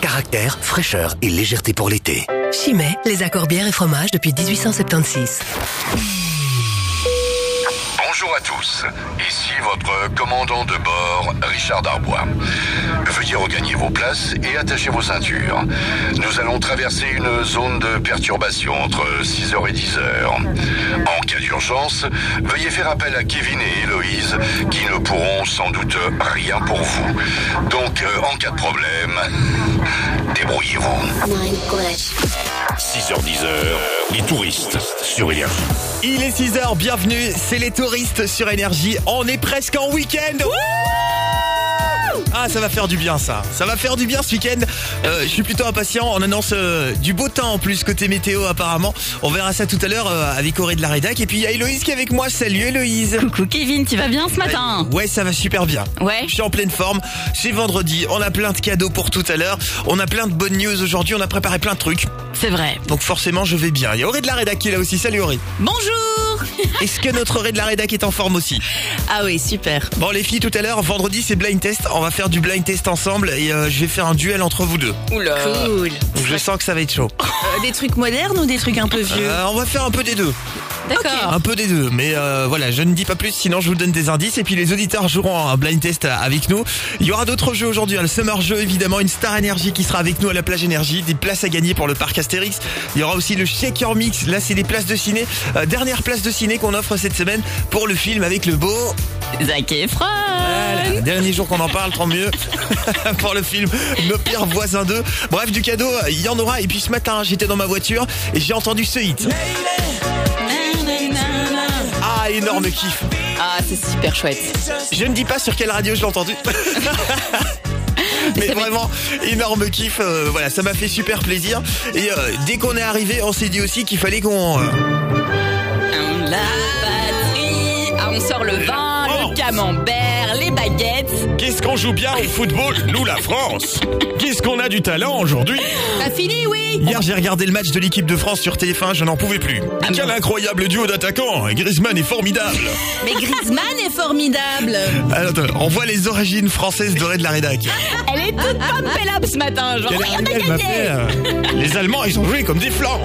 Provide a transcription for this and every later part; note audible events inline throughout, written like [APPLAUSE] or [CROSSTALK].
Caractère, fraîcheur et légèreté pour l'été. Chimay, les accords bière et fromage depuis 1876. À tous, ici votre commandant de bord, Richard Darbois. Veuillez regagner vos places et attacher vos ceintures. Nous allons traverser une zone de perturbation entre 6h et 10h. En cas d'urgence, veuillez faire appel à Kevin et Héloïse qui ne pourront sans doute rien pour vous. Donc, euh, en cas de problème, débrouillez-vous. 6h10, les touristes sur Énergie. Il est 6h, bienvenue, c'est les touristes sur Énergie. On est presque en week-end. Ah, ça va faire du bien ça. Ça va faire du bien ce week-end. Euh, je suis plutôt impatient. On annonce euh, du beau temps en plus côté météo apparemment. On verra ça tout à l'heure euh, avec Auré de la Rédac. Et puis il y a Héloïse qui est avec moi. Salut Héloïse. Coucou Kevin, tu vas bien ce matin? Ouais, ça va super bien. Ouais. Je suis en pleine forme. C'est vendredi. On a plein de cadeaux pour tout à l'heure. On a plein de bonnes news aujourd'hui. On a préparé plein de trucs. C'est vrai. Donc forcément, je vais bien. Il y a Auré de la Rédac qui est là aussi. Salut Auré. Bonjour Est-ce que notre Auré de la Rédac est en forme aussi Ah oui, super. Bon les filles, tout à l'heure, vendredi c'est blind test. On va faire du blind test ensemble et euh, je vais faire un duel entre vous deux. Oula. Cool. Je sens que ça va être chaud. Euh, des trucs modernes ou des trucs un peu vieux Euh, on va faire un peu des deux. D'accord. Un peu des deux, mais euh, voilà, je ne dis pas plus, sinon je vous donne des indices. Et puis les auditeurs joueront un blind test avec nous. Il y aura d'autres jeux aujourd'hui, hein. le Summer Jeu évidemment, une Star Énergie qui sera avec nous à la plage Énergie, des places à gagner pour le parc Astérix. Il y aura aussi le Shaker Mix, là c'est des places de ciné, Euh, dernière place de ciné qu'on offre cette semaine pour le film avec le beau... Zac Efron Voilà, dernier jour qu'on en parle, tant mieux [LAUGHS] pour le film Nos pires voisins 2. Bref, du cadeau, il y en aura. Et puis ce matin, j'étais dans ma voiture et j'ai entendu ce hit. Ah, énorme kiff. Ah, c'est super chouette. Je ne dis pas sur quelle radio je l'ai entendu. [LAUGHS] [LAUGHS] Mais vraiment, énorme kiff. euh, voilà, ça m'a fait super plaisir. Et euh, dès qu'on est arrivé, on s'est dit aussi qu'il fallait qu'on... euh, La batterie. Ah, on sort le vin, camembert, les baguettes. Qu'est-ce qu'on joue bien au football, nous la France? Qu'est-ce qu'on a du talent aujourd'hui? T'as fini, oui Hier, j'ai regardé le match de l'équipe de France sur TF1, je n'en pouvais plus. Quel incroyable duo d'attaquants Griezmann est formidable Mais Griezmann est formidable. Alors, attends, on voit les origines françaises dorées de la rédac. Elle est toute pumpellable ce matin. Genre, fait, euh, Les Allemands, ils ont joué comme des flancs.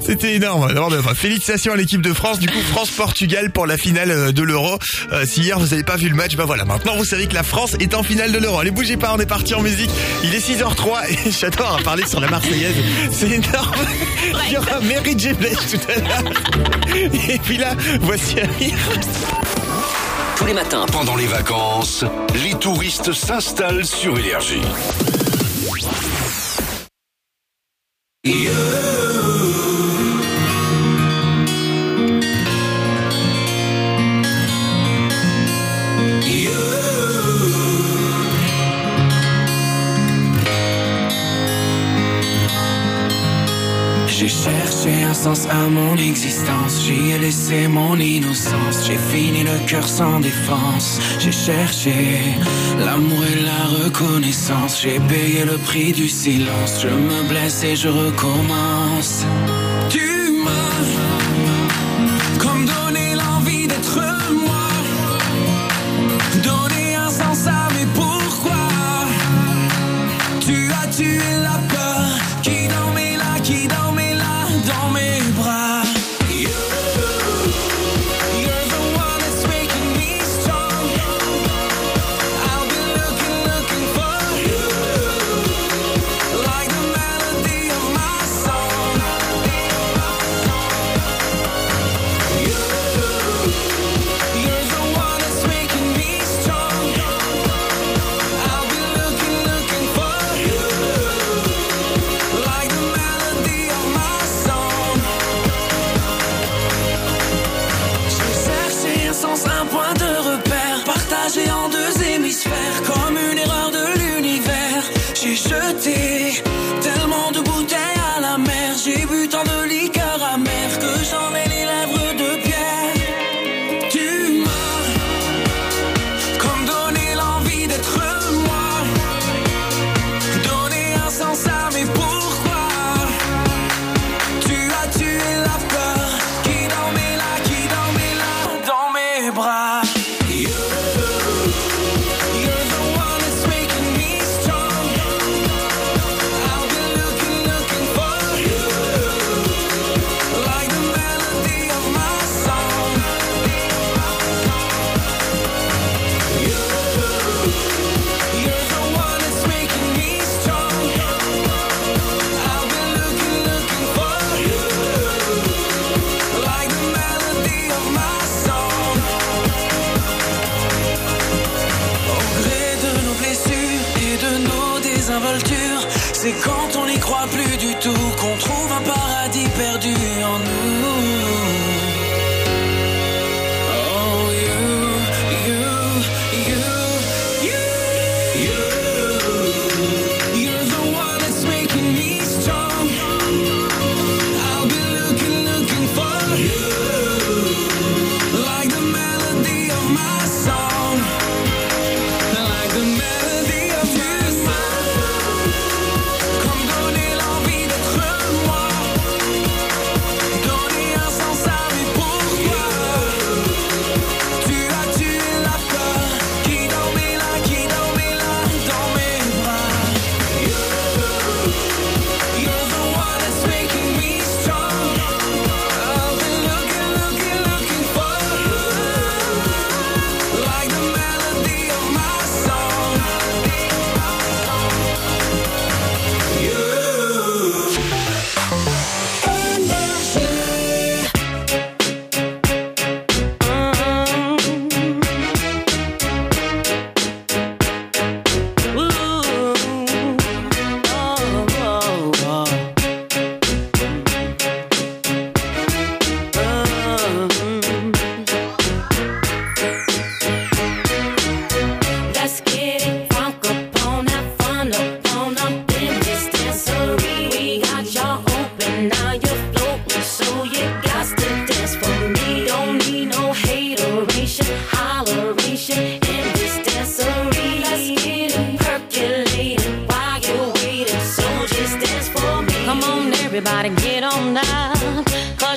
C'était énorme. Alors, bah, enfin, félicitations à l'équipe de France. Du coup, France-Portugal pour la finale euh, de l'Euro. Euh, si hier vous n'avez pas vu le match, bah voilà. Maintenant, vous savez que la France est en finale de l'Euro. Allez, bougez pas, on est parti en musique. Il est 6h03 et [LAUGHS] j'adore parler sur la Marseillaise. C'est énorme. Il y aura Mary J. Blige tout à l'heure. Et puis là, voici un. Tous les matins, Pendant les vacances, les touristes s'installent sur Énergie. J'ai cherché un sens à mon existence, j'y ai laissé mon innocence, j'ai fini le cœur sans défense, j'ai cherché l'amour et la reconnaissance, j'ai payé le prix du silence, je me blesse et je recommence. Tu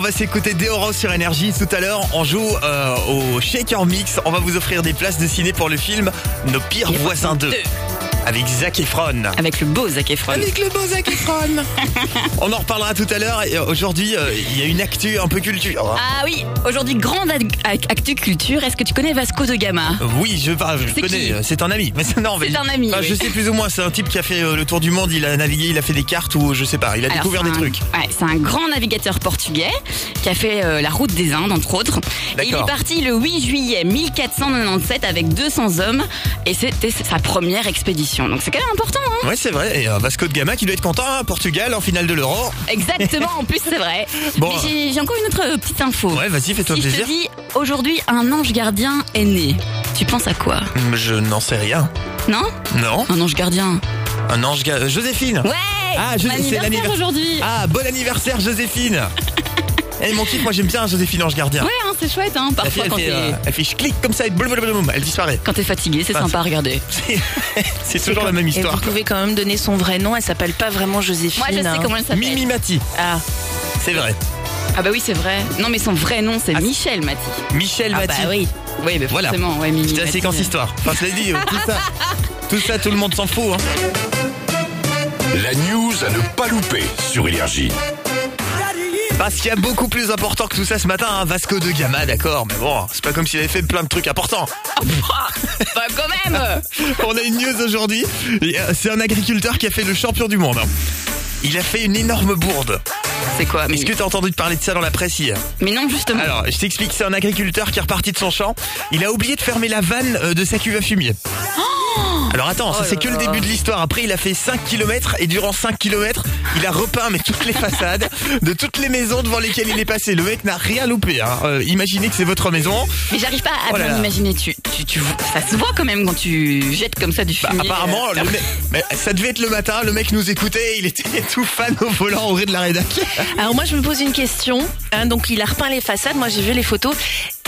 On va s'écouter Deoro sur Énergie. Tout à l'heure, on joue euh, au Shaker Mix. On va vous offrir des places de ciné pour le film Nos pires voisins 2. Avec Zac Efron. Avec le beau Zac Efron. Avec le beau Zac Efron. [LAUGHS] on en reparlera tout à l'heure. Et aujourd'hui, euh, il y a une actu un peu culture. Ah oui, aujourd'hui, grande ac- ac- actu culture. Est-ce que tu connais Vasco de Gama? Oui, je, bah, je C'est connais. euh, C'est un ami. Mais c'est- non, mais- C'est un ami, bah, oui. Je sais plus ou moins. C'est un type qui a fait euh, le tour du monde. Il a navigué, il a fait des cartes ou je sais pas. Il a Alors, découvert c'est des un- trucs. ouais, c'est un grand navigateur portugais qui a fait euh, la route des Indes, entre autres. Et il est parti le 8 juillet 1497 avec 200 hommes et c'était sa première expédition. Donc c'est quand même important, hein Ouais, c'est vrai. Et euh, Vasco de Gama qui doit être content. hein, Portugal en finale de l'Euro. Exactement, en plus c'est vrai. [LAUGHS] Bon. Mais j'ai- encore une autre euh, petite info. Ouais, vas-y, fais-toi si plaisir. je te dis aujourd'hui un ange gardien est né, tu penses à quoi? Hum, Je n'en sais rien. Non? Non. Un ange gardien? Un ange. ga- Joséphine. Ouais Ah, je- c'est anniversaire l'anniversaire aujourd'hui. Ah, bon anniversaire, Joséphine. [LAUGHS] Eh, mon kiff, moi j'aime bien Joséphine Ange Gardien. Ouais, hein, c'est chouette, hein, Elle parfois fait, quand elle, fait, euh, elle fait je clique comme ça et blablabla, elle disparaît. quand t'es fatigué, c'est Ah, sympa à regarder. [LAUGHS] C'est toujours la même Et histoire. vous pouvez quand même donner son vrai nom. Elle s'appelle pas vraiment Joséphine. Moi je sais hein. comment elle s'appelle. Mimi Mati, Ah, c'est vrai. Ah bah oui, c'est vrai. Non mais son vrai nom c'est Ah, Michel Mati. Michel Ah Mati. bah oui. Oui, bah Voilà. forcément, ouais, Mimi C'était la séquence histoire. Enfin, je l'ai dit, euh, tout ça, [LAUGHS] tout ça, tout le monde s'en fout. Hein. La news à ne pas louper sur Énergie. Parce qu'il y a beaucoup plus important que tout ça ce matin, hein, Vasco de Gama, d'accord, mais bon, c'est pas comme s'il avait fait plein de trucs importants. [LAUGHS] Bah quand même [LAUGHS] On a une news aujourd'hui, c'est un agriculteur qui a fait le champion du monde. Il a fait une énorme bourde. C'est quoi mais... Est-ce que t'as entendu parler de ça dans la presse hier mais non, justement. Alors, je t'explique, c'est un agriculteur qui est reparti de son champ. Il a oublié de fermer la vanne euh, de sa cuve à fumier. Alors attends, ça Oh c'est là que le début de l'histoire. Après, il a fait 5 km et durant 5 km, il a repeint mais toutes les façades de toutes les maisons devant lesquelles il est passé. Le mec n'a rien loupé. Hein. Euh, imaginez que c'est votre maison. Mais j'arrive pas à Oh là bien là. imaginer. Tu, tu, tu, ça se voit quand même quand tu jettes comme ça du Bah, fumier. apparemment, euh, le mec, mais ça devait être le matin. Le mec nous écoutait, il était tout fan au volant au rez de la rédac. Alors moi je me pose une question. hein, donc il a repeint les façades, moi j'ai vu les photos.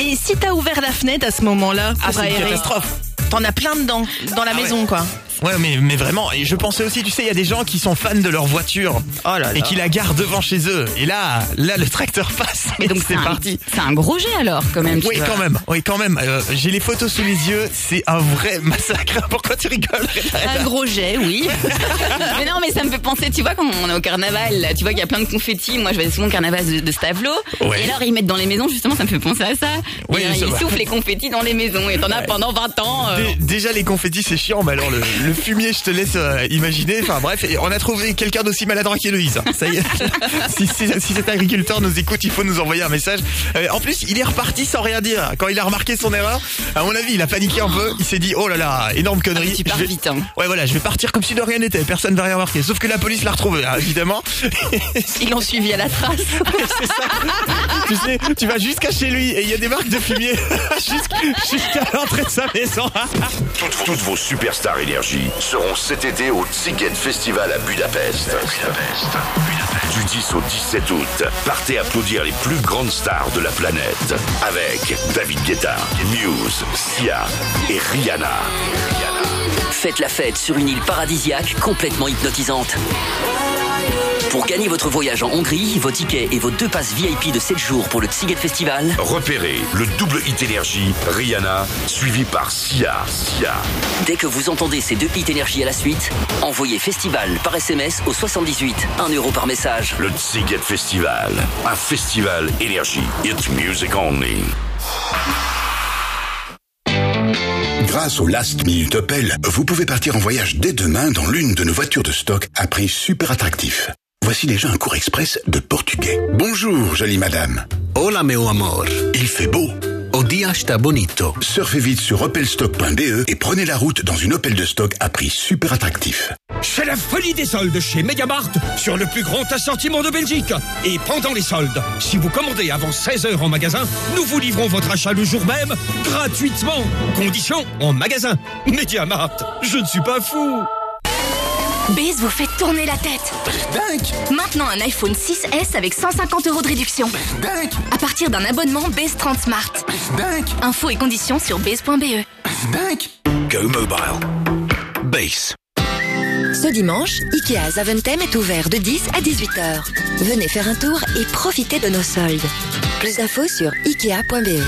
Et si t'as ouvert la fenêtre à ce moment-là Ah, c'est une aérer, catastrophe. T'en as plein dedans, dans la Ah ouais. maison quoi. Ouais, mais, mais vraiment, et je pensais aussi, tu sais, il y a des gens qui sont fans de leur voiture Oh là et qui la gardent devant chez eux. Et là, là, le tracteur passe. Mais donc [LAUGHS] c'est parti. C'est un gros jet alors quand même. Oui, quand même. Oui, quand même. Euh, J'ai les photos sous les yeux. C'est un vrai [LAUGHS] massacre. Pourquoi tu rigoles Un gros jet, oui. [LAUGHS] mais non, mais ça me fait penser, tu vois, quand on est au carnaval, là, tu vois qu'il y a plein de confettis. Moi, je vais souvent au carnaval de, de Stavelot. Ouais. Et alors, ils mettent dans les maisons, justement, ça me fait penser à ça. Oui, Et, euh, ça ils va. soufflent les confettis dans les maisons. Et t'en as pendant 20 ans. euh, Dé- Déjà les confettis c'est chiant, mais alors le, le fumier je te laisse euh, imaginer. Enfin bref, et on a trouvé quelqu'un d'aussi maladroit qu'Héloïse. hein. Ça y est. [LAUGHS] si, si- si cet agriculteur nous écoute, il faut nous envoyer un message. Euh, en plus, il est reparti sans rien dire. Quand il a remarqué son erreur, à mon avis, il a paniqué un peu. Il s'est dit oh là là, énorme connerie. Ah, tu pars Je vais- vite, hein. Ouais voilà, je vais partir comme si de rien n'était. Personne va rien remarquer. Sauf que la police l'a retrouvé, hein, évidemment. [LAUGHS] Ils l'ont suivi à la trace. C'est ça. tu sais, tu vas jusqu'à chez lui et il y a des marques de fumier [LAUGHS] jusqu'- jusqu'à l'entrée de sa maison. Toutes, toutes vos superstars énergie seront cet été au Ticket Festival à Budapest. Du 10 au 17 août, partez applaudir les plus grandes stars de la planète avec David Guetta, Muse, Sia et Rihanna. Faites la fête sur une île paradisiaque complètement hypnotisante. Pour gagner votre voyage en Hongrie, vos tickets et vos deux passes VIP de 7 jours pour le Tsiget Festival, Repérez le double hit énergie Rihanna suivi par Sia. Sia. dès que vous entendez ces deux hits énergie à la suite, envoyez festival par SMS au 78, 1 euro par message. Le Ticket Festival, un festival énergie. It's music only. Grâce au Last Minute Opel, vous pouvez partir en voyage dès demain dans l'une de nos voitures de stock à prix super attractif. Voici déjà un cours express de portugais. Bonjour, jolie madame. Hola, meu amor. Il fait beau. O dia está bonito. Surfez vite sur opelstock.be et prenez la route dans une Opel de stock à prix super attractif. C'est la folie des soldes chez Mediamart sur le plus grand assortiment de Belgique. Et pendant les soldes, si vous commandez avant 16 heures en magasin, nous vous livrons votre achat le jour même, gratuitement. Condition en magasin. Mediamart, je ne suis pas fou. Biz vous fait tourner la tête. Maintenant un iPhone 6S avec 150 euros de réduction. À partir d'un abonnement Biz 30 Smart. Infos et conditions sur biz.be. Go mobile. Base. Ce dimanche, Ikea Zaventem est ouvert de 10 à 18h. Venez faire un tour et profitez de nos soldes. Plus d'infos sur ikea.be.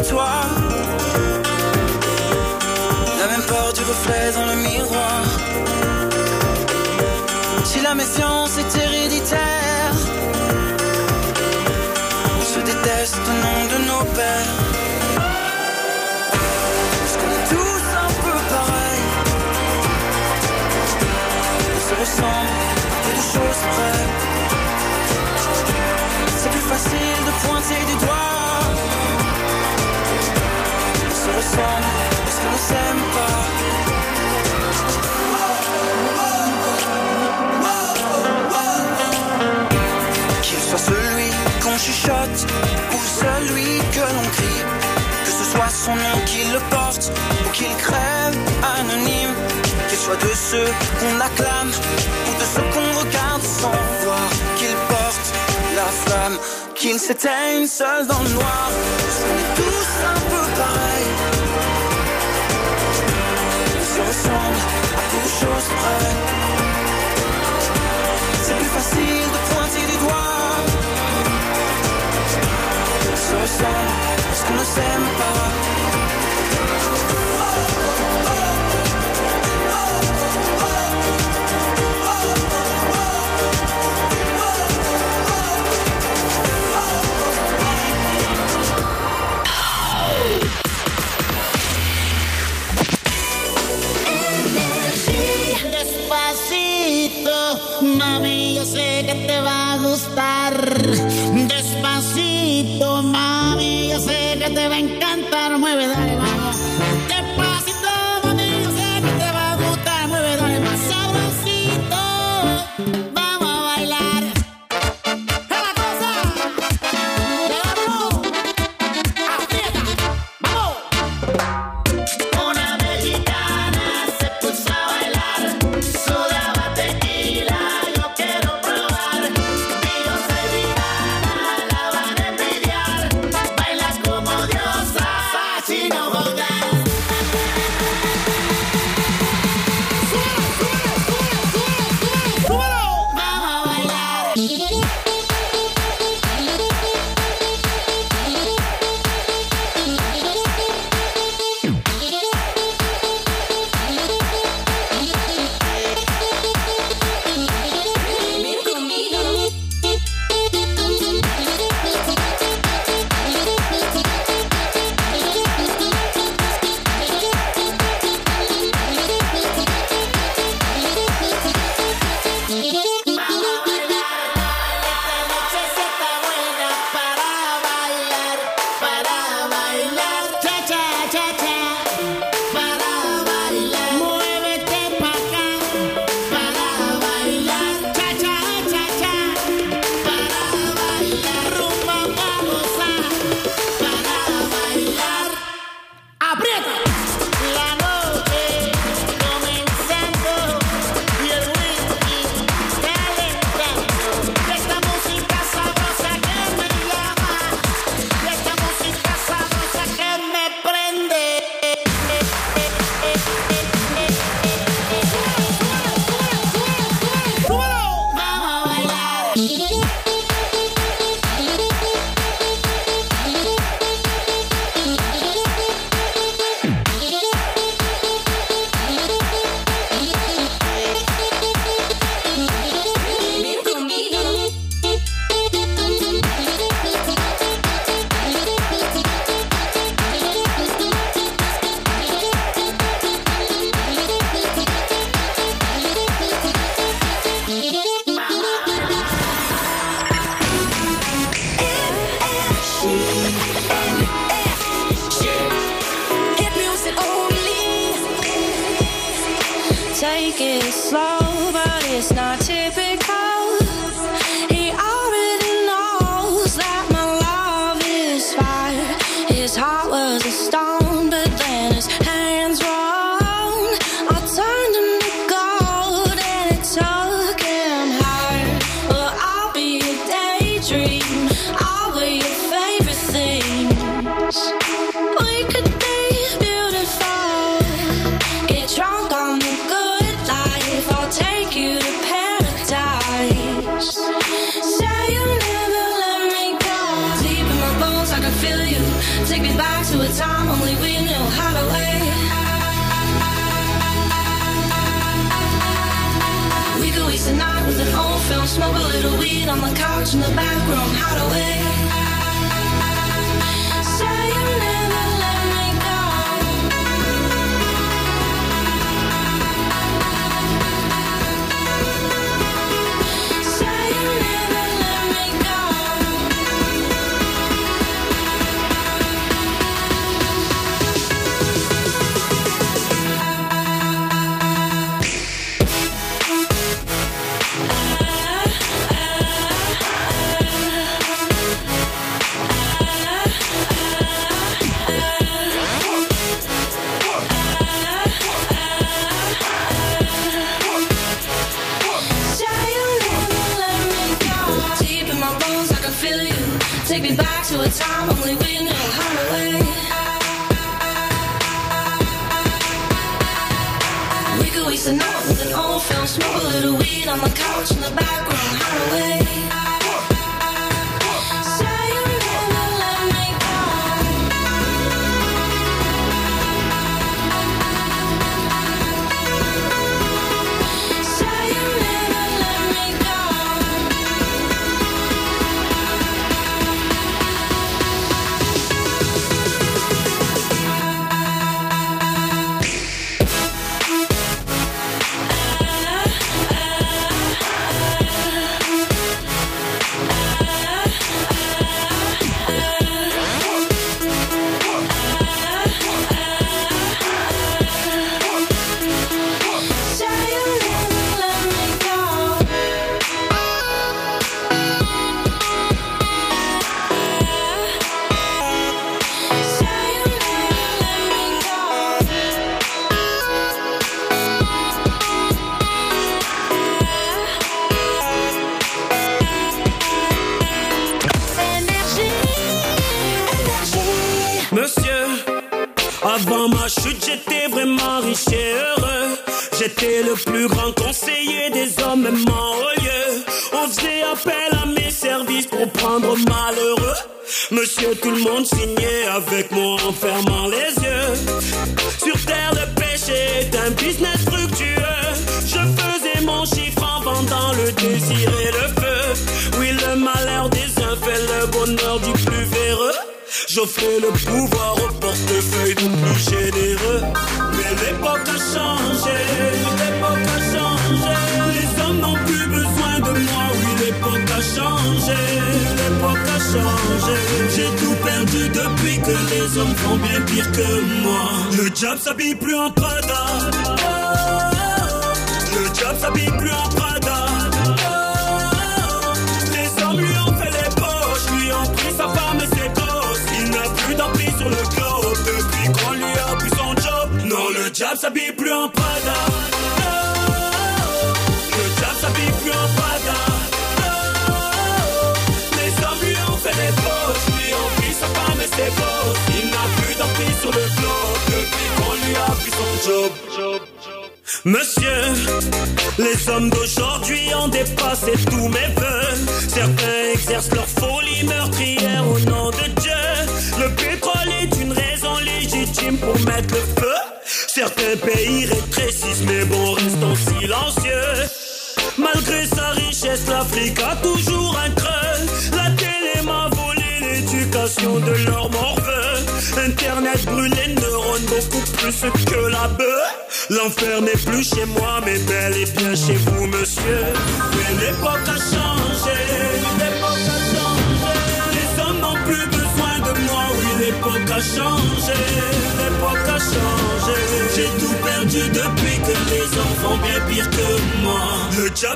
territoire. La même peur du reflet dans le miroir. Si la méfiance est héréditaire, on se déteste au nom de nos pères. Tous un peu pareils. On se ressemble peu de choses près. C'est plus facile de pointer du doigt. Qu'il soit celui qu'on chuchote ou celui que l'on crie, que ce soit son nom qu'il le porte ou qu'il crève anonyme, qu'il soit de ceux qu'on acclame ou de ceux qu'on regarde sans voir, qu'il porte la flamme, qu'il s'éteigne seul dans le noir, tous C'est plus facile de pointer du doigt. Se sent ce qu'on ne s'aime pas. Despacito, mami, yo sé que te va a encantar, mueve, dale.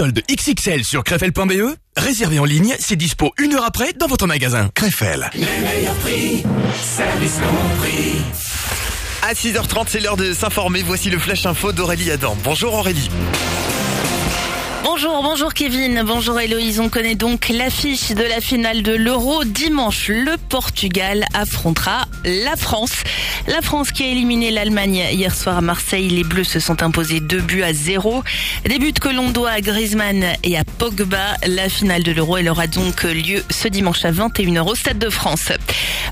Soldes XXL sur crefel.be. Réservé en ligne, c'est dispo une heure après dans votre magasin. Crefel. Les meilleurs prix, compris. À 6h30, c'est l'heure de s'informer. Voici le flash info d'Aurélie Adam. Bonjour Aurélie. Bonjour, bonjour Kevin, bonjour Héloïse. On connaît donc l'affiche de la finale de l'Euro. Dimanche, le Portugal affrontera la France. La France qui a éliminé l'Allemagne hier soir à Marseille. Les Bleus se sont imposés 2 buts à 0. Des buts que l'on doit à Griezmann et à Pogba. La finale de l'Euro, elle aura donc lieu ce dimanche à 21h au Stade de France.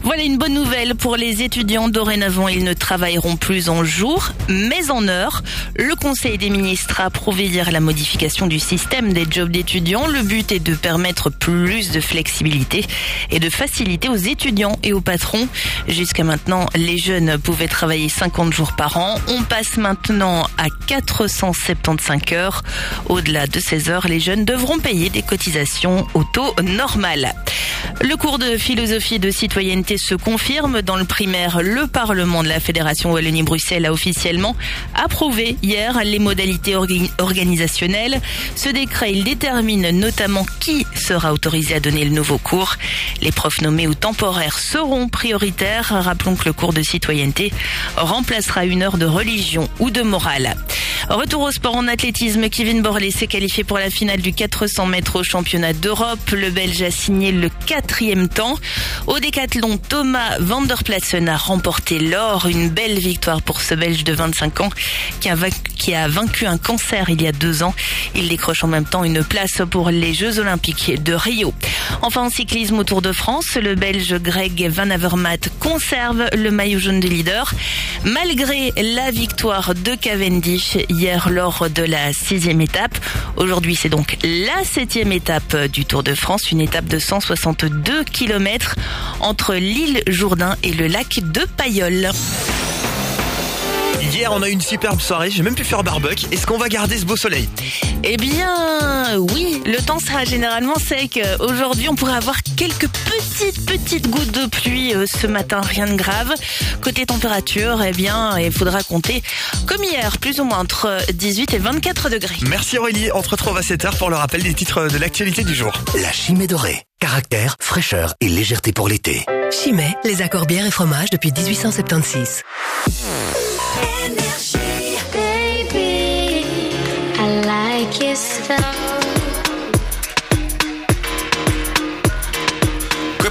Voilà une bonne nouvelle pour les étudiants. Dorénavant, ils ne travailleront plus en jour, mais en heure. Le Conseil des ministres a approuvé hier la modification du système des jobs d'étudiants. Le but est de permettre plus de flexibilité et de faciliter aux étudiants et aux patrons. Jusqu'à maintenant, les jeunes pouvaient travailler 50 jours par an. On passe maintenant à 475 heures. Au-delà de ces heures, les jeunes devront payer des cotisations au taux normal. Le cours de philosophie de citoyenneté se confirme. Dans le primaire, le Parlement de la Fédération Wallonie-Bruxelles a officiellement approuvé hier les modalités orga- organisationnelles. Ce décret, il détermine notamment qui sera autorisé à donner le nouveau cours. Les profs nommés ou temporaires seront prioritaires. Rappelons que le cours de citoyenneté remplacera une heure de religion ou de morale. Retour au sport en athlétisme. Kevin Borlée s'est qualifié pour la finale du 400 mètres au championnat d'Europe. Le Belge a signé le quatrième temps. Au décathlon, Thomas Vanderplassen a remporté l'or. Une belle victoire pour ce Belge de 25 ans qui a, vaincu, un cancer il y a deux ans. Décroche en même temps une place pour les Jeux Olympiques de Rio. Enfin, en cyclisme au Tour de France, le Belge Greg Van Avermaet conserve le maillot jaune de leader malgré la victoire de Cavendish hier lors de la sixième étape. Aujourd'hui, c'est donc la septième étape du Tour de France, une étape de 162 km entre l'île Jourdain et le lac de Payolle. Hier, on a eu une superbe soirée. J'ai même pu faire barbecue. Est-ce qu'on va garder ce beau soleil? Eh bien, oui, le temps sera généralement sec. Aujourd'hui, on pourrait avoir quelques petites, petites gouttes de pluie euh, ce matin, rien de grave. Côté température, eh bien, il faudra compter, comme hier, plus ou moins entre 18 et 24 degrés. Merci Aurélie. On se retrouve à 7h pour le rappel des titres de l'actualité du jour. La chimée dorée. Caractère, fraîcheur et légèreté pour l'été. Chimay, les accords bière et fromage depuis 1876. Baby, I like your stuff.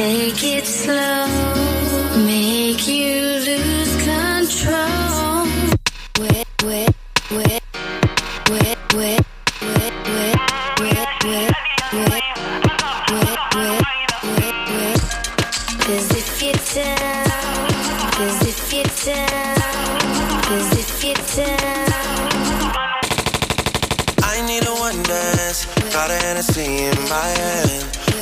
Take it slow, make you lose control. Where, where, where, where, where, where, where, where, where, where, where, where, where, where. Cause if tell, cause if you tell, cause if you tell. I need a one dance, got a Hennessy in my hand.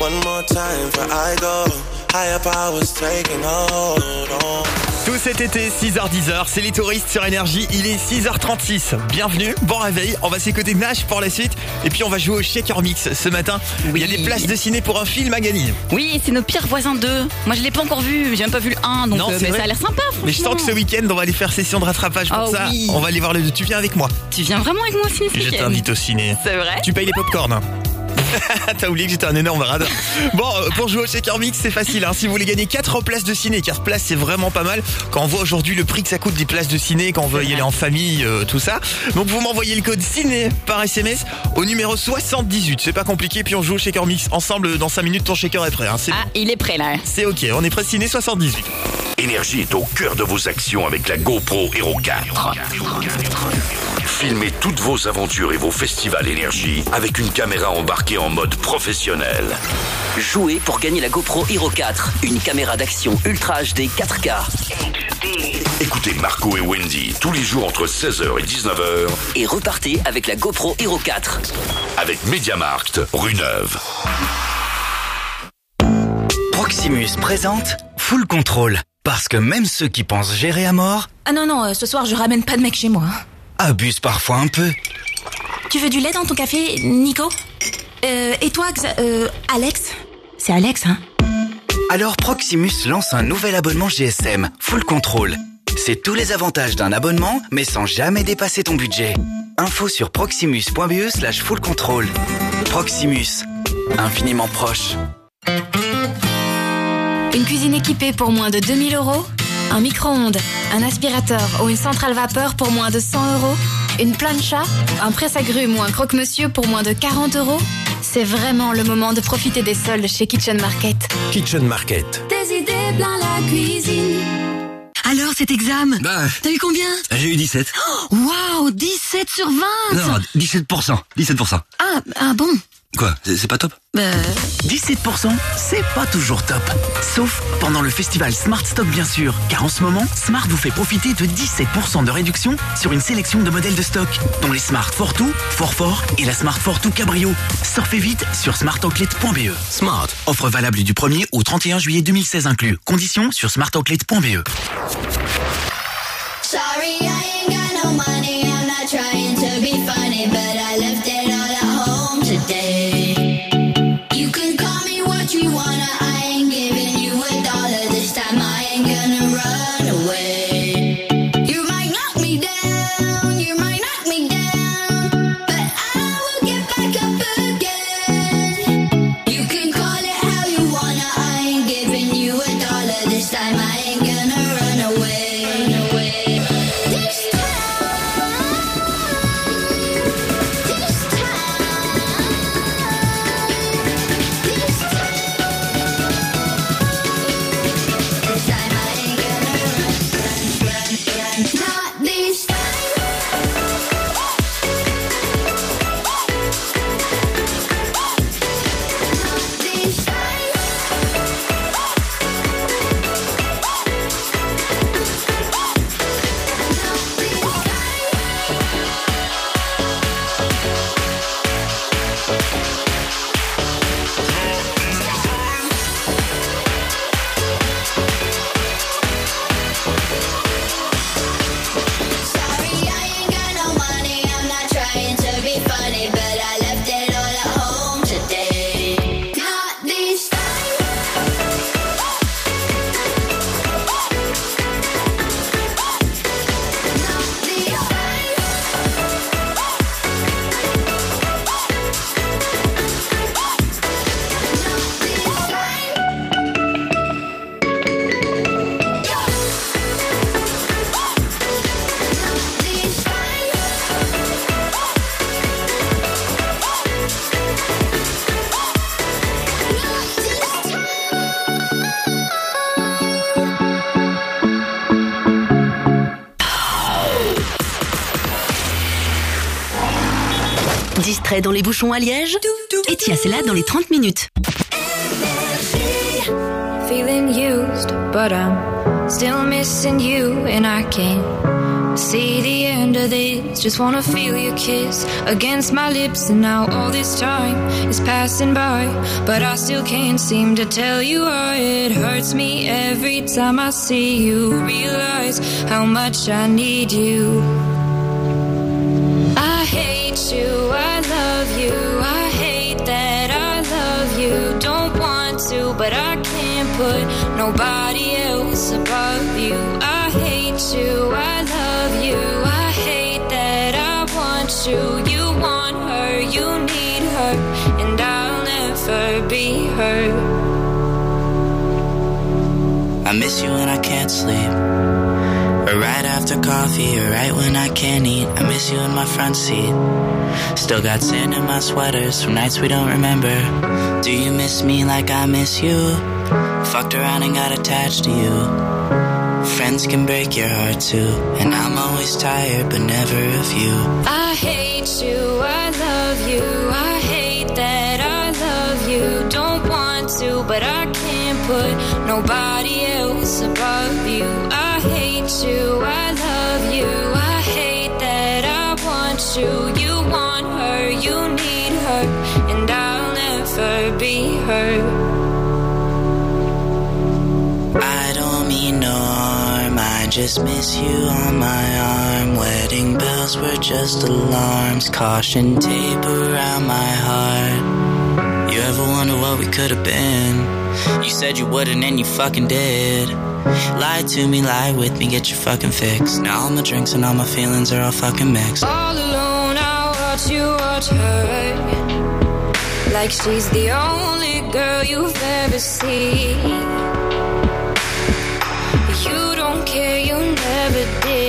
One more time before I go. Higher powers taking a hold on. Tout cet été, 6h-10h, c'est les touristes sur Énergie. Il est 6h36. Bienvenue, bon réveil. On va s'écouter Nash pour la suite. Et puis on va jouer au Shaker Mix ce matin. Il y a des places de ciné pour un film à gagner. Oui, c'est nos pires voisins 2. Moi, je l'ai pas encore vu, j'ai même pas vu le 1, donc Non, euh, mais vrai. ça a l'air sympa, franchement. Mais je sens que ce week-end, on va aller faire session de rattrapage pour Oh ça. oui. On va aller voir le 2. Tu viens avec moi Tu viens vraiment avec moi au ciné ce Je t'invite au ciné. C'est vrai Tu payes les popcorns. [LAUGHS] T'as oublié que j'étais un énorme radar. Bon, euh, pour jouer au Shaker Mix, c'est facile. Hein. Si vous voulez gagner 4 places de ciné, 4 places, c'est vraiment pas mal. Quand on voit aujourd'hui le prix que ça coûte des places de ciné, quand on veut y aller en famille, euh, tout ça. Donc vous m'envoyez le code ciné par SMS au numéro 78. C'est pas compliqué. Puis on joue au Shaker Mix ensemble. Dans 5 minutes, ton shaker est prêt. Hein. Ah, il est prêt là. c'est ok. On est prêt ciné 78. Énergie est au cœur de vos actions avec la GoPro Hero 4. Filmez toutes vos aventures et vos festivals énergie avec une caméra embarquée en mode professionnel. Jouez pour gagner la GoPro Hero 4, une caméra d'action Ultra HD 4K. Écoutez Marco et Wendy tous les jours entre 16h et 19h Et repartez avec la GoPro Hero 4. avec MediaMarkt, rue Neuve. Proximus présente Full Control. Parce que même ceux qui pensent gérer à mort Ah non, non, euh, ce soir je ramène pas de mec chez moi. abusent parfois un peu. Tu veux du lait dans ton café, Nico? Euh, Et toi, euh, Alex C'est Alex, hein Alors Proximus lance un nouvel abonnement GSM, Full Control. C'est tous les avantages d'un abonnement, mais sans jamais dépasser ton budget. Info sur proximus.be slash full control. Proximus, infiniment proche. Une cuisine équipée pour moins de 2000 euros Un micro-ondes, un aspirateur ou une centrale vapeur pour moins de 100 euros Une plancha, un presse-agrumes ou un croque-monsieur pour moins de 40 euros C'est vraiment le moment de profiter des soldes chez Kitchen Market. Kitchen Market. Des idées plein la cuisine Alors, cet examen Bah, T'as eu combien j'ai eu 17. Waouh, 17 sur 20 Non, 17%. 17%. Ah, ah bon Quoi C'est pas top Bah... 17%, c'est pas toujours top. Sauf pendant le festival Smart Stock bien sûr, car en ce moment, Smart vous fait profiter de 17% de réduction sur une sélection de modèles de stock, dont les Smart Fortwo, Forfort et la Smart Fortwo Cabrio. Surfez vite sur smartoutlet.be. Smart, offre valable du 1er au 31 juillet 2016 inclus. Conditions sur smartoutlet.be. Sorry, I Dans les bouchons à Liège Etias est là dans les 30 minutes. Feeling used, but I'm still missing you, and I can't see the end of this. Just wanna feel your kiss against my lips, and now all this time is passing by, but I still can't seem to tell you why it hurts me every time I see you. Realize how much I need you. But I can't put nobody else above you. I hate you, I love you, I hate that I want you. You want her, you need her, and I'll never be her. I miss you when I can't sleep. Right after coffee, right when I can't eat. I miss you in my front seat. Still got sand in my sweaters from nights we don't remember. Do you miss me like I miss you? Fucked around and got attached to you. Friends can break your heart too. And I'm always tired, but never of you. I hate you, I love you, I hate that I love you. Don't want to, but I can't put nobody else above you. I I love you, I hate that I want you. You want her, you need her, and I'll never be her. I don't mean no harm, I just miss you on my arm. Wedding bells were just alarms, caution tape around my heart. You ever wonder what we could have been? You said you wouldn't and you fucking did. Lie to me, lie with me, get your fucking fix. Now all my drinks and all my feelings are all fucking mixed. All alone, I watch you watch her. Like she's the only girl you've ever seen. You don't care, you never did.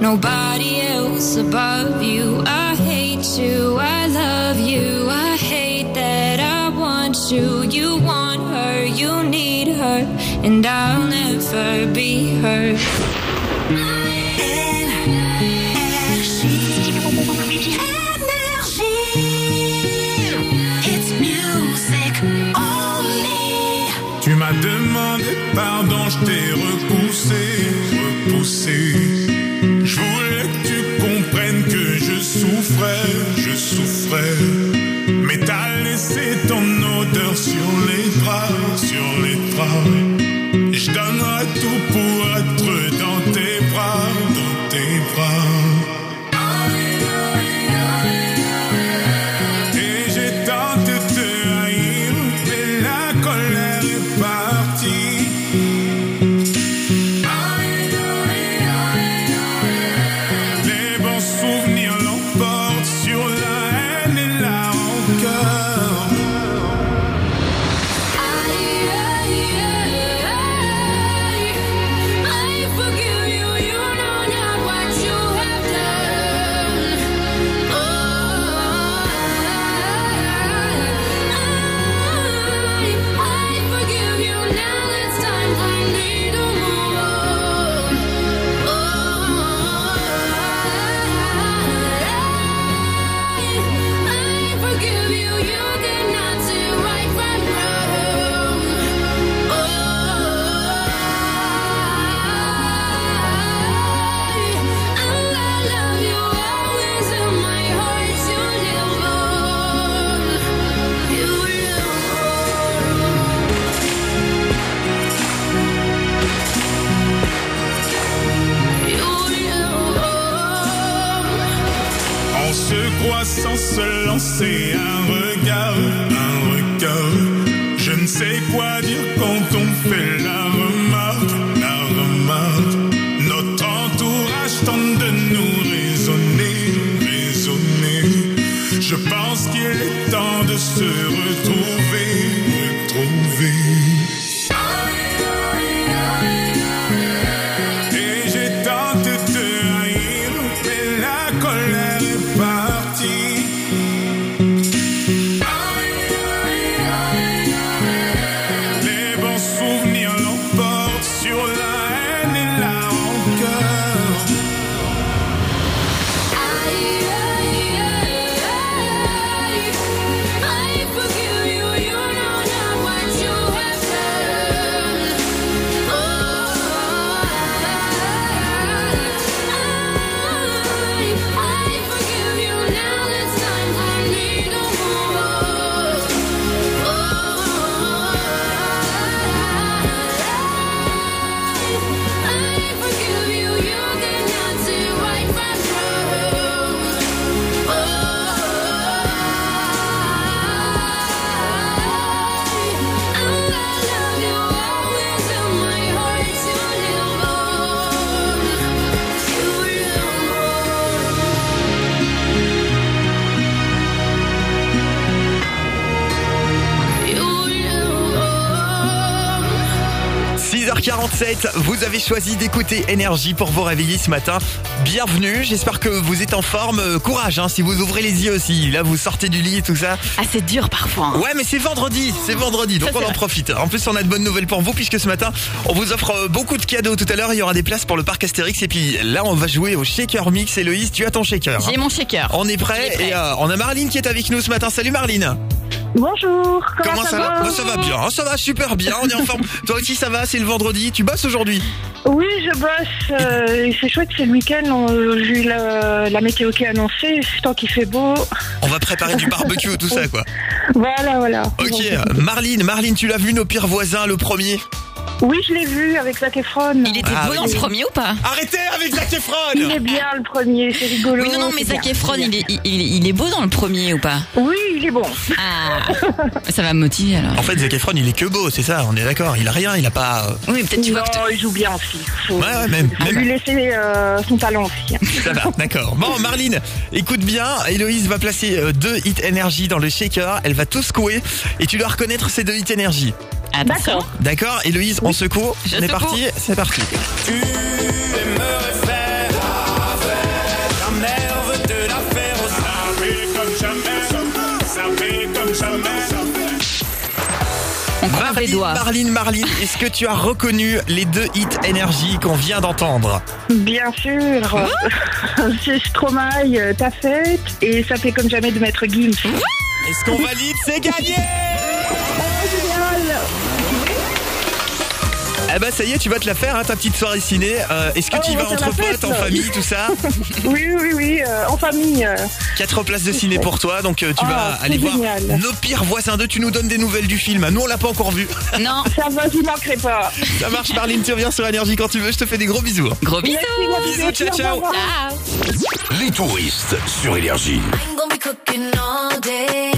Nobody else above you. I hate you, I love you, I hate that I want you. You want her, you need her, and I'll never be her. Mais t'as laissé ton odeur sur les draps, sur les draps. Je donnerai tout pour être vous avez choisi d'écouter Énergie pour vous réveiller ce matin. Bienvenue, j'espère que vous êtes en forme. Euh, Courage, hein, si vous ouvrez les yeux aussi. Là, vous sortez du lit, tout ça. Ah, c'est dur parfois. hein. Ouais, mais c'est vendredi, c'est vendredi, donc Ça, on c'est en vrai. profite. En plus, on a de bonnes nouvelles pour vous, puisque ce matin, on vous offre euh, beaucoup de cadeaux. Tout à l'heure, il y aura des places pour le parc Astérix. Et puis là, on va jouer au Shaker Mix. Héloïse, tu as ton shaker. J'ai mon shaker. On est prêt, Il est prêt. et euh, on a Marline qui est avec nous ce matin. Salut Marline. Bonjour, Comment, ça, va, Bah, Ça va bien, hein, ça va super bien, on est en forme. [LAUGHS] Toi aussi ça va, c'est le vendredi, tu bosses aujourd'hui Oui, je bosse. euh, c'est chouette, c'est le week-end. on- J'ai eu la, la météo qui est annoncée. Tant qu'il fait beau. On va préparer du barbecue, tout ça quoi. [LAUGHS] Voilà, voilà. Ok, Donc, Marline, Marline, tu l'as vu nos pires voisins, le premier Oui, je l'ai vu avec Zac Efron. Il était Ah beau oui. dans le premier ou pas Arrêtez avec Zac Efron Il est bien le premier, c'est rigolo. Oui, non, non, mais Zac Efron, il est, il, est beau dans le premier ou pas Oui, il est bon. Ah, ça va me motiver alors. En fait, Zac Efron, il est que beau, c'est ça, on est d'accord, il a rien, il a pas... euh, Oui, peut-être tu vois Non, que il joue bien aussi. Faut, Ouais, ouais, même, faut même. lui laisser euh, son talent aussi. Ça va, d'accord. Bon, Marline, écoute bien, Héloïse va placer euh, deux hits énergie dans le shaker, elle va tout secouer, et tu dois reconnaître ces deux hits énergie. Attention. D'accord, Héloïse, on secoue, Je on est secoue. parti, c'est parti. Tu aimerais faire Ta mère veut te la faire au Saper comme jamais Saper comme jamais On croise les Marline, doigts. Marline, Marline, est-ce que tu as reconnu les deux hits énergie qu'on vient d'entendre? Bien sûr. [LAUGHS] c'est Stromae, euh, ta fête. Et ça fait comme jamais de Maître Gims. Est-ce qu'on valide C'est gagné Eh ben ça y est, tu vas te la faire, hein, ta petite soirée ciné. Euh, Est-ce que Oh, tu y vas entre potes, en famille, tout ça [LAUGHS] Oui, oui, oui, euh, en famille. euh. Quatre places de ciné pour toi, donc euh, tu Ah, vas aller voir. Nos pires voisins 2, tu nous donnes des nouvelles du film. Nous on l'a pas encore vu. [LAUGHS] Non, Ça va, j'y manquerai pas. Ça marche Marline, tu reviens sur Énergie quand tu veux, je te fais des gros bisous. gros bisous. Merci, Bisous, ciao, ciao. Ciao. Les touristes sur Énergie. I ain't gonna be cooking all day.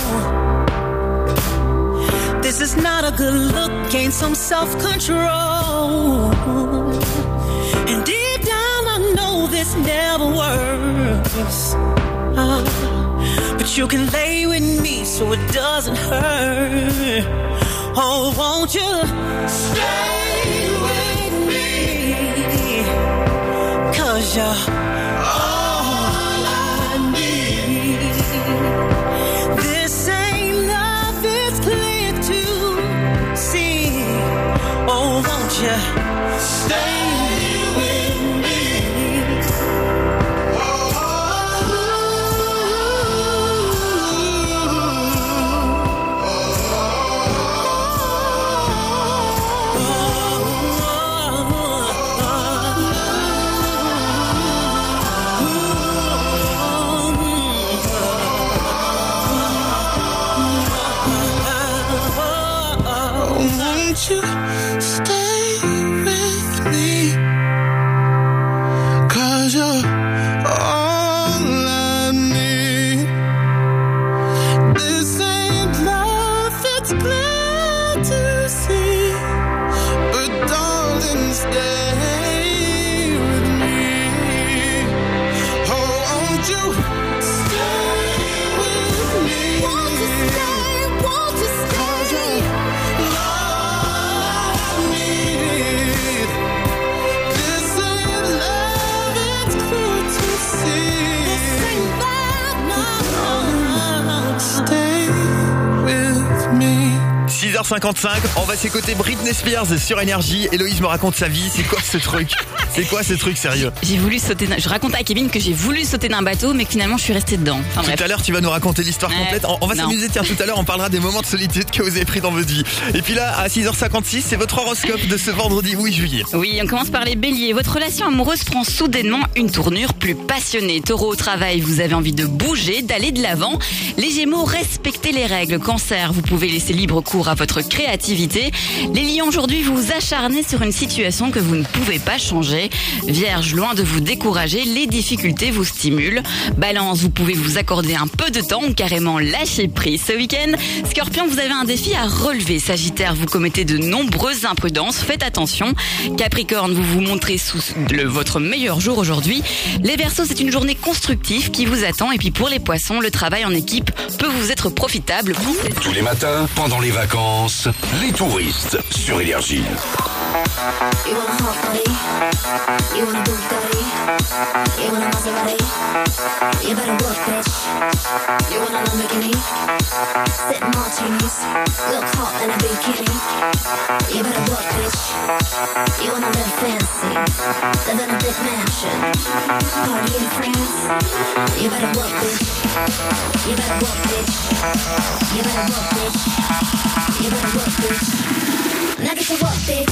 Is not a good look, gain some self control. And deep down, I know this never works. Ah, but you can lay with me so it doesn't hurt. Oh, won't you stay with me? Cause you're you 6h55, on va s'écouter Britney Spears sur Énergie. Héloïse me raconte sa vie. C'est quoi ce truc? C'est quoi ce truc sérieux J'ai voulu sauter. d'un- Je racontais à Kevin que j'ai voulu sauter d'un bateau, mais que finalement je suis restée dedans. Enfin, bref. Tout à l'heure, tu vas nous raconter l'histoire complète. On, on va s'amuser. Tiens, tout à l'heure, on parlera des moments de solitude que vous avez pris dans votre vie. Et puis là, à 6h56, c'est votre horoscope de ce vendredi 8 juillet. Oui, on commence par les béliers. Votre relation amoureuse prend soudainement une tournure plus passionnée. Taureau au travail, vous avez envie de bouger, d'aller de l'avant. Les gémeaux, respectez les règles. Cancer, vous pouvez laisser libre cours à votre créativité. Les lions, aujourd'hui, vous vous acharnez sur une situation que vous ne pouvez pas changer. Vierge, loin de vous décourager, les difficultés vous stimulent. Balance, vous pouvez vous accorder un peu de temps ou carrément lâcher prise ce week-end. Scorpion, vous avez un défi à relever. Sagittaire, vous commettez de nombreuses imprudences. Faites attention. Capricorne, vous vous montrez sous votre meilleur jour aujourd'hui. Les Verseaux, c'est une journée constructive qui vous attend. Et puis pour les Poissons, le travail en équipe peut vous être profitable. Tous les matins, pendant les vacances, les touristes sur Énergie. You want a hot body? You want a Bugatti? You want a Maserati? You better work, bitch. You want a Lamborghini? Sip martinis, look hot in a bikini. You better work, bitch. You wanna live fancy, live in a big mansion, party in France. You better work, bitch. You better work, bitch. You better work, bitch. You better work, bitch. Now get to work, bitch.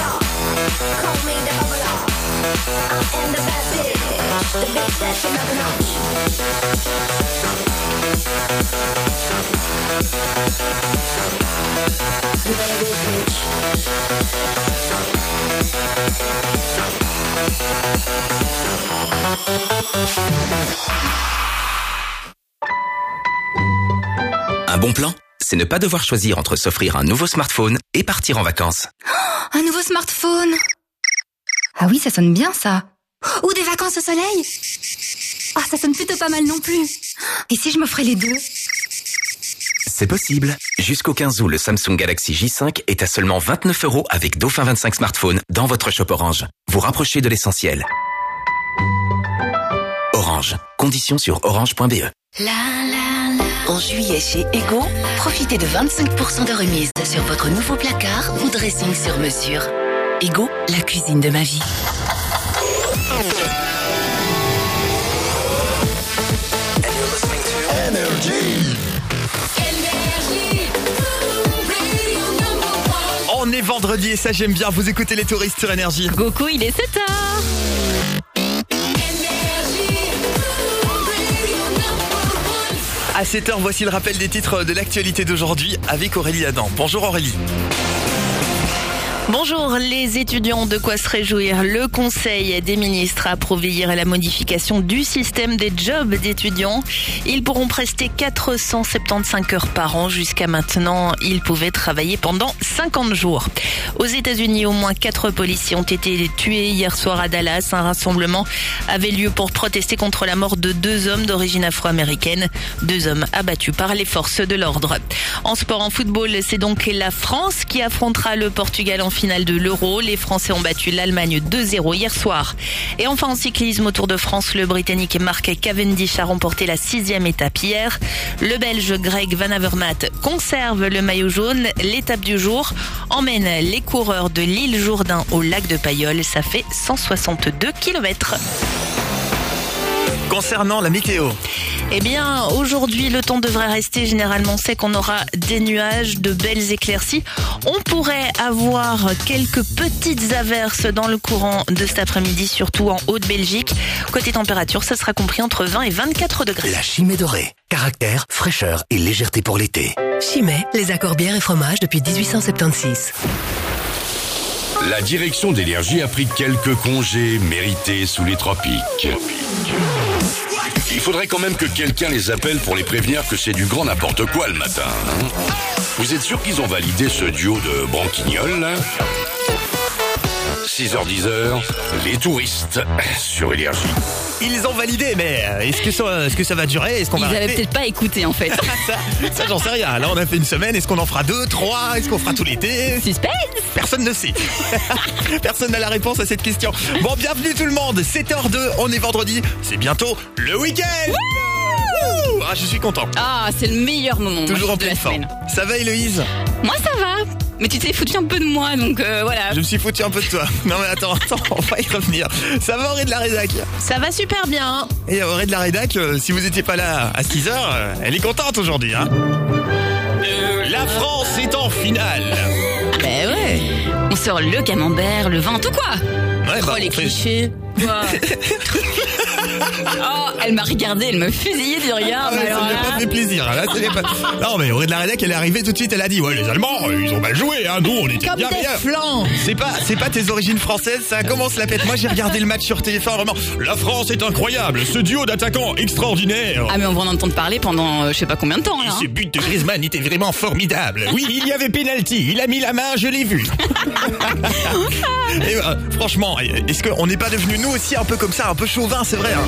up, call me the bubble up. I am the bad bitch, the bitch that you never Un bon plan, c'est ne pas devoir choisir entre s'offrir un nouveau smartphone et partir en vacances. [GASPS] Un nouveau smartphone Ah oui, ça sonne bien ça. Ou des vacances au soleil Ah, ça sonne plutôt pas mal non plus. Et si je m'offrais les deux C'est possible. Jusqu'au 15 août, le Samsung Galaxy J5 est à seulement 29 euros avec Dauphin 25 smartphone dans votre shop Orange. Vous rapprochez de l'essentiel. Orange. Conditions sur orange.be. En juillet chez Ego, profitez de 25% de remise sur votre nouveau placard ou dressing sur mesure. Ego, la cuisine de ma vie. On est vendredi et ça j'aime bien, vous écoutez les touristes sur énergie. Goku, il est 7h. À 7h, voici le rappel des titres de l'actualité d'aujourd'hui avec Aurélie Adam. Bonjour Aurélie. Bonjour les étudiants, de quoi se réjouir Le Conseil des ministres a approuvé hier la modification du système des jobs d'étudiants. Ils pourront prester 475 heures par an. Jusqu'à maintenant, ils pouvaient travailler pendant 50 jours. Aux États-Unis, au moins 4 policiers ont été tués hier soir à Dallas. Un rassemblement avait lieu pour protester contre la mort de deux hommes d'origine afro-américaine. Deux hommes abattus par les forces de l'ordre. En sport, en football, c'est donc la France qui affrontera le Portugal en finale de l'Euro. Les Français ont battu l'Allemagne 2-0 hier soir. Et enfin en cyclisme au Tour de France, le Britannique Mark Cavendish a remporté la sixième étape hier. Le Belge Greg Van Avermaet conserve le maillot jaune. L'étape du jour emmène les coureurs de l'île Jourdain au lac de Payolle. Ça fait 162 kilomètres. Concernant la météo. Eh bien, aujourd'hui, le temps devrait rester généralement sec. On aura des nuages, de belles éclaircies. On pourrait avoir quelques petites averses dans le courant de cet après-midi, surtout en Haute-Belgique. Côté température, ça sera compris entre 20 et 24 degrés. La Chimée dorée. Caractère, fraîcheur et légèreté pour l'été. Chimay, les accords bières et fromages depuis 1876. La direction d'énergie a pris quelques congés mérités sous les tropiques. Il faudrait quand même que quelqu'un les appelle pour les prévenir que c'est du grand n'importe quoi le matin. Vous êtes sûr qu'ils ont validé ce duo de branquignoles 6h10h, les touristes sur énergie. Ils ont validé, mais euh, est-ce que ça, est-ce que ça va durer? Est-ce qu'on Ils va avaient peut-être pas écouté en fait. [LAUGHS] ça, ça, j'en sais rien. Là, on a fait une semaine. Est-ce qu'on en fera deux, trois? Est-ce qu'on fera tout l'été? Suspense Personne ne sait. [LAUGHS] Personne n'a la réponse à cette question. Bon, bienvenue tout le monde. 7h02, on est vendredi. C'est bientôt le week-end. Wouh ah, je suis content. Ah, c'est le meilleur moment. Toujours moi, en pleine forme. Ça va, Héloïse? Moi, ça va. Mais tu t'es foutu un peu de moi, donc euh, voilà. Je me suis foutu un peu de toi. [LAUGHS] Non, mais attends, attends, on va y revenir. Ça va, Auré de la Rédac Ça va super bien. Et Auré de la Rédac, euh, si vous étiez pas là à 6h, euh, elle est contente aujourd'hui. Hein Euh, la France est en finale. Ben ouais. On sort le camembert, le vin, tout quoi. Ouais, Trop bah, les on fait- clichés. Quoi [LAUGHS] Oh, elle m'a regardé, elle me fusillait du regard. Ah ouais, ça lui a là- pas fait plaisir. Là, a pas- Non, mais Audrey de la Redac, elle est arrivée tout de suite, elle a dit Ouais, les Allemands, euh, ils ont mal joué, hein, nous, on était Comme bien des meilleurs. flancs. C'est pas, c'est pas tes origines françaises, ça commence la pète. Moi, j'ai regardé le match sur TF1, vraiment. La France est incroyable, ce duo d'attaquants extraordinaire. Ah mais on va en entendre parler pendant euh, je sais pas combien de temps là. hein. Ce but de Griezmann était vraiment formidable. Oui, il y avait penalty. Il a mis la main, je l'ai vu. [LAUGHS] Et, euh, franchement, est-ce qu'on n'est pas devenu nous aussi un peu comme ça, un peu chauvin, c'est vrai. hein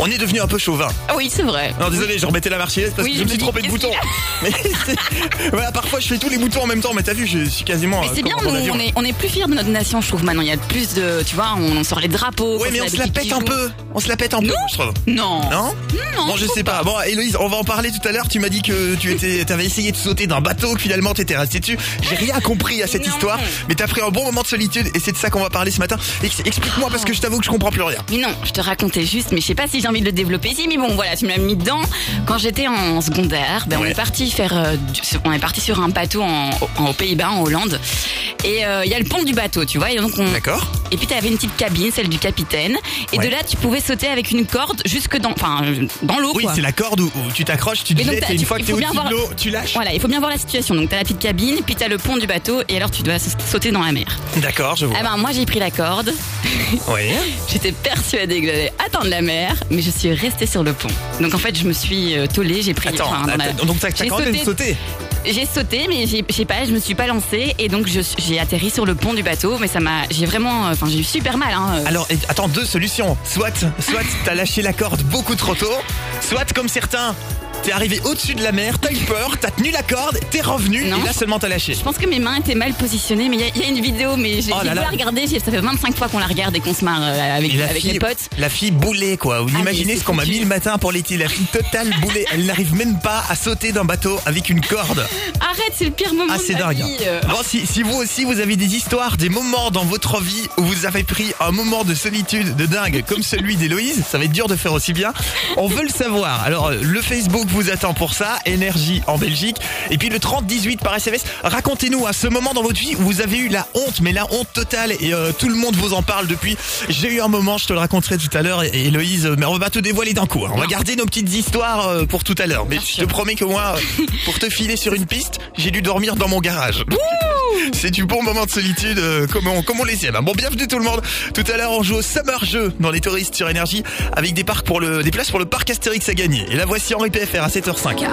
on est devenu un peu chauvin. Ah oui c'est vrai. Non, désolé, je remettais la marseillaise parce Oui, que je me suis trompé de bouton. [LAUGHS] Mais voilà, parfois je fais tous les boutons en même temps, mais t'as vu, je suis quasiment. Mais euh, c'est bien, nous, on est, on est plus fiers de notre nation, je trouve maintenant. Il y a plus de, tu vois, on sort les drapeaux. Ouais, mais on se la pète un peu. On se la pète un peu, je trouve. Non. Non Non, Bon, je sais pas. Bon, Héloïse, on va en parler tout à l'heure. Tu m'as dit que tu étais, t'avais essayé de sauter d'un bateau, que finalement t'étais resté dessus. J'ai rien compris à cette histoire, mais t'as pris un bon moment de solitude et c'est de ça qu'on va parler ce matin. Ex- Explique-moi parce que je t'avoue que je comprends plus rien. Mais non, je te racontais juste, mais je sais pas si j'ai envie de le développer ici, mais bon, voilà, tu me l'as mis dedans. Quand j'étais en secondaire, ben, on est parti faire, euh, on est parti sur un bateau en, en- aux Pays-Bas, en Hollande. Et euh, il y a le pont du bateau, tu vois. Et donc on. D'accord. Et puis t'avais une petite cabine, celle du capitaine. Et Ouais. de là, tu pouvais sauter avec une corde jusque dans, enfin, dans l'eau. Oui, c'est la corde où, où tu t'accroches, tu te jettes et une tu- fois que t'es au-dessus de l'eau, tu lâches. Voilà, il faut bien voir la situation. Donc t'as la petite cabine, puis t'as le pont du bateau, et alors tu dois sa- sauter dans la mer. D'accord, je vois. Ah ben moi j'ai pris la corde. Oui. [LAUGHS] J'étais persuadée que j'allais attendre la mer, mais je suis restée sur le pont. Donc en fait je me suis euh, tollée, j'ai pris. Attends, enfin, dans la- donc t'as quand même sauté. J'ai sauté, mais j'ai- pas, je me suis pas lancée et donc j'ai atterri sur le pont du bateau, mais ça m'a, j'ai vraiment, euh, enfin j'ai eu super mal. Hein. Alors, et- attends, deux solutions. Soit, soit t'as lâché la corde beaucoup trop tôt, soit comme certains, t'es arrivé au-dessus de la mer, t'as eu peur, t'as tenu la corde, t'es revenu Non, et là seulement t'as lâché. Je pense que mes mains étaient mal positionnées, mais il y a- il y, a une vidéo, mais j'ai Oh pas regardé. Ça fait 25 fois qu'on la regarde et qu'on se marre euh, avec, fille, les potes. la fille boulée quoi. Vous Ah, imaginez ce qu'on m'a mis le matin pour l'été. La fille totale boulée. Elle n'arrive même pas à sauter d'un bateau avec une corde. Arrête, c'est le pire moment Ah, c'est dingue. vie. Bon, si, si vous aussi vous avez des histoires, des moments dans votre vie où vous avez pris un moment de solitude de dingue comme celui d'Héloïse, ça va être dur de faire aussi bien. On veut le savoir. Alors, euh, le Facebook vous attend pour ça, Énergie en Belgique. Et puis le 3018 par SMS. Racontez-nous à ce moment dans votre vie où vous avez eu la honte, mais la honte totale. Et euh, tout le monde vous en parle depuis. J'ai eu un moment, je te le raconterai tout à l'heure. Et, Héloïse, mais on va pas tout dévoiler d'un coup. hein. On va garder nos petites histoires euh, pour tout à l'heure. Mais je te promets que moi, euh, [LAUGHS] pour te filer sur une piste, j'ai dû dormir dans mon garage. [LAUGHS] C'est du bon moment de solitude euh, comme, on, comme on les aime. Bon, bienvenue tout le monde. Tout à l'heure, on joue au Summer Jeu dans les touristes sur énergie avec des parcs pour le, des places pour le parc Astérix à gagner. Et la voici Henri À 7h05.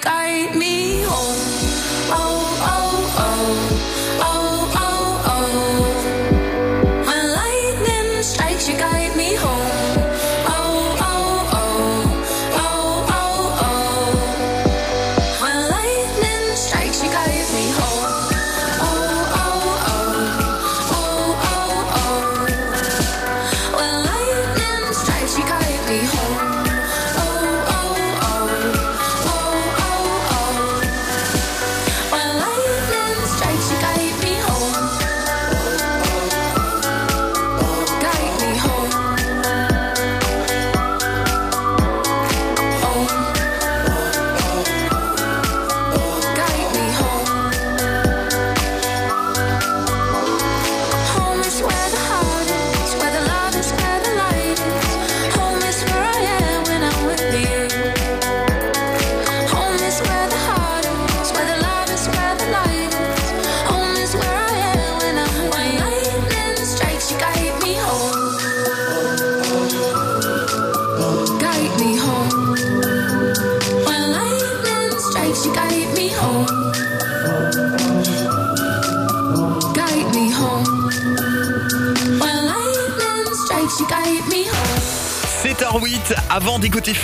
Guide me home.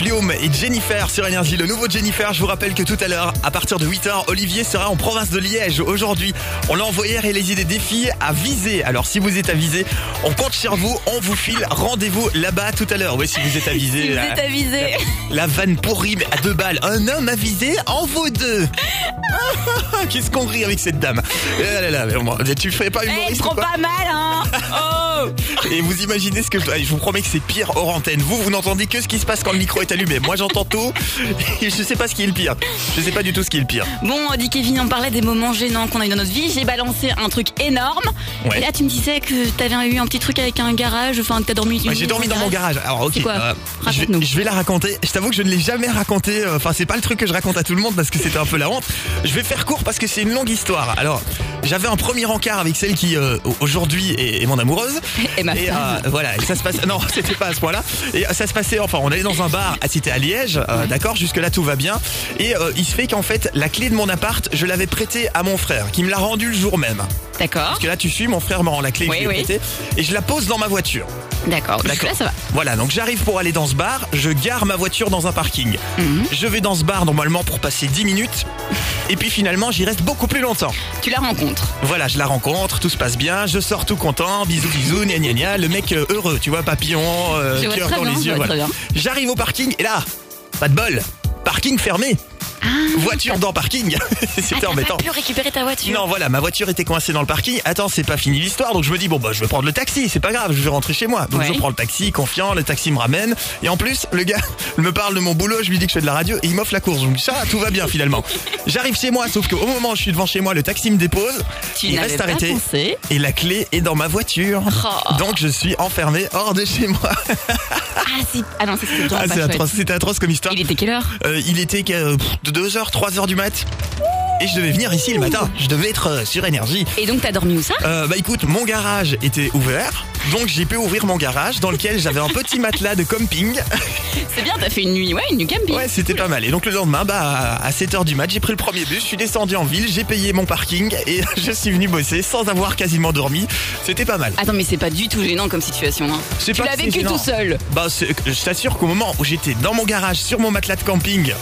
D'écouter Flium et Jennifer sur Énergie, le nouveau Jennifer, je vous rappelle que tout à l'heure, à partir de 8h, Olivier sera en province de Liège. Aujourd'hui, on l'a envoyé réaliser des défis à viser. Alors si vous êtes avisé, on compte sur vous, on vous file rendez-vous là-bas tout à l'heure. Oui, si vous êtes avisé. [LAUGHS] Si vous la- êtes avisé. La, la vanne pourrie, à deux balles. Un homme avisé en vaut deux. [LAUGHS] Qu'est-ce qu'on rit avec cette dame? Eh là là, mais bon, Tu ferais pas Eh, humoriste trop ou quoi pas mal, hein Oh [LAUGHS] et vous imaginez ce que je, je vous promets que c'est pire hors antenne. Vous, vous n'entendez que ce qui se passe quand le micro est allumé. Moi, j'entends tout. Et je sais pas ce qui est le pire. Je sais pas du tout ce qui est le pire. Bon, dit Kevin, on parlait des moments gênants qu'on a eu dans notre vie. J'ai balancé un truc énorme. Ouais. Et là, tu me disais que t'avais eu un petit truc avec un garage, enfin que t'as dormi. Ouais, j'ai dormi dans mon garage. Alors ok, quoi euh, je, vais- je vais la raconter. Je t'avoue que je ne l'ai jamais raconté. euh, Enfin, c'est pas le truc que je raconte à tout le monde parce que c'était un peu la honte. Je vais faire court parce que c'est une longue histoire. Alors, j'avais un premier encart avec celle qui euh, aujourd'hui est, est mon amoureuse. [LAUGHS] Et ma et, euh, voilà, et ça se passe. Non, [LAUGHS] c'était pas à ce point-là. Et euh, ça se passait. Enfin, on allait dans un bar. ah, C'était à Liège. euh, D'accord. Jusque là, tout va bien. Et euh, il se fait qu'en fait, la clé de mon appart, je l'avais prêtée à mon frère, qui me l'a rendue le jour même. D'accord. Parce que là, tu suis, mon frère me rend la clé, Oui, je l'ai oui. prêtée, et je la pose dans ma voiture. D'accord. D'accord. Là, ça va. Voilà, donc j'arrive pour aller dans ce bar, je gare ma voiture dans un parking. Mhm. Je vais dans ce bar normalement pour passer 10 minutes. Et puis finalement, j'y reste beaucoup plus longtemps. Tu la rencontres. Voilà, je la rencontre, tout se passe bien, je sors tout content, bisous bisous, gna gna gna, le mec euh, heureux, tu vois, papillon, euh, cœur dans bien, les yeux. voilà. J'arrive au parking et là, pas de bol, parking fermé. Voiture dans parking. [LAUGHS] C'était Ah, embêtant. pas pu récupérer ta voiture. Non, voilà, ma voiture était coincée dans le parking. Attends, c'est pas fini l'histoire, donc je me dis bon bah je vais prendre le taxi, c'est pas grave, je vais rentrer chez moi. Donc Ouais. je prends le taxi, confiant, le taxi me ramène. Et en plus, le gars [LAUGHS] me parle de mon boulot, je lui dis que je fais de la radio et il m'offre la course. Donc ça, tout va bien finalement. [LAUGHS] J'arrive chez moi, sauf qu'au moment où je suis devant chez moi, le taxi me dépose. Tu il reste arrêté. pensé. Et la clé est dans ma voiture. Oh. Donc je suis enfermé hors de chez moi. Ah, si. Ah non, c'était Ah, atroce, c'était atroce comme histoire. Il était quelle heure? Euh, il était pff, de 2h, 3h du mat. Et je devais venir ici le matin. Je devais être euh, sur énergie. Et donc, t'as dormi où ça? Euh, bah écoute, mon garage était ouvert, donc j'ai pu ouvrir mon garage dans lequel j'avais un petit matelas de camping. C'est bien, t'as fait une nuit, ouais, une nuit camping. Ouais, c'était pas mal. Et donc le lendemain, bah à 7h du mat, j'ai pris le premier bus, je suis descendu en ville, j'ai payé mon parking et [LAUGHS] je suis venu bosser sans avoir quasiment dormi. C'était pas mal. Attends, mais c'est pas du tout gênant comme situation. Hein. C'est Tu pas l'as que c'est vécu gênant. tout seul. Bah c'est- je t'assure qu'au moment où j'étais dans mon garage sur mon matelas de camping,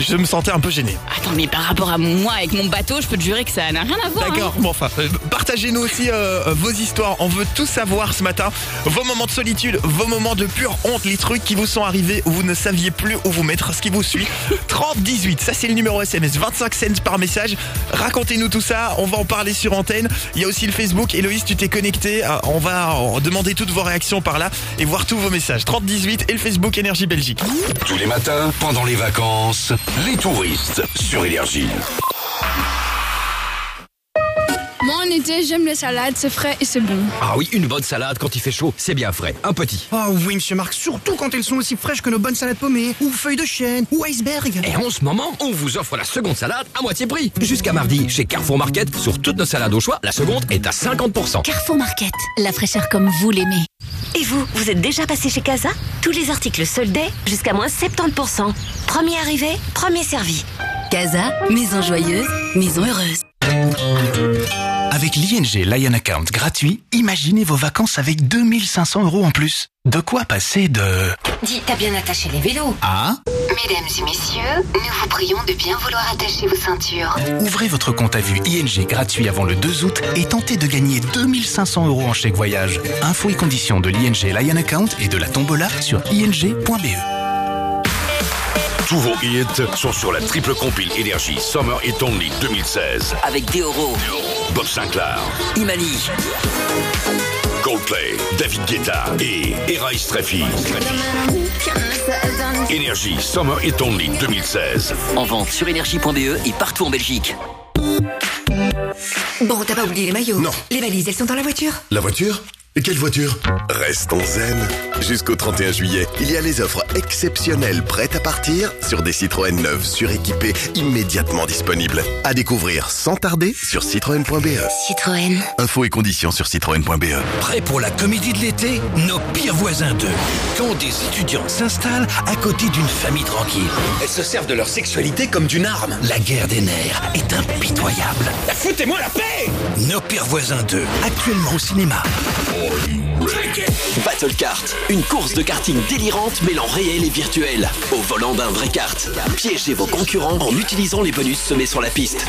je me sentais un peu gêné. Attends, mais par rapport à moi avec mon bateau, je peux te jurer que ça n'a rien à voir. D'accord, hein. bon enfin, euh, partagez-nous aussi euh, euh, vos histoires, on veut tout savoir ce matin, vos moments de solitude, vos moments de pure honte, les trucs qui vous sont arrivés où vous ne saviez plus où vous mettre, ce qui vous suit. [LAUGHS] 3018, ça c'est le numéro SMS, 25 cents par message, racontez-nous tout ça, on va en parler sur antenne, il y a aussi le Facebook, Héloïse tu t'es connecté, Euh, on va demander toutes vos réactions par là et voir tous vos messages. 3018 et le Facebook Énergie Belgique. Tous les matins, pendant les vacances, les touristes sur Énergie. Moi, en été, j'aime les salades, c'est frais et c'est bon. Ah oui, une bonne salade quand il fait chaud, c'est bien frais. Un petit. Oh oui, monsieur Marc, surtout quand elles sont aussi fraîches que nos bonnes salades paumées, ou feuilles de chêne, ou iceberg. Et en ce moment, on vous offre la seconde salade à moitié prix. Jusqu'à mardi, chez Carrefour Market, sur toutes nos salades au choix, la seconde est à 50%. Carrefour Market, la fraîcheur comme vous l'aimez. Et vous, vous êtes déjà passé chez Casa Tous les articles soldés jusqu'à moins 70%. Premier arrivé, premier servi. Casa, maison joyeuse, maison heureuse. Avec l'ING Lion Account gratuit, imaginez vos vacances avec 2500 euros en plus. De quoi passer de... Dis, t'as bien attaché les vélos Ah Mesdames et messieurs, nous vous prions de bien vouloir attacher vos ceintures. Ouvrez votre compte à vue ING gratuit avant le 2 août et tentez de gagner 2500 euros en chèque voyage. Infos et conditions de l'ING Lion Account et de la tombola sur ing.be. Tous vos hits sont sur la triple compile Énergie Summer It Only 2016. Avec Deoro, Bob Sinclair, Imani, Coldplay, David Guetta et Era Streffy. Énergie Summer It Only 2016. en vente sur énergie.be et partout en Belgique. Bon, t'as pas oublié les maillots Non. Les valises, elles sont dans la voiture La voiture? Et quelle voiture Restons zen. Jusqu'au 31 juillet, il y a les offres exceptionnelles prêtes à partir sur des Citroën neuves suréquipées immédiatement disponibles. À découvrir sans tarder sur citroën.be. Citroën. Infos et conditions sur citroën.be. Prêt pour la comédie de l'été? Nos pires voisins 2. Quand des étudiants s'installent à côté d'une famille tranquille. Elles se servent de leur sexualité comme d'une arme. La guerre des nerfs est impitoyable. Foutez-moi la paix Nos pires voisins 2. Actuellement au cinéma. Battle Kart, une course de karting délirante mêlant réel et virtuel. Au volant d'un vrai kart. Piégez vos concurrents en utilisant les bonus semés sur la piste.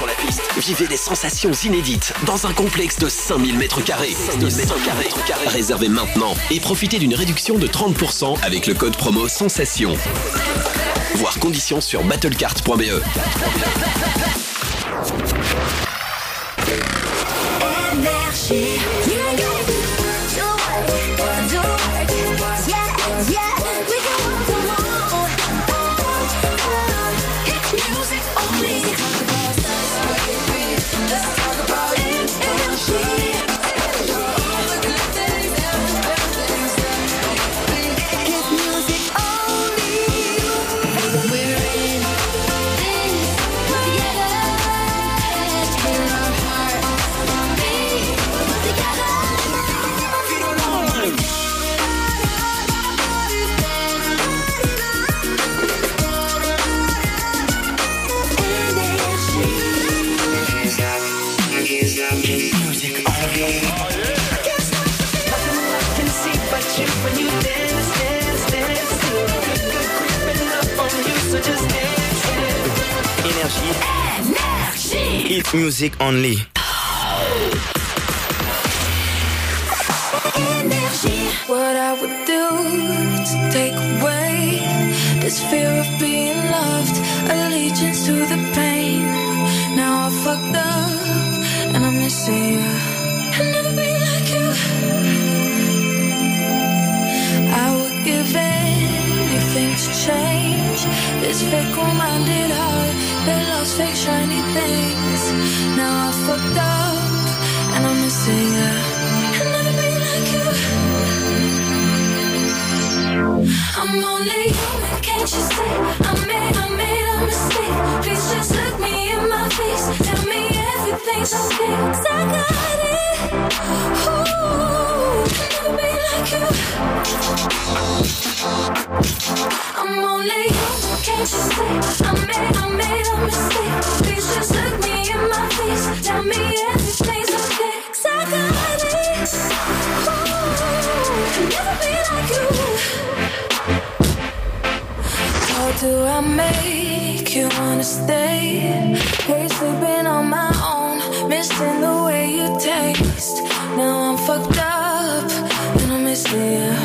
Vivez des sensations inédites dans un complexe de 5000 mètres carrés. 5000 mètres carrés. Réservez maintenant et profitez d'une réduction de 30% avec le code promo Sensation. Voir conditions sur battlecart.be. Hit music only. What I would do to take away this fear of being loved, allegiance to the pain. Now I fucked up and I'm missing you. I'll never be like you. To change this fickle-minded heart that loves fake shiny things. Now I fucked up and I'm missing you. I'll never be like you. I'm only human, can't you see? I made, I made a mistake. Please just look me in my face. Do I make you wanna stay? Hate sleeping on my own, missing the way you taste. Now I'm fucked up and I'm missing you.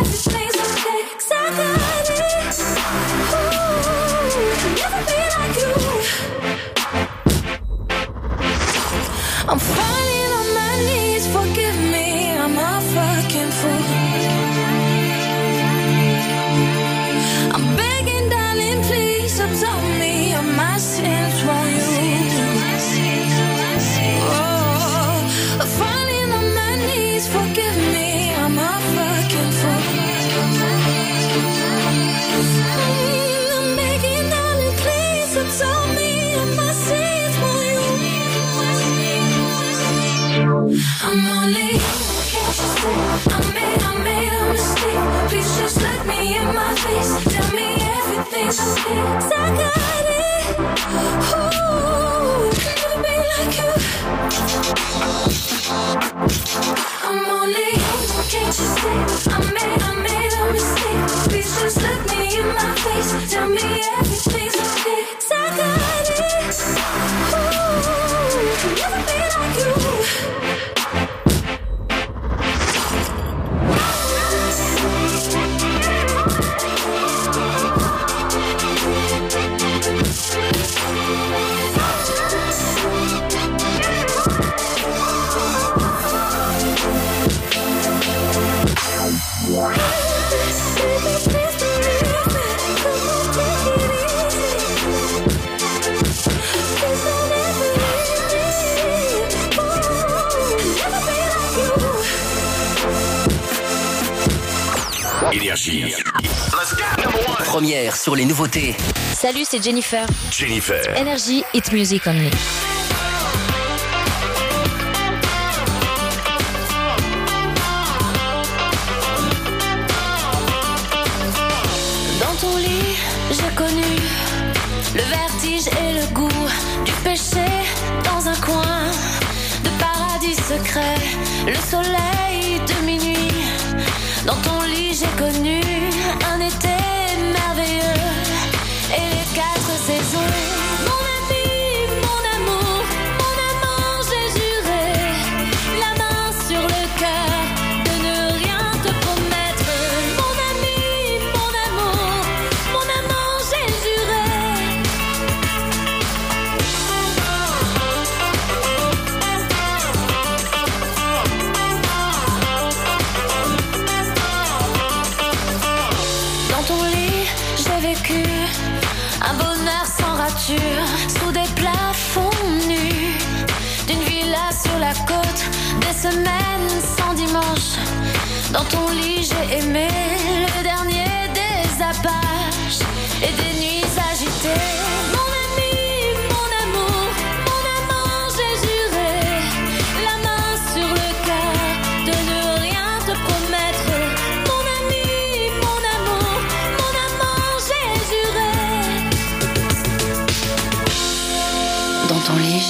Énergie. Première sur les nouveautés. Salut, c'est Jennifer. Jennifer. Energy, Hit Music Only.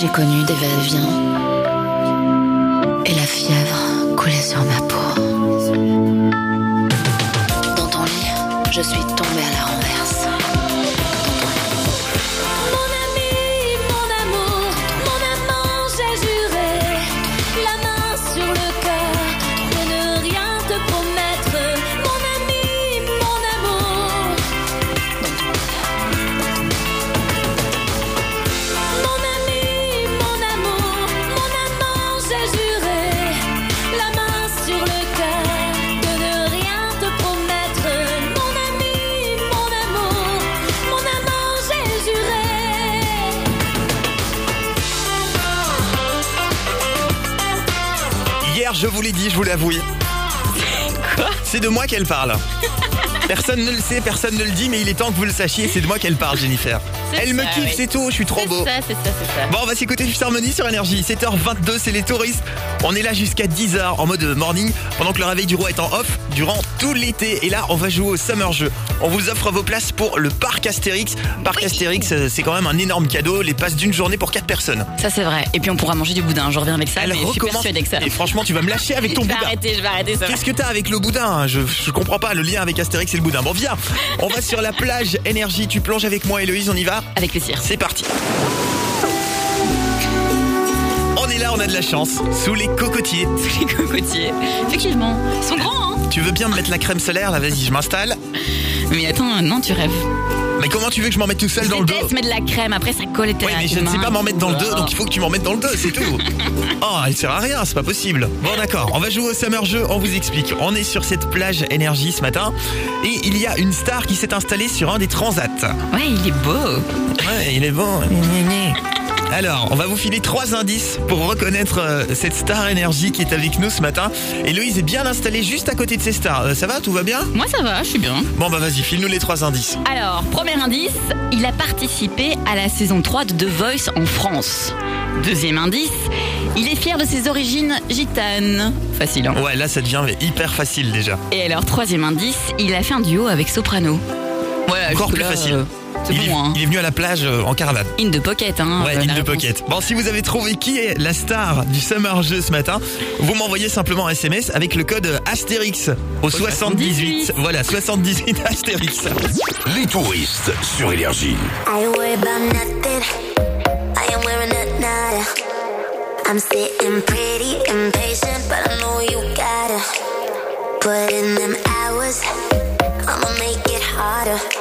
J'ai connu des va-et-vient. Je vous l'avoue. C'est de moi qu'elle parle. [LAUGHS] Personne ne le sait, personne ne le dit, mais il est temps que vous le sachiez, c'est de moi qu'elle parle, Jennifer. C'est Elle me kiffe, oui. c'est tout, je suis trop C'est beau. ça, c'est ça, c'est ça. Bon, on va s'écouter Fifth Harmony sur Énergie. 7h22, c'est les touristes. On est là jusqu'à 10h en mode morning, pendant que le réveil du roi est en off durant tout l'été. Et là, on va jouer au Summer Jeu. On vous offre vos places pour le parc Astérix. Parc Astérix, euh, c'est quand même un énorme cadeau. Les passes d'une journée pour 4 personnes. Ça, c'est vrai. Et puis, on pourra manger du boudin. Je reviens avec ça. Elle mais je suis avec ça. Et franchement, tu vas me lâcher avec [LAUGHS] ton je vais boudin. arrêter, je vais arrêter ça. Qu'est-ce que t'as avec le boudin? Je, je comprends pas le lien avec Astérix et le boudin. Bon, viens, on va sur la plage Énergie. Tu plonges avec moi, Héloïse, on y va? Avec plaisir. C'est parti. On est là, on a de la chance. Sous les cocotiers. Sous les cocotiers. Effectivement. Ils sont grands, hein Tu veux bien me mettre la crème solaire? Là Vas-y, je m'installe. Mais attends, non, tu rêves. Mais comment tu veux que je m'en mette tout seul dans le dos Déteste mettre de la crème, après ça colle et Oui, mais je ne sais pas m'en mettre dans le dos, donc il faut que tu m'en mettes dans le dos, c'est tout. [LAUGHS] Oh, elle sert à rien, c'est pas possible. Bon, d'accord, on va jouer au Summer Jeu, on vous explique. On est sur cette plage énergie ce matin, et il y a une star qui s'est installée sur un des transats. Ouais, il est beau. Ouais, il est bon. Alors, on va vous filer trois indices pour reconnaître euh, cette star énergie qui est avec nous ce matin. Héloïse est bien installée juste à côté de ces stars. Euh, ça va, tout va bien? Moi, ça va, je suis bien. Bon, bah vas-y, file-nous les trois indices. Alors, premier indice, il a participé à la saison 3 de The Voice en France. Deuxième indice, il est fier de ses origines gitanes. Facile, hein Ouais, là, ça devient hyper facile déjà. Et alors, troisième indice, il a fait un duo avec Soprano. Voilà, Encore plus facile. euh, c'est il, est, bon, hein. il est venu à la plage euh, en caravane. In de pocket, hein. Ouais, in réponse. pocket. Bon, si vous avez trouvé qui est la star du Summer Jeu ce matin, vous m'envoyez simplement un SMS avec le code Astérix au 78. Voilà, 78 [LAUGHS] Astérix. Les touristes sur Énergie. I worry about nothing. I am wearing a nada. I'm sitting pretty impatient, but I know you gotta put in them hours. I'ma make it harder.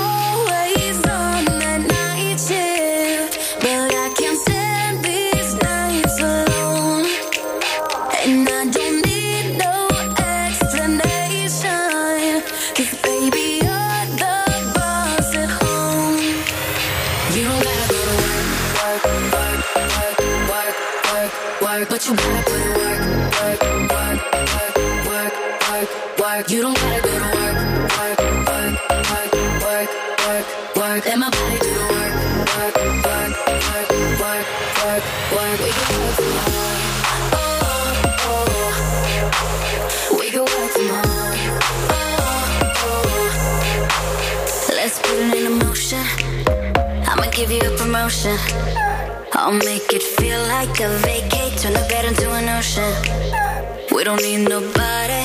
give you a promotion. I'll make it feel like a vacate, turn the bed into an ocean. We don't need nobody,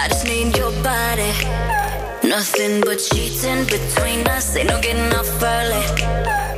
I just need your body. Nothing but cheating between us, ain't no getting off early.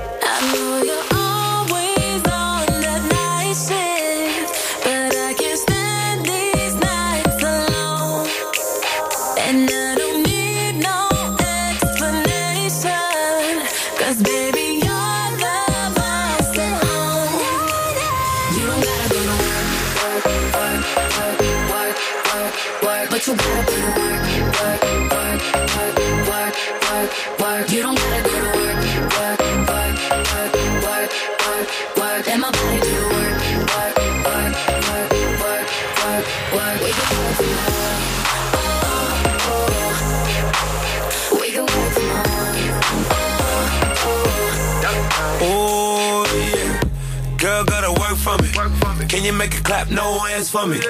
Can you make it clap? No hands for me.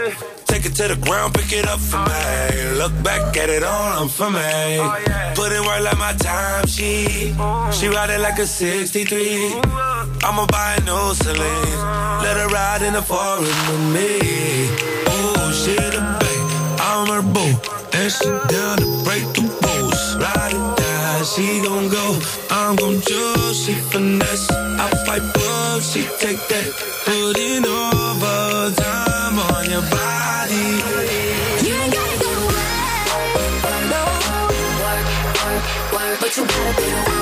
Take it to the ground, pick it up for me. Look back at it all, I'm for me. Put in work like my time, she she ride it like a 63. I'ma buy a new Celine. Let her ride in the forest with me. Oh, she the babe, I'm her boo, and she down to break the rules. Ride she gon' go, I'm gon' choose. She finesse, I fight both, she take that. Put in overtime on your body. You ain't gotta go work, no. Work, work, work, but you gotta be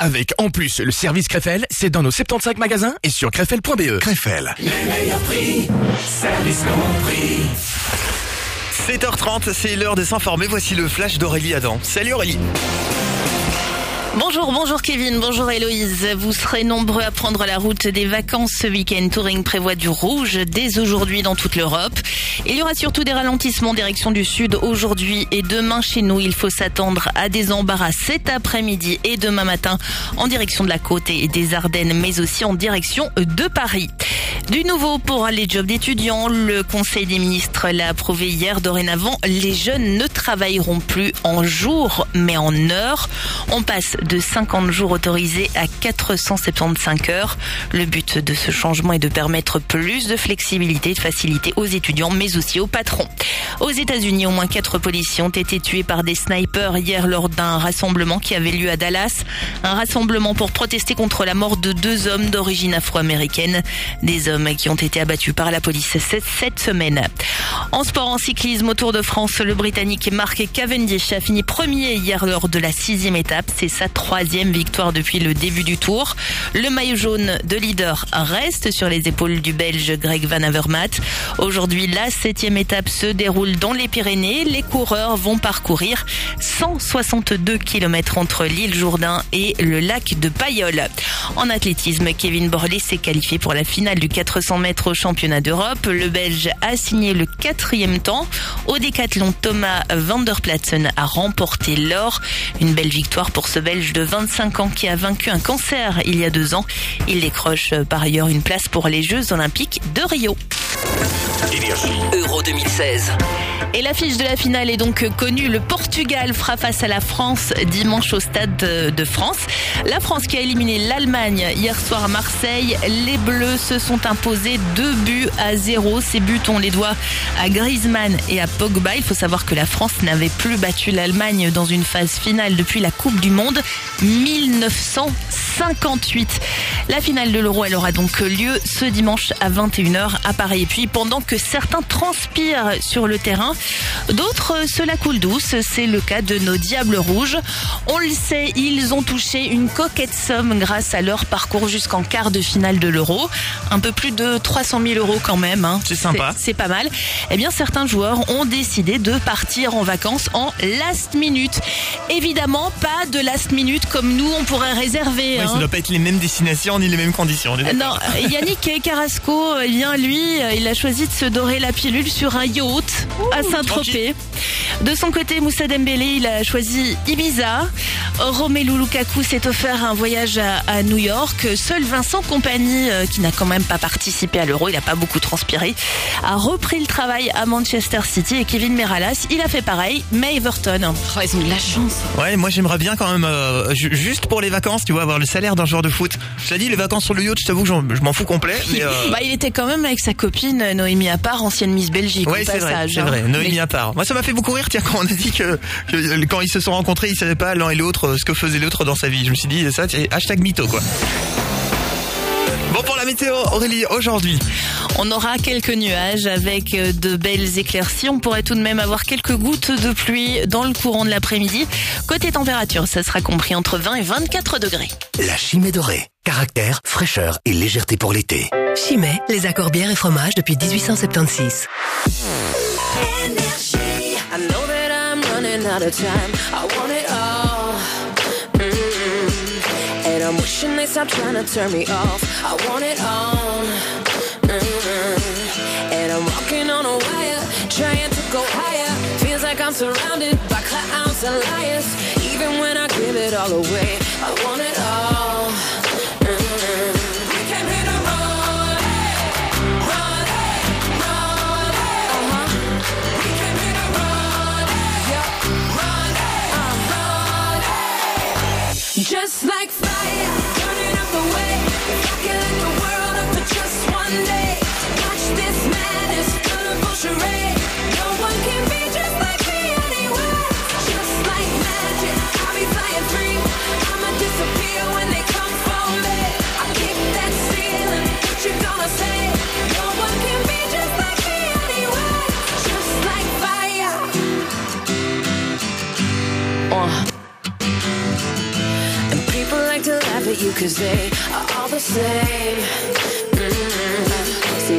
Avec en plus le service Crefel, c'est dans nos 75 magasins et sur crefel.be. Crefel. Les meilleurs prix, service compris. 7h30, c'est l'heure de s'informer. Voici le flash d'Aurélie Adam. Salut Aurélie. Bonjour, bonjour Kevin, bonjour Héloïse. Vous serez nombreux à prendre la route des vacances ce week-end. Touring prévoit du rouge dès aujourd'hui dans toute l'Europe. Il y aura surtout des ralentissements en direction du sud aujourd'hui et demain chez nous. Il faut s'attendre à des embarras cet après-midi et demain matin en direction de la côte et des Ardennes, mais aussi en direction de Paris. Du nouveau pour les jobs d'étudiants, le Conseil des ministres l'a approuvé hier. Dorénavant, les jeunes ne travailleront plus en jours, mais en heures. On passe de 50 jours autorisés à 475 heures. Le but de ce changement est de permettre plus de flexibilité et de facilité aux étudiants, mais aussi aux patrons. Aux États-Unis, au moins quatre policiers ont été tués par des snipers hier lors d'un rassemblement qui avait lieu à Dallas. Un rassemblement pour protester contre la mort de deux hommes d'origine afro-américaine. Des hommes qui ont été abattus par la police cette, cette semaine. En sport, en cyclisme, au Tour de France, le Britannique Mark Cavendish a fini premier hier lors de la sixième étape. C'est sa troisième victoire depuis le début du Tour. Le maillot jaune de leader reste sur les épaules du Belge Greg Van Avermaet. Aujourd'hui, la septième étape se déroule dans les Pyrénées. Les coureurs vont parcourir 162 km entre l'île Jourdain et le lac de Payolle. En athlétisme, Kevin Borlée s'est qualifié pour la finale du 400 mètres au championnat d'Europe. Le Belge a signé le quatrième temps. Au décathlon, Thomas van der Platsen a remporté l'or. Une belle victoire pour ce Belge de 25 ans qui a vaincu un cancer il y a deux ans. Il décroche euh, par ailleurs une place pour les Jeux olympiques de Rio. Euro 2016. Et l'affiche de la finale est donc connue. Le Portugal fera face à la France dimanche au Stade de France. La France qui a éliminé l'Allemagne hier soir à Marseille. Les Bleus se sont imposés deux buts à zéro. Ces buts, on les doit à Griezmann et à Pogba. Il faut savoir que la France n'avait plus battu l'Allemagne dans une phase finale depuis la Coupe du Monde 1958. La finale de l'Euro, elle aura donc lieu ce dimanche à 21h à Paris. Et puis, pendant que certains transpirent sur le terrain, d'autres se la coulent douce. C'est le cas de nos Diables Rouges. On le sait, ils ont touché une coquette somme grâce à leur parcours jusqu'en quart de finale de l'Euro. Un peu plus de 300 000 euros quand même. hein. C'est sympa. C'est pas mal. Eh bien, certains joueurs ont décidé de partir en vacances en last minute. Évidemment, pas de last minute comme nous, on pourrait réserver. Ouais, hein. ça doit pas être les mêmes destinations ni les mêmes conditions. Non, euh, Yannick Carrasco, eh bien lui, euh, il a choisi de se dorer la pilule sur un yacht à Saint-Tropez. De son côté, Moussa Dembélé, il a choisi Ibiza. Romelu Lukaku s'est offert un voyage à, à New York. Seul Vincent Compagnie, euh, qui n'a quand même pas participé à l'Euro, il n'a pas beaucoup transpiré, a repris le travail à Manchester City et Kevin Meralas, il a fait pareil, mais Everton. Oh, ils ont de la chance. Ouais, moi j'aimerais bien quand même, euh, ju- juste pour les vacances, tu vois, avoir le salaire d'un joueur de foot. Je l'ai dit, les vacances sur le yacht, je t'avoue que je m'en fous complet. Mais euh, [LAUGHS] Bah, il était quand même avec sa copine euh, Noémie Appart, ancienne Miss Belgique. Ouais, c'est vrai, c'est hein. vrai. Noémie Mais- à part. Moi, ça m'a fait beaucoup rire, tiens, quand on a dit que, que quand ils se sont rencontrés, ils savaient pas l'un et l'autre euh, ce que faisait l'autre dans sa vie. Je me suis dit, ça, c'est hashtag mytho, quoi. Bon, pour la météo, Aurélie, aujourd'hui. On aura quelques nuages avec euh, de belles éclaircies. On pourrait tout de même avoir quelques gouttes de pluie dans le courant de l'après-midi. Côté température, ça sera compris entre 20 et 24 degrés. La Chimée dorée. Caractère, fraîcheur et légèreté pour l'été. Chimay, les accords bières et fromages depuis 1876. Énergie. I know that I'm running out of time. I I'm wishing they stop trying to turn me off. I want it all. Mm. And I'm walking on a wire, trying to go higher. Feels like I'm surrounded by clowns and liars. Even when I give it all away, I want it all. Mm. We came cause they are all the same.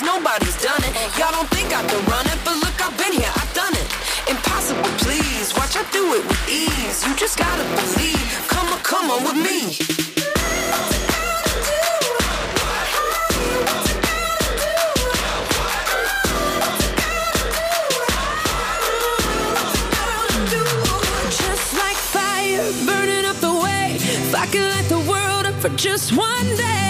Cause nobody's done it. Y'all don't think I can run it, but look, I've been here, I've done it. Impossible, please, watch I do it with ease. You just gotta believe, come on, come on with me. Just like fire, burning up the way. If I could light the world up for just one day,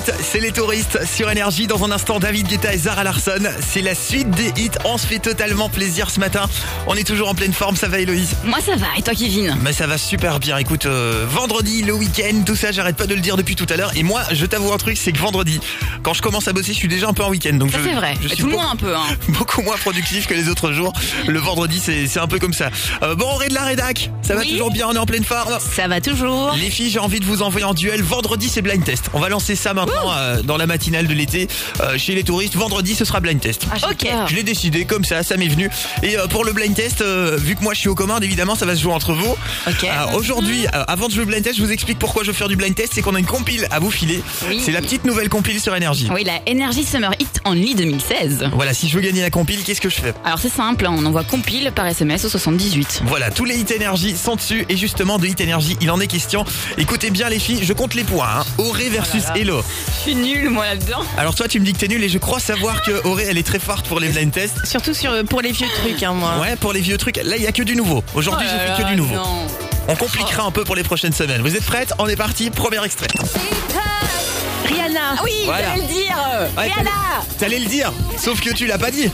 7h38, c'est les touristes sur Énergie. Dans un instant, David Guetta et Zara Larson. C'est la suite des hits. On se fait totalement plaisir ce matin. On est toujours en pleine forme. Ça va, Héloïse Moi ça va, et toi Kevin Mais ça va super bien. Écoute, euh, vendredi, le week-end, tout ça, j'arrête pas de le dire depuis tout à l'heure. Et moi, je t'avoue un truc, c'est que vendredi, quand je commence à bosser, je suis déjà un peu en week-end. Donc Ça c'est vrai, je suis tout le beaucoup- monde un peu. Hein. [LAUGHS] beaucoup moins productif que les autres jours. Le vendredi, c'est un peu comme ça. Euh, bon, Auré de la rédac, ça va Oui. toujours bien, on est en pleine forme Ça va toujours. Les filles, j'ai envie de vous envoyer en duel. Vendredi, c'est blind test. On va lancer ça maintenant euh, dans la matinale de l'été euh, chez les touristes. Vendredi, ce sera blind test. Ah, j'ai ok. peur. Je l'ai décidé comme ça, ça m'est venu. Et euh, pour le blind test, euh, vu que moi je suis aux commandes, évidemment, ça va se jouer entre vous. Ok. Euh, Aujourd'hui, euh, avant de jouer au blind test, je vous explique pourquoi je veux faire du blind test. C'est qu'on a une compile à vous filer. Oui. C'est la petite nouvelle compile sur énergie. Oui, la Energy Summer Hit Only 2016. Voilà, si je veux gagner la compile, qu'est-ce que je fais? Alors c'est simple, hein, on envoie compile par SMS au 78. Voilà, tous les hit énergie sont dessus et justement de hit énergie, il en est question. Écoutez bien les filles, je compte les points. Hein. Auré versus Hello. Je suis nulle moi là-dedans. Alors toi tu me dis que t'es nul et je crois savoir que Auré elle est très forte pour les blind tests. Surtout sur, pour les vieux trucs, hein, moi. Ouais, pour les vieux trucs, là il y a que du nouveau. Aujourd'hui Oh j'ai là fait que du nouveau. non. On compliquera un peu pour les prochaines semaines. Vous êtes prêtes On est parti, premier extrait. Rihanna. Ah oui, Voilà. j'allais le dire. Ouais, Rihanna. T'allais le dire, sauf que tu l'as pas dit.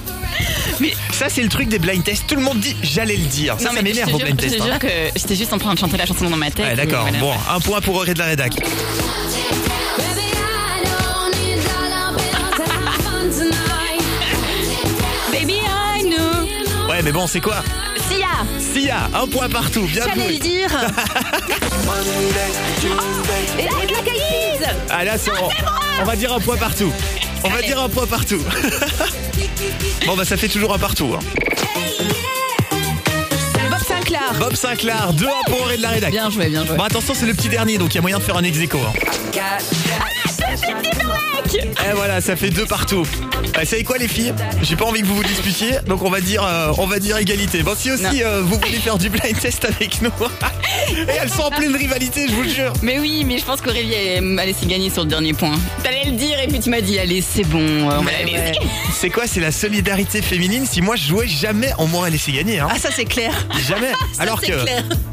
Mais ça c'est le truc des blind tests, tout le monde dit j'allais le dire. Ça, Non, ça m'énerve je au blind jure, test. Je te hein. jure que j'étais juste en train de chanter la chanson dans ma tête. Ouais, d'accord, voilà. bon, un point pour Auré de la rédac. Mais bon, c'est quoi Sia Sia, un point partout, bien J'allais le joué. dire [LAUGHS] Et la Black Eyed Peas Ah là, c'est on, on va dire un point partout. On va dire un point partout. [LAUGHS] bon bah ça fait toujours un partout. hein. Bob Sinclair Bob Sinclair, 2-1 pour Auré de la rédac. Bien joué, bien joué. Bon attention, c'est le petit dernier, donc il y a moyen de faire un ex aequo, hein. Et voilà, ça fait deux partout. Vous savez quoi les filles? J'ai pas envie que vous vous disputiez, donc on va dire, euh, on va dire égalité. Bon, si aussi euh, vous voulez faire du blind test avec nous, [LAUGHS] et elles sont en pleine rivalité, je vous le jure. Mais oui, mais je pense qu'Aurélie allait s'y gagner sur le dernier point. T'allais le dire et puis tu m'as dit, allez, c'est bon, on va la laisser. C'est quoi C'est la solidarité féminine? Si moi je jouais jamais, on m'aurait laissé gagner. Hein. Ah, ça c'est clair. Jamais. [LAUGHS] Alors que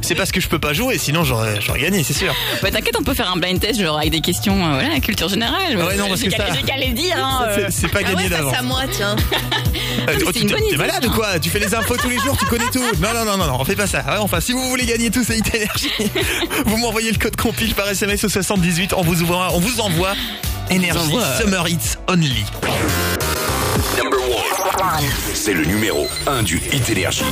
c'est parce que je peux pas jouer, sinon j'aurais j'aurais gagné, c'est sûr. Bah t'inquiète, on peut faire un blind test genre avec des questions, euh, voilà, culture générale. Ouais, non, parce que ça- j'ai qu'à les dire, hein. C'est- euh. c'est pas Ah gagné ouais, d'avance. à moi, tiens. Euh, oh, c'est tu une t'es bonne t'es idée, malade ou quoi? Tu fais les infos tous les jours, tu connais tout. Non, non, non, non, non, on fait pas ça. Ouais, enfin, si vous voulez gagner tout, c'est IT Énergie. [LAUGHS] Vous m'envoyez le code compile par SMS au 78, on vous envoie, on vous envoie Énergie envoie. Summer Hits Only. Number one. C'est le numéro 1 du Hit Énergie.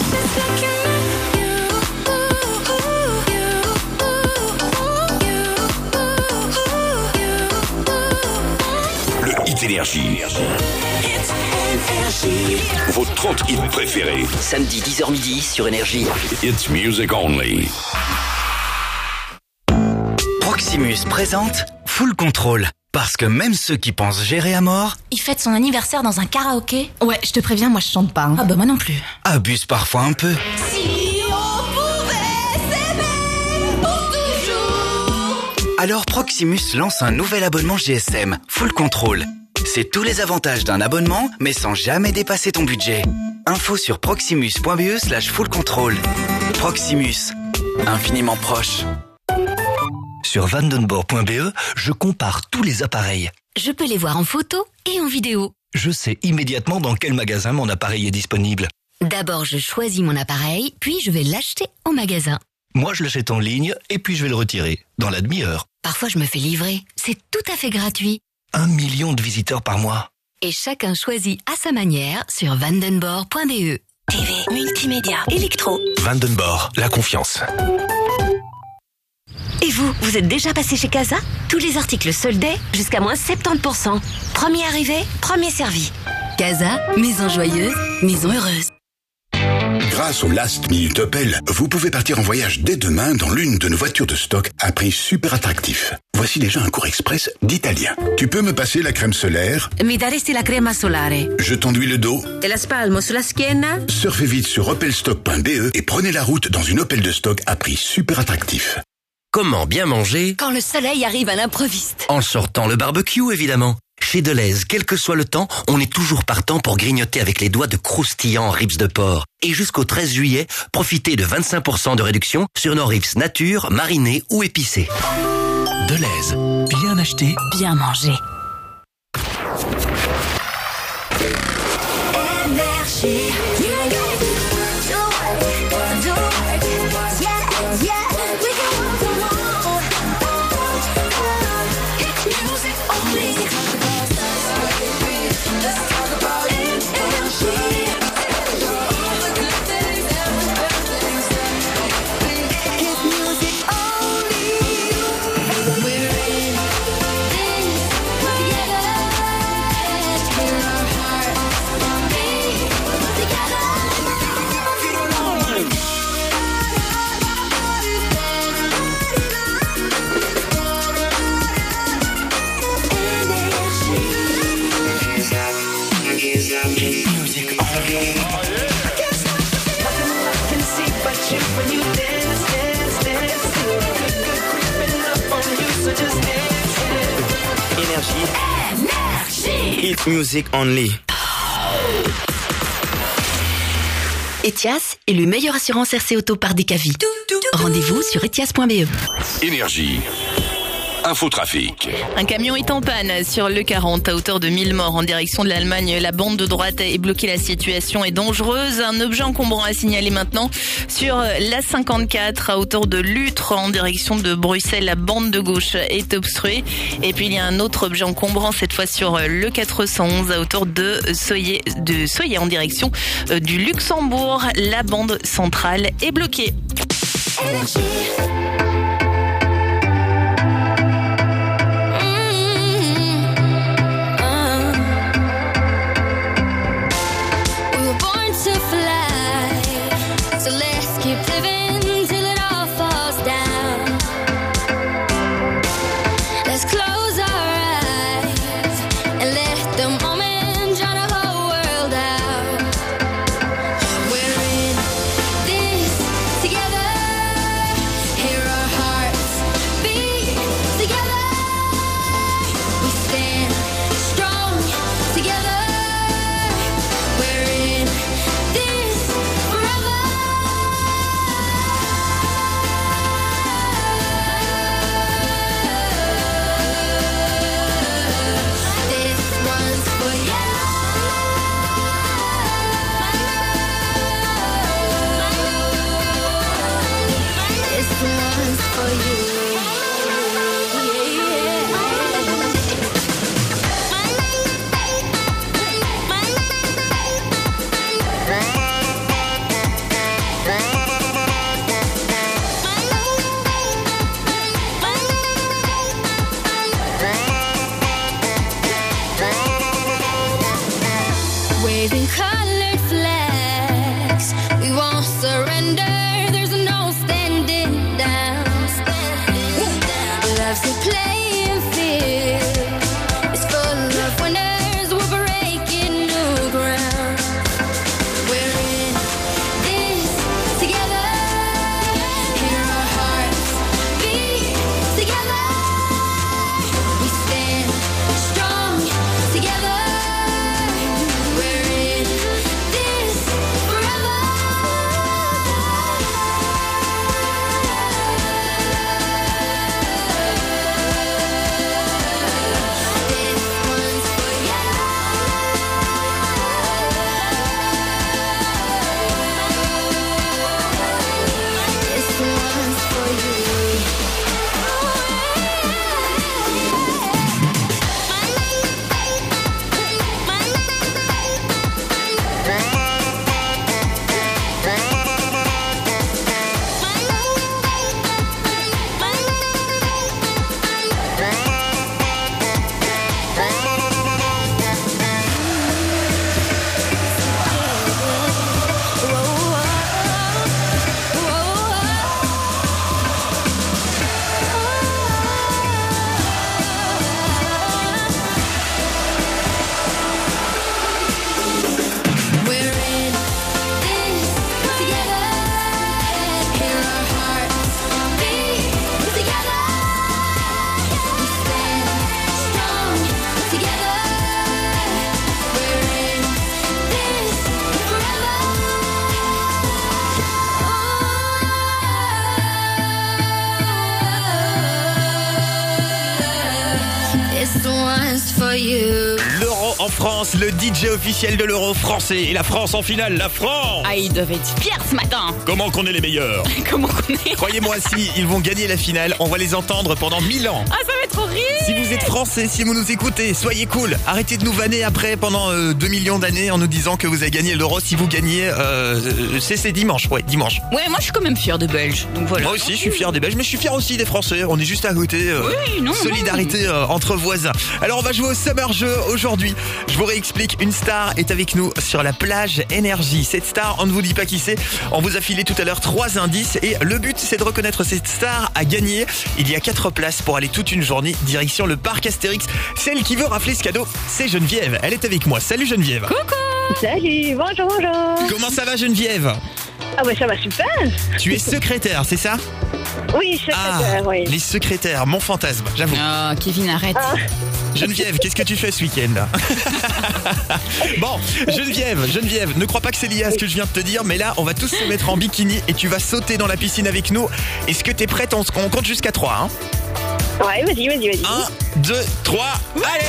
Le Hit Énergie. Vos 30 hits préférés. Samedi 10h midi sur Énergie. It's music only. Proximus présente Full Control. Parce que même ceux qui pensent gérer à mort Il fête son anniversaire dans un karaoké Ouais, je te préviens, moi je chante pas. hein. Ah bah moi non plus. abusent parfois un peu. Si on pouvait s'aimer pour toujours. Alors Proximus lance un nouvel abonnement GSM, Full Control. C'est tous les avantages d'un abonnement, mais sans jamais dépasser ton budget. Info sur proximus.be slash full control. Proximus, infiniment proche. Sur vandenborg.be, je compare tous les appareils. Je peux les voir en photo et en vidéo. Je sais immédiatement dans quel magasin mon appareil est disponible. D'abord, je choisis mon appareil, puis je vais l'acheter au magasin. Moi, je l'achète en ligne et puis je vais le retirer dans la demi-heure. Parfois, je me fais livrer. C'est tout à fait gratuit. Un million de visiteurs par mois. Et chacun choisit à sa manière sur vandenborg.be. TV, multimédia, électro. Vandenborg, la confiance. Et vous, vous êtes déjà passé chez Casa? Tous les articles soldés jusqu'à moins 70%. Premier arrivé, premier servi. Casa, maison joyeuse, maison heureuse. Grâce au Last Minute Opel, vous pouvez partir en voyage dès demain dans l'une de nos voitures de stock à prix super attractif. Voici déjà un cours express d'italien. Tu peux me passer la crème solaire Mi daresti la crema solare Je t'enduis le dos e la spalmo sulla schiena? Surfez vite sur opelstock.be et prenez la route dans une Opel de stock à prix super attractif. Comment bien manger Quand le soleil arrive à l'improviste. En sortant le barbecue, évidemment. Chez Deleuze, quel que soit le temps, on est toujours partant pour grignoter avec les doigts de croustillants ribs de porc. Et jusqu'au 13 juillet, profitez de 25% de réduction sur nos ribs nature, marinés ou épicés. Deleuze, bien acheté, bien mangé. Hit music only. Etias, élu meilleure assurance RC Auto par Decavi. Rendez-vous sur etias.be. Énergie. Un camion est en panne sur le 40 à hauteur de 1000 morts en direction de l'Allemagne. La bande de droite est bloquée. La situation est dangereuse. Un objet encombrant à signaler maintenant sur la 54 à hauteur de Lutre en direction de Bruxelles. La bande de gauche est obstruée. Et puis il y a un autre objet encombrant cette fois sur le 411 à hauteur de Soyer, en direction euh, du Luxembourg. La bande centrale est bloquée. DJ officiel de l'euro français. Et la France en finale, la France Ah, ils doivent être fiers ce matin. Comment qu'on est les meilleurs [LAUGHS] Comment qu'on est Croyez-moi, si ils vont gagner la finale, on va les entendre pendant 1000 ans. Ah, ça va. Si vous êtes français, si vous nous écoutez, soyez cool. Arrêtez de nous vanner après pendant 2 millions d'années en nous disant que vous avez gagné l'euro. Si vous gagnez, euh, c'est c'est dimanche, ouais, dimanche. Ouais, moi je suis quand même fier de Belges. Donc voilà. Moi aussi, je suis fier des Belges, mais je suis fier aussi des Français. On est juste à côté. euh, Oui, non, solidarité euh, entre voisins. Alors, on va jouer au Summer Jeu aujourd'hui. Je vous réexplique. Une star est avec nous sur la plage Énergie. Cette star, on ne vous dit pas qui c'est. On vous a filé tout à l'heure trois indices et le but, c'est de reconnaître cette star à gagner. Il y a quatre places pour aller toute une journée direction le parc Astérix. Celle qui veut rafler ce cadeau, c'est Geneviève. Elle est avec moi. Salut Geneviève. Coucou. Salut, bonjour, bonjour. Comment ça va Geneviève? Ah ouais, ça va super. Tu es secrétaire, c'est ça? Oui, secrétaire, Ah, oui. les secrétaires, mon fantasme, j'avoue. Oh, Kevin, arrête. Geneviève, qu'est-ce que tu fais ce week-end? [LAUGHS] Bon, Geneviève, Geneviève, ne crois pas que c'est lié à ce que je viens de te dire, mais là, on va tous se mettre en bikini et tu vas sauter dans la piscine avec nous. Est-ce que t'es prête? On, on compte jusqu'à 3, hein Ouais, vas-y, vas-y, vas-y. 1, 2, 3, allez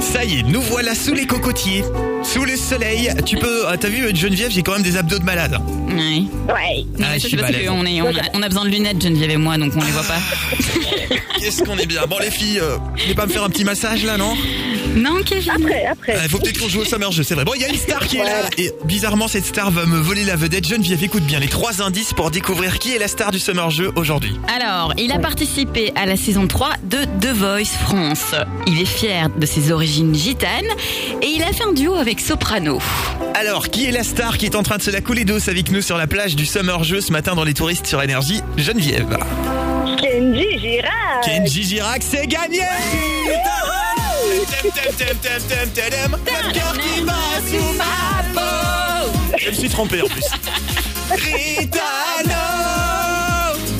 Ça y est, nous voilà sous les cocotiers, sous le soleil. Tu peux, ah, t'as vu Geneviève, j'ai quand même des abdos de malade. Ouais. Ouais. Non, Ah, je suis parce balèze. qu'on est, on a, on a besoin de lunettes, Geneviève et moi, donc on les voit pas. [LAUGHS] Qu'est-ce qu'on est bien. Bon les filles, euh, vous voulez pas me faire un petit massage là, non? Non, Kevin. Après, après. Il faut peut-être qu'on joue au Summer Jeu, c'est vrai. Bon, il y a une star qui est là et bizarrement cette star va me voler la vedette. Geneviève, écoute bien les trois indices pour découvrir qui est la star du Summer Jeu aujourd'hui. Alors, il a participé à la saison 3 de The Voice France. Il est fier de ses origines gitanes et il a fait un duo avec Soprano. Alors, qui est la star qui est en train de se la couler d'os avec nous sur la plage du Summer Jeu ce matin dans les touristes sur énergie Geneviève? Kenji Girac. Kenji Girac, c'est gagné Je me suis trompé en plus.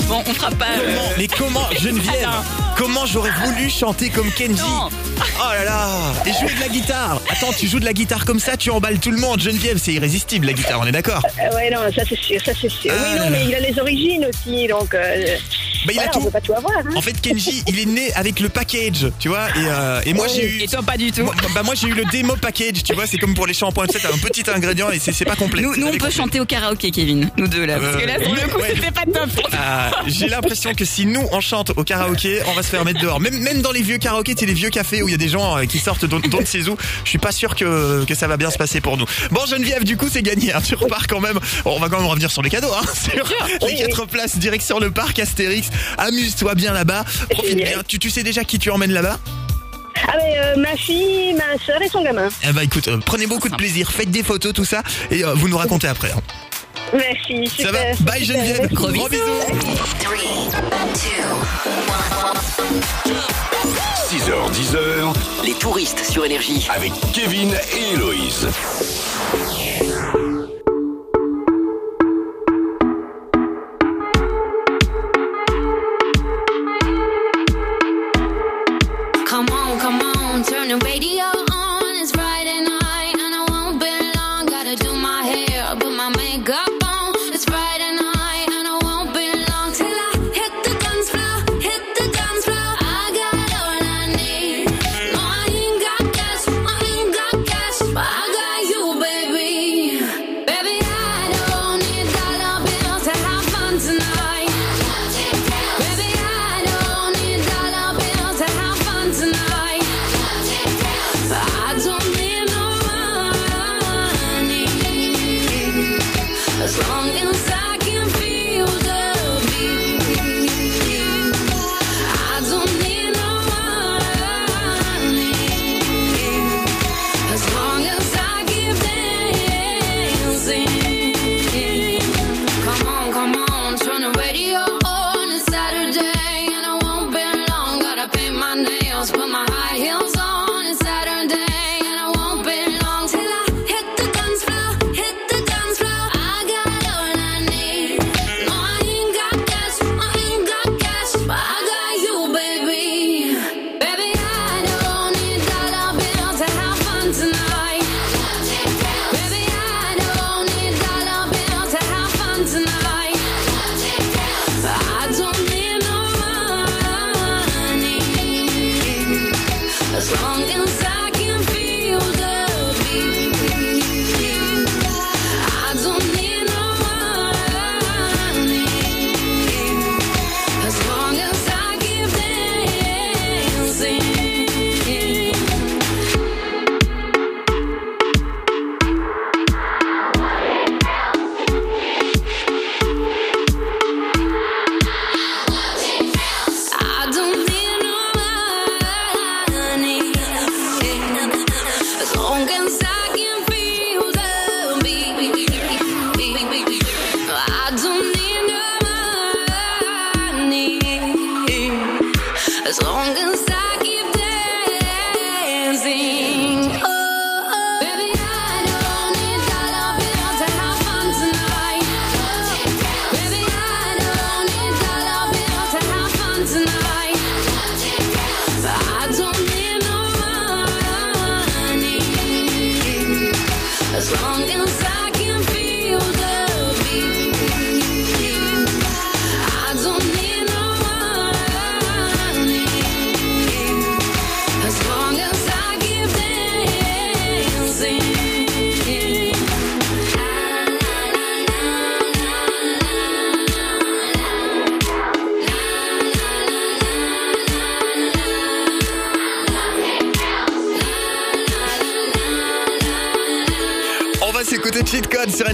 Bon, on fera pas. euh, Mais comment, Geneviève Comment j'aurais voulu chanter comme Kenji Non. Oh là là Et jouer de la guitare Attends, tu joues de la guitare comme ça, tu emballes tout le monde. Geneviève, c'est irrésistible la guitare, on est d'accord Euh, ouais, non, ça c'est sûr, ça c'est sûr. Ah, oui, là, non, mais là. il a les origines aussi, donc. Euh, Bah, il a tout. On peut pas tout avoir. Hein. En fait, Kenji, il est né avec le package, tu vois, et, euh, et moi j'ai eu. Et toi, pas du tout. Moi, bah moi j'ai eu le démo package, tu vois, c'est comme pour les shampoings, tu sais, t'as un petit ingrédient et c'est c'est pas complet. Nous, nous, on peut chanter au karaoké, Kevin. Nous deux, là. Parce que là, pour le coup, ouais. c'était pas top. Ah, J'ai l'impression que si nous on chante au karaoké, on va se faire mettre dehors. Même, même dans les vieux karaokés, les vieux cafés où il y a des gens euh, qui sortent ne sait où, je suis pas sûr que, que ça va bien se passer pour nous. Bon Geneviève, du coup c'est gagné, hein. tu repars quand même. On va quand même revenir sur les cadeaux, hein, [LAUGHS] sur les quatre places direction le parc Astérix. Amuse-toi bien là-bas, profite bien. Tu, tu sais déjà qui tu emmènes là-bas? Ah, mais euh, ma fille, ma soeur et son gamin. Eh bah écoute, euh, prenez beaucoup de plaisir, faites des photos, tout ça, et euh, vous nous racontez après. hein. Merci, super. Ça va Bye super, Geneviève, gros bisous. 6h, 10h, Les touristes sur énergie. avec Kevin et Héloïse.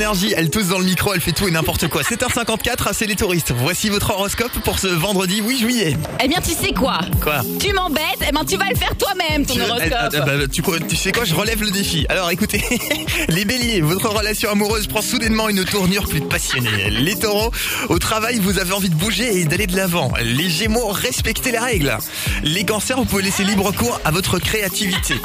Énergie. Elle tousse dans le micro, elle fait tout et n'importe quoi. 7h54, ah, c'est les touristes. Voici votre horoscope pour ce vendredi 8 juillet. Eh bien, tu sais quoi? Quoi? Tu m'embêtes, eh ben tu vas le faire toi-même, ton Tu- horoscope. ah, ah, bah, tu, tu sais quoi, je relève le défi. Alors écoutez, [LAUGHS] les béliers, votre relation amoureuse prend soudainement une tournure plus passionnée. Les taureaux, au travail, vous avez envie de bouger et d'aller de l'avant. Les gémeaux, respectez les règles. Les cancers, vous pouvez laisser libre cours à votre créativité.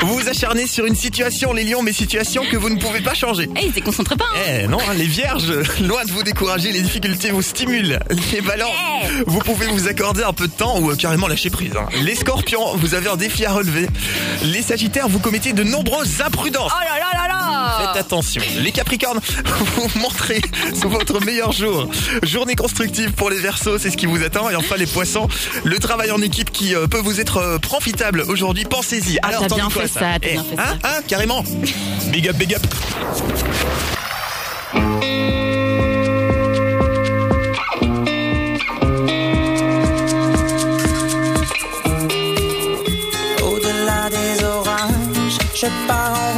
Vous vous acharnez sur une situation, les lions, mais situation que vous ne pouvez pas changer. Eh, il se concentre pas. Eh non, les vierges, [LAUGHS] loin de vous décourager, les difficultés vous stimulent. Les balances, vous pouvez vous accorder un peu de temps ou euh, carrément lâcher prise. hein. Les scorpions, vous avez un défi à relever. Les sagittaires, vous commettez de nombreuses imprudences. Oh là là là là Faites attention. Les capricornes, [LAUGHS] vous montrez sous [LAUGHS] votre meilleur jour. Journée constructive pour les versos, c'est ce qui vous attend. Et enfin les poissons, le travail en équipe qui euh, peut vous être euh, profitable aujourd'hui, pensez-y. Ah, Alors t'as t'en bien dis quoi fait ça, t'as Eh, bien fait hein, ça. hein, carrément. Big up, big up. Orages, je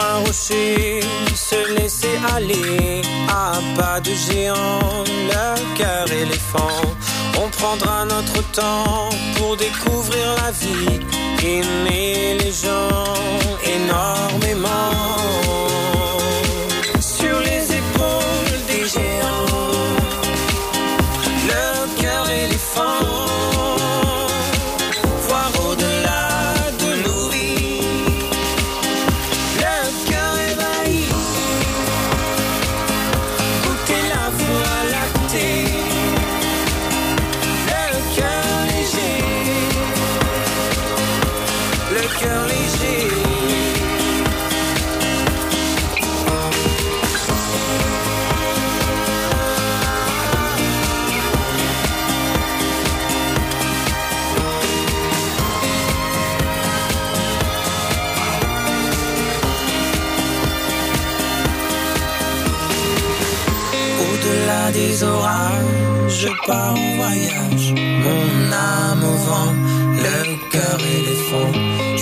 un rocher, se laisser aller à pas de géant, le cœur éléphant. On prendra notre temps pour découvrir la vie, aimer les gens énormément.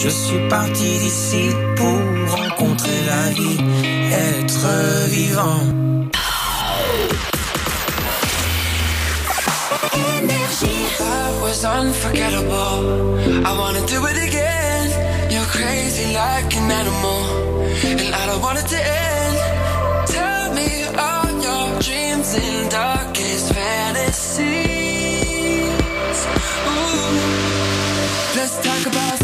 Je suis parti d'ici pour rencontrer la vie, être vivant. Unforgettable. I wanna do it again. You're crazy like an animal, and I don't want it to end. Tell me all your dreams darkest fantasies.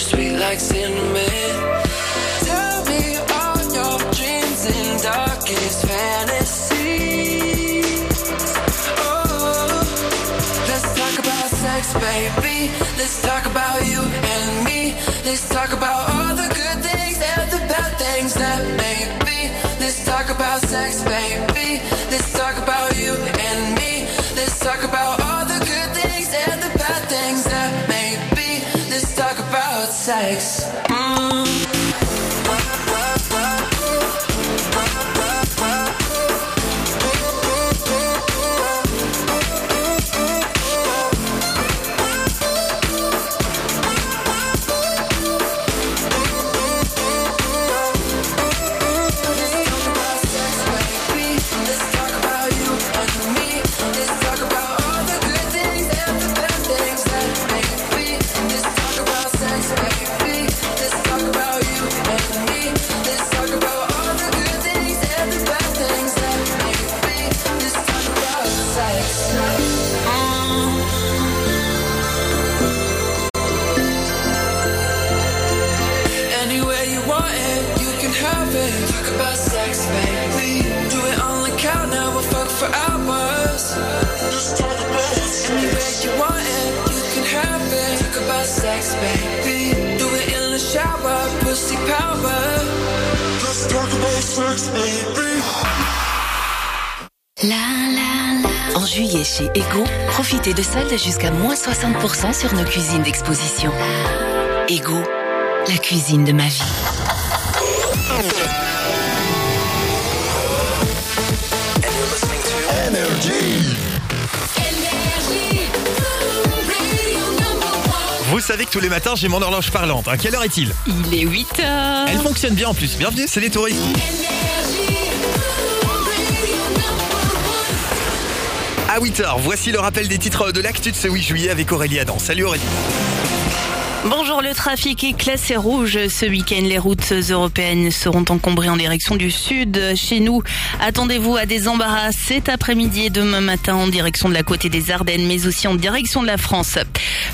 Sweet like cinnamon. Tell me all your dreams and darkest fantasies. Oh, let's talk about sex, baby. Let's talk about you and me. Let's talk about all the good things and the bad things that may be. Let's talk about sex, baby. Sex. La la la. En juillet chez Ego, profitez de soldes jusqu'à moins 60% sur nos cuisines d'exposition. Ego, la cuisine de ma vie. Vous savez que tous les matins, j'ai mon horloge parlante. À quelle heure est-il? Il est 8 heures. Elle fonctionne bien en plus. Bienvenue, c'est les touristes. À 8h, voici le rappel des titres de l'actu de ce 8 juillet avec Aurélie Adam. Salut Aurélie. Bonjour, le trafic est classé rouge. Ce week-end, les routes européennes seront encombrées en direction du sud. Chez nous, attendez-vous à des embarras cet après-midi et demain matin en direction de la côte des Ardennes, mais aussi en direction de la France.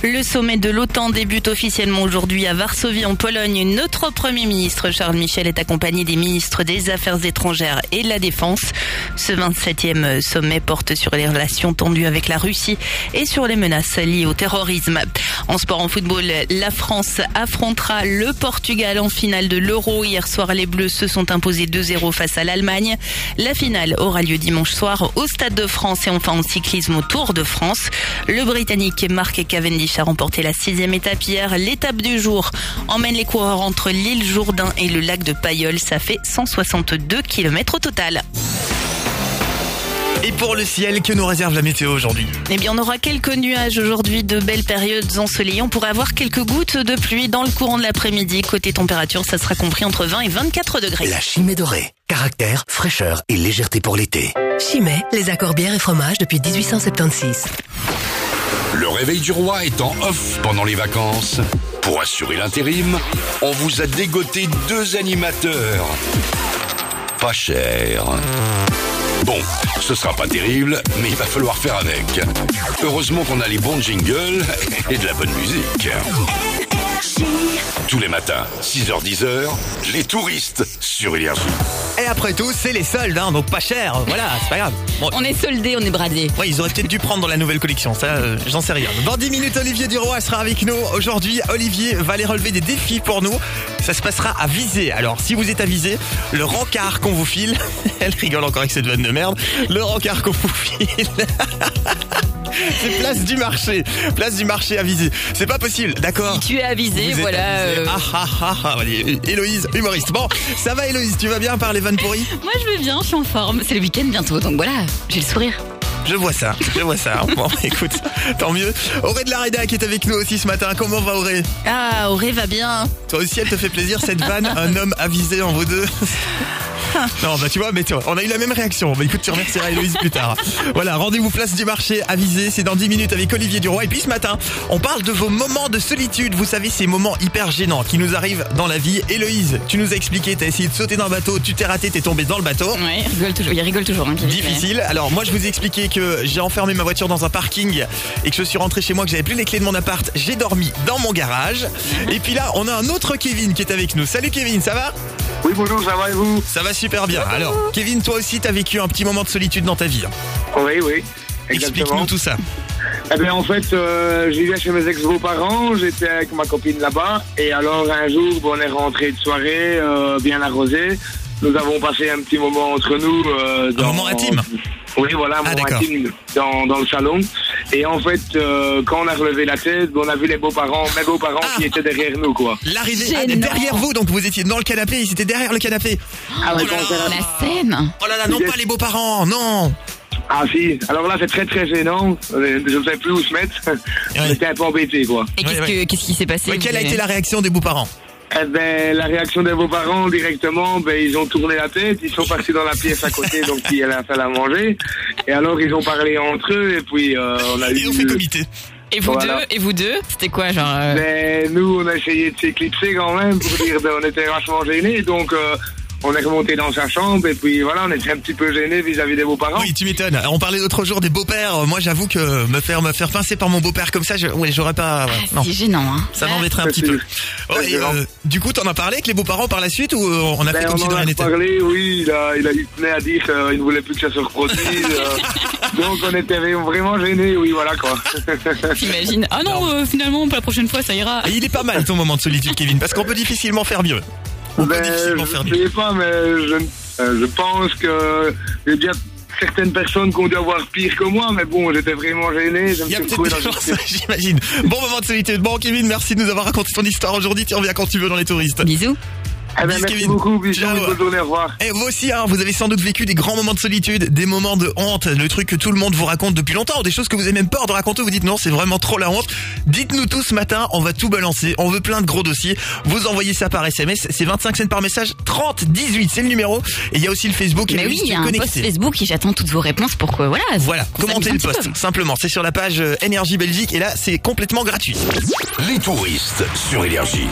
Le sommet de l'OTAN débute officiellement aujourd'hui à Varsovie, en Pologne. Notre Premier ministre, Charles Michel, est accompagné des ministres des Affaires étrangères et de la Défense. Ce 27e sommet porte sur les relations tendues avec la Russie et sur les menaces liées au terrorisme. En sport, en football, la France affrontera le Portugal en finale de l'Euro. Hier soir, les Bleus se sont imposés 2-0 face à l'Allemagne. La finale aura lieu dimanche soir au Stade de France et enfin en cyclisme au Tour de France. Le Britannique Mark Cavendish a remporté la sixième étape hier. L'étape du jour emmène les coureurs entre l'île Jourdain et le lac de Payolle. Ça fait 162 km au total. Et pour le ciel, que nous réserve la météo aujourd'hui Eh bien, on aura quelques nuages aujourd'hui, de belles périodes ensoleillées. On pourrait avoir quelques gouttes de pluie dans le courant de l'après-midi. Côté température, ça sera compris entre 20 et 24 degrés. La Chimée dorée. Caractère, fraîcheur et légèreté pour l'été. Chimay, les accords bière et fromage depuis 1876. Le réveil du roi est en off pendant les vacances. Pour assurer l'intérim, on vous a dégoté deux animateurs. Pas cher. Bon, ce sera pas terrible, mais il va falloir faire avec. Heureusement qu'on a les bons jingles [LAUGHS] et de la bonne musique. Tous les matins, 6h-10h, les touristes sur Énergie. Et après tout, c'est les soldes, hein, donc pas cher. Voilà, c'est pas grave. Bon, On est soldés, on est bradés. Ouais, ils auraient peut-être dû prendre dans la nouvelle collection, ça, euh, j'en sais rien. Dans 10 minutes, Olivier Duroy sera avec nous. Aujourd'hui, Olivier va aller relever des défis pour nous. Ça se passera à Visée. Alors, si vous êtes à Visée, le rencard qu'on vous file, [LAUGHS] elle rigole encore avec cette vanne de merde, le rencard qu'on vous file... [LAUGHS] C'est place du marché. Place du marché à Visée. C'est pas possible, d'accord Tu es Vous voilà. euh, Ah ah ah ah. Héloïse, humoriste. Bon, ça va Héloïse, tu vas bien par les vannes pourries? Moi, je vais bien, je suis en forme. C'est le week-end bientôt, donc voilà, j'ai le sourire. Je vois ça, je vois ça. [LAUGHS] Bon, écoute, tant mieux. Auré de la Reda qui est avec nous aussi ce matin. Comment va Auré? Ah, Auré va bien. Toi aussi, elle te fait plaisir cette vanne, un homme avisé en vous deux? [LAUGHS] Non, bah tu vois, mais tu vois, on a eu la même réaction. Bah écoute, tu remercieras Héloïse plus tard. Voilà, rendez-vous place du marché avisé, c'est dans 10 minutes avec Olivier Duroy. Et puis ce matin, on parle de vos moments de solitude. Vous savez, ces moments hyper gênants qui nous arrivent dans la vie. Héloïse, tu nous as expliqué, t'as essayé de sauter dans un bateau, tu t'es raté, t'es tombé dans le bateau. Ouais, il rigole toujours. Il rigole toujours. hein. Difficile. Alors moi je vous ai expliqué que j'ai enfermé ma voiture dans un parking et que je suis rentré chez moi, que j'avais plus les clés de mon appart. J'ai dormi dans mon garage. Et puis là, on a un autre Kevin qui est avec nous. Salut Kevin, ça va? Oui, bonjour, ça va et vous? Ça va super bien. Alors, Kevin, toi aussi, t'as vécu un petit moment de solitude dans ta vie. Oui, oui. Explique-nous tout ça. Eh bien, en fait, euh, je vivais chez mes ex-beaux-parents, j'étais avec ma copine là-bas, et alors un jour, bon, on est rentré de soirée, euh, bien arrosé. Nous avons passé un petit moment entre nous. euh, dans... moment intime Oui, voilà, Ah, intime dans, dans le salon. Et en fait, euh, quand on a relevé la tête, on a vu les beaux-parents, mes beaux-parents qui étaient derrière nous, quoi. L'arrivée ah, derrière vous, donc vous étiez dans le canapé, ils étaient derrière le canapé. Ah, ouais, oh là. La scène. Oh là là, non pas les beaux-parents, non. Ah si, alors là c'est très très gênant, Euh, je ne sais plus où se mettre, [LAUGHS] j'étais un peu embêté quoi. Et qu'est-ce que- qu'est-ce qui s'est passé Ouais, quelle a été la réaction des beaux-parents? Eh ben, la réaction de vos parents directement, ben, ils ont tourné la tête, ils sont partis dans la pièce à côté, donc il y a la salle à manger. Et alors, ils ont parlé entre eux, et puis euh, on a eu. Ils ont fait comité. Et vous Voilà. deux Et vous deux C'était quoi, genre euh, Ben, nous, on a essayé de s'éclipser quand même pour dire qu'on était vachement gênés, donc euh, on est remonté dans sa chambre et puis voilà, on était un petit peu gênés vis-à-vis des beaux-parents. Oui, tu m'étonnes. On parlait l'autre jour des beaux-pères. Moi, j'avoue que me faire me faire pincer par mon beau-père comme ça, je, ouais, j'aurais pas. ouais, non. C'est gênant, hein. Ça m'embêterait un petit peu. Et, euh, du coup, t'en as parlé avec les beaux-parents par la suite ou euh, on a fait Ben, comme si on de en rien n'était? parlé, oui, il, a, il, a, il tenait à dire qu'il ne voulait plus que ça se reproduise. euh, [LAUGHS] donc on était vraiment gênés, oui, voilà quoi. [LAUGHS] T'imagines Ah non, euh, finalement, pour la prochaine fois, ça ira. Et il est pas mal ton moment de solitude, Kevin, parce qu'on peut difficilement faire mieux. On peut Ben, difficilement faire je mieux. sais pas, mais je, euh, je pense que il y a déjà certaines personnes qui ont dû avoir pire que moi, mais bon, j'étais vraiment gêné. Il y a peut-être [LAUGHS] j'imagine. Bon moment de solitude. Bon, Kevin, merci de nous avoir raconté ton histoire aujourd'hui. Tu reviens quand tu veux dans les touristes. Bisous. Eh ben, merci beaucoup, bisous, bonne journée, au revoir. Et vous aussi, hein, vous avez sans doute vécu des grands moments de solitude, des moments de honte, le truc que tout le monde vous raconte depuis longtemps, des choses que vous avez même peur de raconter, vous dites non, c'est vraiment trop la honte. Dites-nous tout ce matin, on va tout balancer, on veut plein de gros dossiers. Vous envoyez ça par SMS, c'est 25 cents par message, 30 18, c'est le numéro. Et il y a aussi le Facebook et Mais le oui, il y a un post connecté. Facebook et j'attends toutes vos réponses pour que, voilà. Voilà, commentez le post, simplement. C'est sur la page euh, Énergie Belgique et là, c'est complètement gratuit. Les touristes sur Énergie.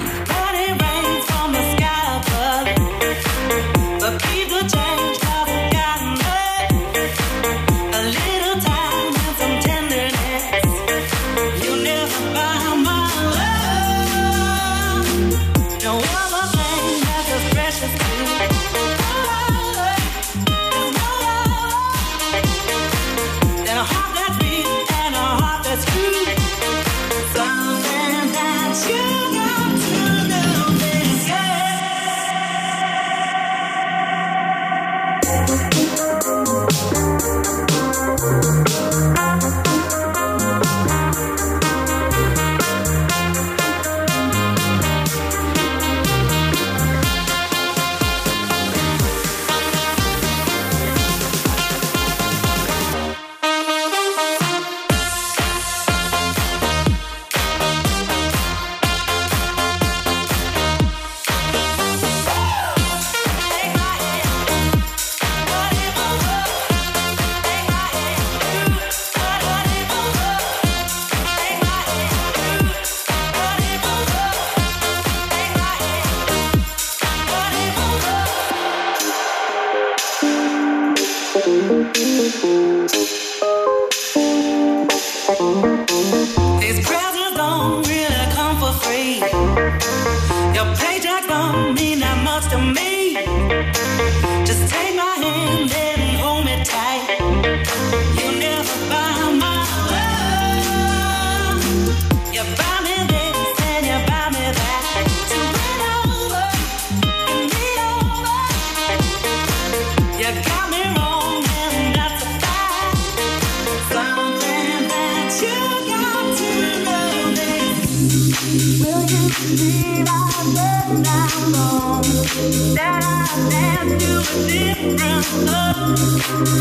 Different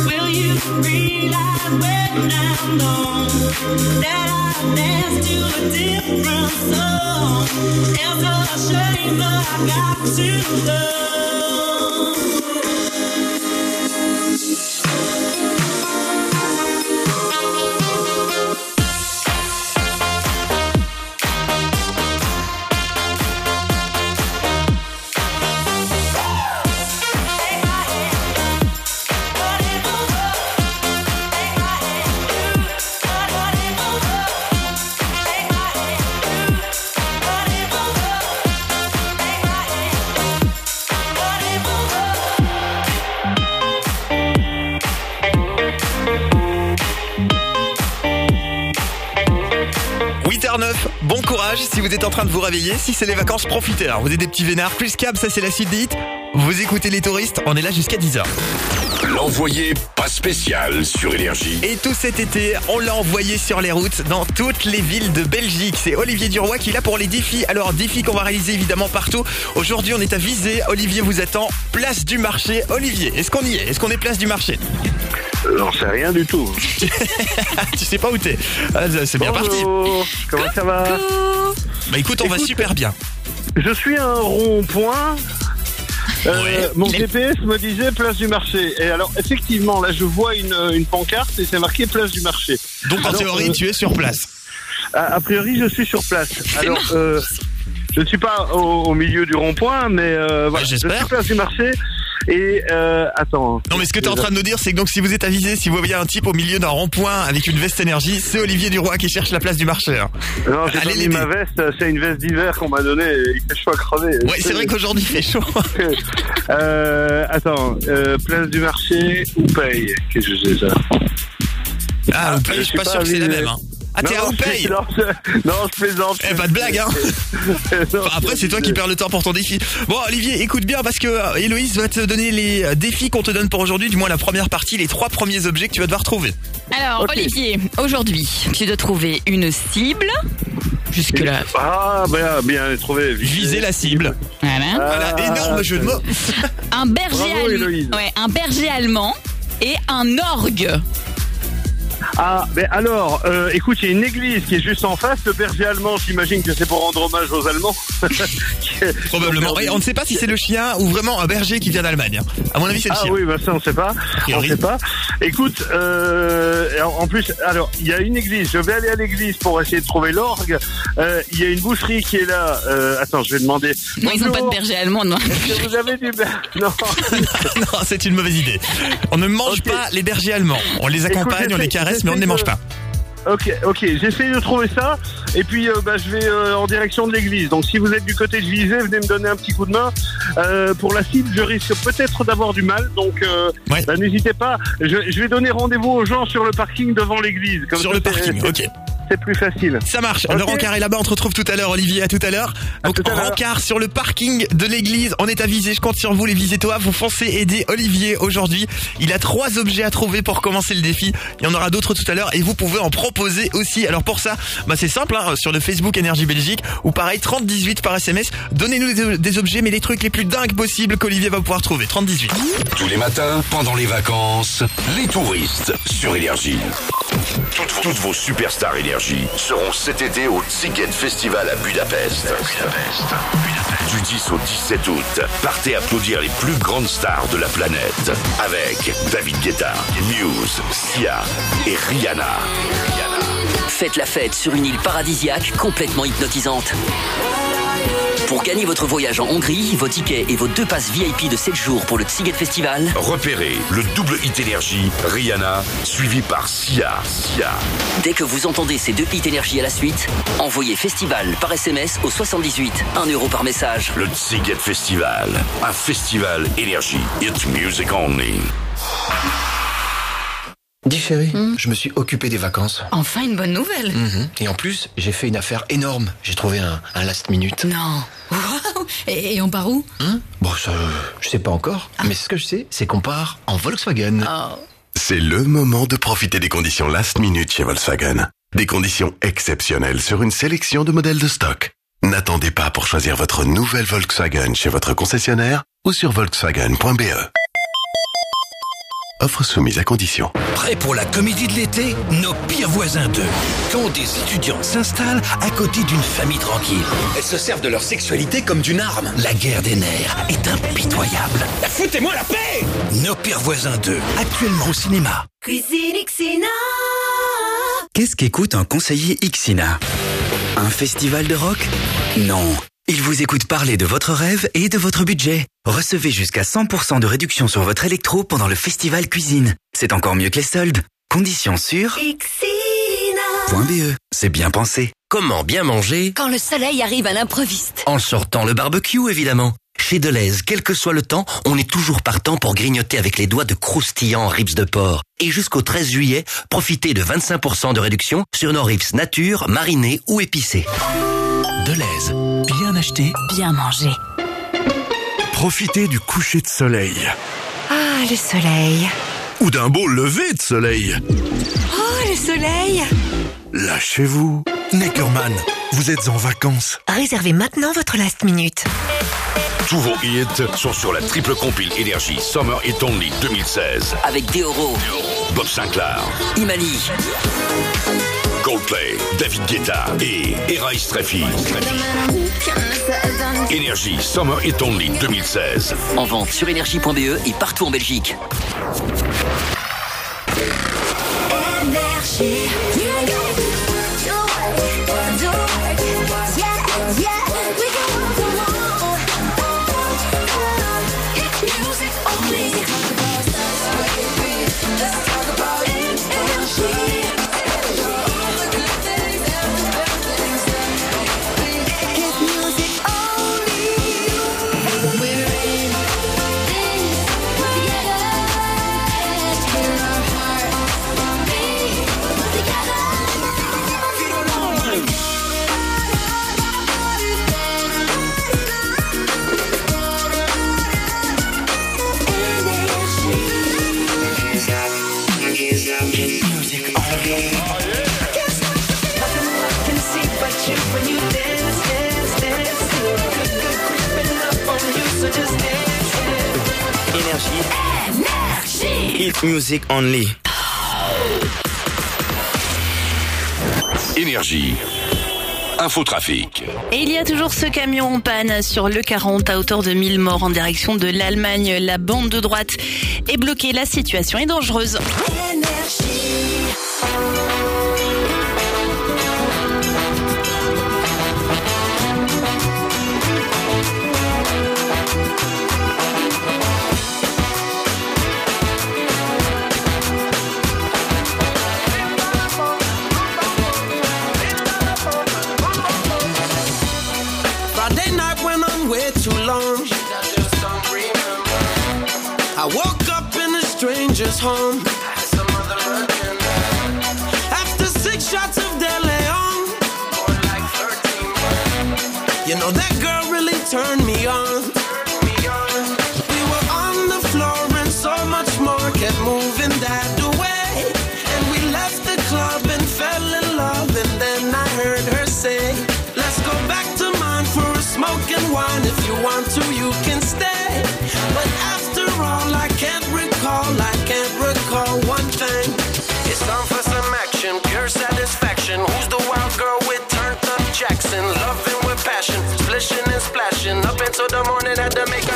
will you realize when I'm gone that I've danced to a different song? It's a shame but I got to love vous réveiller. Si c'est les vacances, profitez. Alors, vous êtes des petits vénards. Chris Cab, ça c'est la suite des hits. Vous écoutez les touristes, on est là jusqu'à 10h. L'envoyé pas spécial sur Énergie. Et tout cet été, on l'a envoyé sur les routes dans toutes les villes de Belgique. C'est Olivier Duroy qui est là pour les défis. Alors, défis qu'on va réaliser évidemment partout. Aujourd'hui, on est à Visé. Olivier vous attend. Place du marché. Olivier, est-ce qu'on y est? Est-ce qu'on est place du marché? J'en sais rien du tout. [LAUGHS] Tu sais pas où t'es Ah, C'est bien parti. Bonjour, comment ça va? Bah écoute, on va super bien. Je suis à un rond-point. Euh, Ouais. mon GPS me disait place du marché. Et alors, effectivement, là, je vois une, une pancarte et c'est marqué place du marché. Donc en Alors, théorie, euh, tu es sur place. A, a priori, je suis sur place. Alors, euh, je ne suis pas au, au milieu du rond-point, mais euh, voilà, je suis place du marché. Et euh, attends. Non mais ce que tu es en train de nous dire c'est que donc si vous êtes avisé, si vous voyez un type au milieu d'un rond-point avec une veste énergie, c'est Olivier Duroy qui cherche la place du marché. hein. Non, j'ai pas mis ma veste, c'est une veste d'hiver qu'on m'a donnée, il fait chaud à crever. Ouais, c'est vrai qu'aujourd'hui il fait chaud. [LAUGHS] euh, attends, euh, place du marché ou paye? Qu'est-ce que j'ai ça? Ah, paye, je suis pas sûr que c'est la même. Hein. Ah, t'es à Non, Oupaye non, je- [LAUGHS] non, je plaisante. Eh, pas de blague, hein [LAUGHS] Enfin, Après, c'est toi qui perds le temps pour ton défi. Bon, Olivier, écoute bien parce que euh, Héloïse va te donner les euh, défis qu'on te donne pour aujourd'hui, du moins la première partie, les trois premiers objets que tu vas devoir trouver. Alors, Olivier, aujourd'hui, tu dois trouver une cible. Jusque-là. Ah, bien, bien trouvé. Viser la cible. Voilà. Voilà, énorme jeu de mots. Un berger, Bravo, Héloïse. ouais, un berger allemand et un orgue. Ah, ben alors, euh, écoute, il y a une église qui est juste en face. Le berger allemand, j'imagine que c'est pour rendre hommage aux Allemands. [LAUGHS] Probablement. Ouais, on ne sait pas si c'est le chien ou vraiment un berger qui vient d'Allemagne. hein. À mon avis, c'est le Ah chien. oui, bah ça on sait pas. On priori. sait pas. Écoute, euh, en en plus, alors il y a une église. Je vais aller à l'église pour essayer de trouver l'orgue. Euh, Il y a une boucherie qui est là. Euh, attends, je vais demander. Non, ils n'ont pas de Bonjour, berger allemand, non. Est-ce que vous avez du ber- [LAUGHS] Non. [LAUGHS] non, c'est une mauvaise idée. On ne mange pas les bergers allemands. On les accompagne, Écoute, on les j'essaie- caresse, mais on ne les mange pas. Ok, ok, j'essaie de trouver ça. Et puis, euh, bah, je vais euh, en direction de l'église. Donc, si vous êtes du côté de Visée, venez me donner un petit coup de main. Euh, pour la cible, je risque peut-être d'avoir du mal. Donc, bah, n'hésitez pas. Je, je vais donner rendez-vous aux gens sur le parking devant l'église. Sur ça, le parking, [LAUGHS] ok. C'est plus facile. Ça marche. Le rencard est là-bas. On te retrouve tout à l'heure, Olivier. À tout à l'heure. Donc, rencard sur le parking de l'église. On est avisé. Je compte sur vous, les visitoires. Vous foncez aider Olivier aujourd'hui. Il a trois objets à trouver pour commencer le défi. Il y en aura d'autres tout à l'heure et vous pouvez en proposer aussi. Alors pour ça, bah c'est simple, hein, sur le Facebook Énergie Belgique ou pareil 3018 par SMS. Donnez-nous des, des objets, mais les trucs les plus dingues possibles qu'Olivier va pouvoir trouver. 3018. Tous les matins, pendant les vacances, les touristes sur Énergie. Toutes, vos- toutes vos superstars Énergie seront cet été au Ticket Festival à Budapest. Du 10 au 17 août, partez applaudir les plus grandes stars de la planète avec David Guetta, Muse, Sia et Rihanna. Faites la fête sur une île paradisiaque complètement hypnotisante. Pour gagner votre voyage en Hongrie, vos tickets et vos deux passes VIP de 7 jours pour le Tsiget Festival, Repérez le double hit énergie, Rihanna, suivi par Sia. Sia. dès que vous entendez ces deux hits énergie à la suite, envoyez festival par SMS au 78, 1 euro par message. Le Tsiget Festival, un festival énergie. It's music only. Dis chérie, je me suis occupé des vacances. Enfin, une bonne nouvelle. Mhm. Et en plus, j'ai fait une affaire énorme. J'ai trouvé un, un last minute. Non. Wow. Et, et on part où? Hein? Bon, ça, je sais pas encore. Mais ce que je sais, c'est qu'on part en Volkswagen. C'est le moment de profiter des conditions last minute chez Volkswagen. Des conditions exceptionnelles sur une sélection de modèles de stock. N'attendez pas pour choisir votre nouvelle Volkswagen chez votre concessionnaire ou sur volkswagen.be. Offre soumise à condition. Prêt pour la comédie de l'été? Nos pires voisins 2. Quand des étudiants s'installent à côté d'une famille tranquille. Elles se servent de leur sexualité comme d'une arme. La guerre des nerfs est impitoyable. Foutez-moi la paix Nos pires voisins 2, actuellement au cinéma. Cuisine Xina. Qu'est-ce qu'écoute un conseiller Ixina? Un festival de rock? Non. Il vous écoute parler de votre rêve et de votre budget. Recevez jusqu'à 100% de réduction sur votre électro pendant le festival cuisine. C'est encore mieux que les soldes. Conditions sur .be. C'est bien pensé. Comment bien manger Quand le soleil arrive à l'improviste. En sortant le barbecue, évidemment. Chez Deleuze, quel que soit le temps, on est toujours partant pour grignoter avec les doigts de croustillants ribs de porc. Et jusqu'au 13 juillet, profitez de 25% de réduction sur nos ribs nature, marinés ou épicés. Deleuze, bien mangé. profitez du coucher de soleil. Ah, le soleil. Ou d'un beau lever de soleil. Oh, le soleil. Lâchez-vous. Neckerman, vous êtes en vacances. Réservez maintenant votre last minute. Tous vos hits sont sur la triple compile énergie Summer It Only 2016. Avec Deoro, Bob Sinclair, Imani, Coldplay, David Guetta et Era Streffy. Énergie Summer It Only 2016. en vente sur énergie.be et partout en Belgique. only. Énergie. Infotrafic. Et il y a toujours ce camion en panne sur le 40 à hauteur de 1000 morts en direction de l'Allemagne. La bande de droite est bloquée, la situation est dangereuse. to make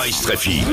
Christ Traffic.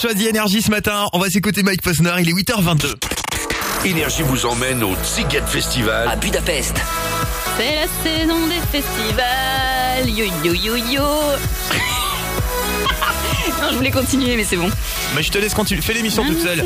Choisi Énergie ce matin. On va s'écouter Mike Posner, il est 8h22. Énergie vous emmène au Ziget Festival À Budapest. C'est la saison des festivals. Yo yo yo yo. [LAUGHS] non, je voulais continuer, mais c'est bon. Mais je te laisse continuer. Fais l'émission toute seule.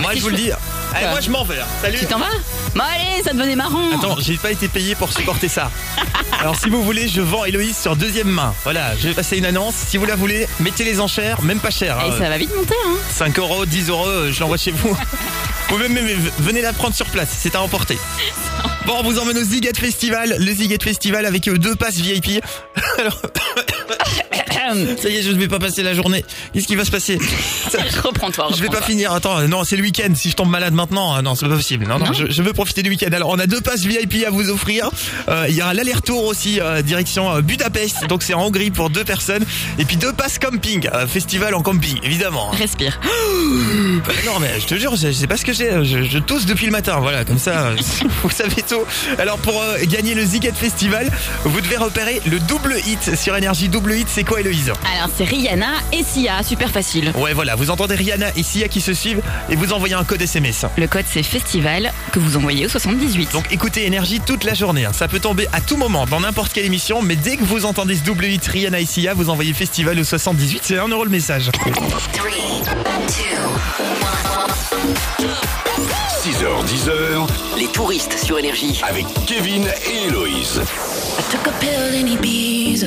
Moi, je vous le dis. Allez, moi, je m'en vais. là. Salut. Tu t'en vas Bon allez, ça devenait marrant. Attends, j'ai pas été payé pour supporter ça. [LAUGHS] Alors si vous voulez, je vends Héloïse sur deuxième main. Voilà, je vais passer une annonce. Si vous la voulez, mettez les enchères, même pas cher. Et hein. ça va vite monter, hein 5 euros, 10 euros, euh, je l'envoie chez vous. [LAUGHS] Vous pouvez même venez la prendre sur place, c'est à emporter. [LAUGHS] Bon, on vous emmène au Ziget Festival, le Ziget Festival avec euh, deux passes VIP. [LAUGHS] Alors, ça y est, je ne vais pas passer la journée. Qu'est-ce qui va se passer [LAUGHS] Reprends-toi. Je vais pas finir. Attends, euh, non, c'est le week-end. Si je tombe malade maintenant, euh, non, c'est pas possible. Non, non, Non je, je veux profiter du week-end. Alors, on a deux passes VIP à vous offrir. Euh, Il y aura l'aller-retour aussi euh, direction Budapest. Donc, c'est en Hongrie pour deux personnes. Et puis deux passes camping, euh, festival en camping, évidemment. Respire. [GASPS] Bah non, mais je te jure, je, je sais pas ce que j'ai. Je, je tousse depuis le matin. Voilà, comme ça, [LAUGHS] vous savez tout. Alors, pour gagner le Ziget Festival, vous devez repérer le double hit sur énergie. Double hit, c'est quoi, Alors c'est Rihanna et Sia, super facile. Ouais, voilà, vous entendez Rihanna et Sia qui se suivent et vous envoyez un code SMS. Le code c'est festival que vous envoyez au 78. Donc écoutez Énergie toute la journée. hein. Ça peut tomber à tout moment dans n'importe quelle émission, mais dès que vous entendez ce double hit Rihanna et Sia, vous envoyez festival au 78, c'est 1 euro le message. 6h, 10h, Les touristes sur Énergie. avec Kevin et Héloïse. I took a pill in Ibiza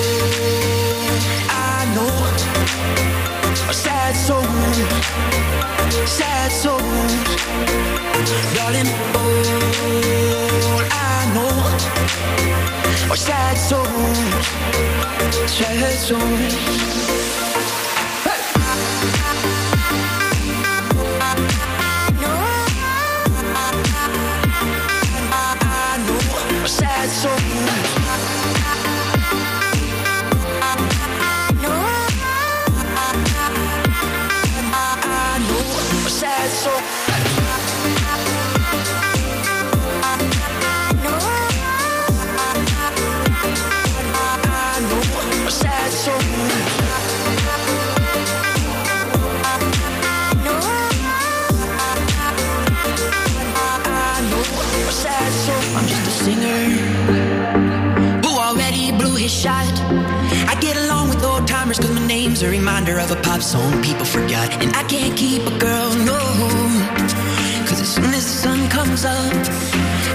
a sad soul, sad soul. darling. All I know are sad souls, sad souls. A reminder of a pop song people forgot. And I can't keep a girl, no. Cause as soon as the sun comes up,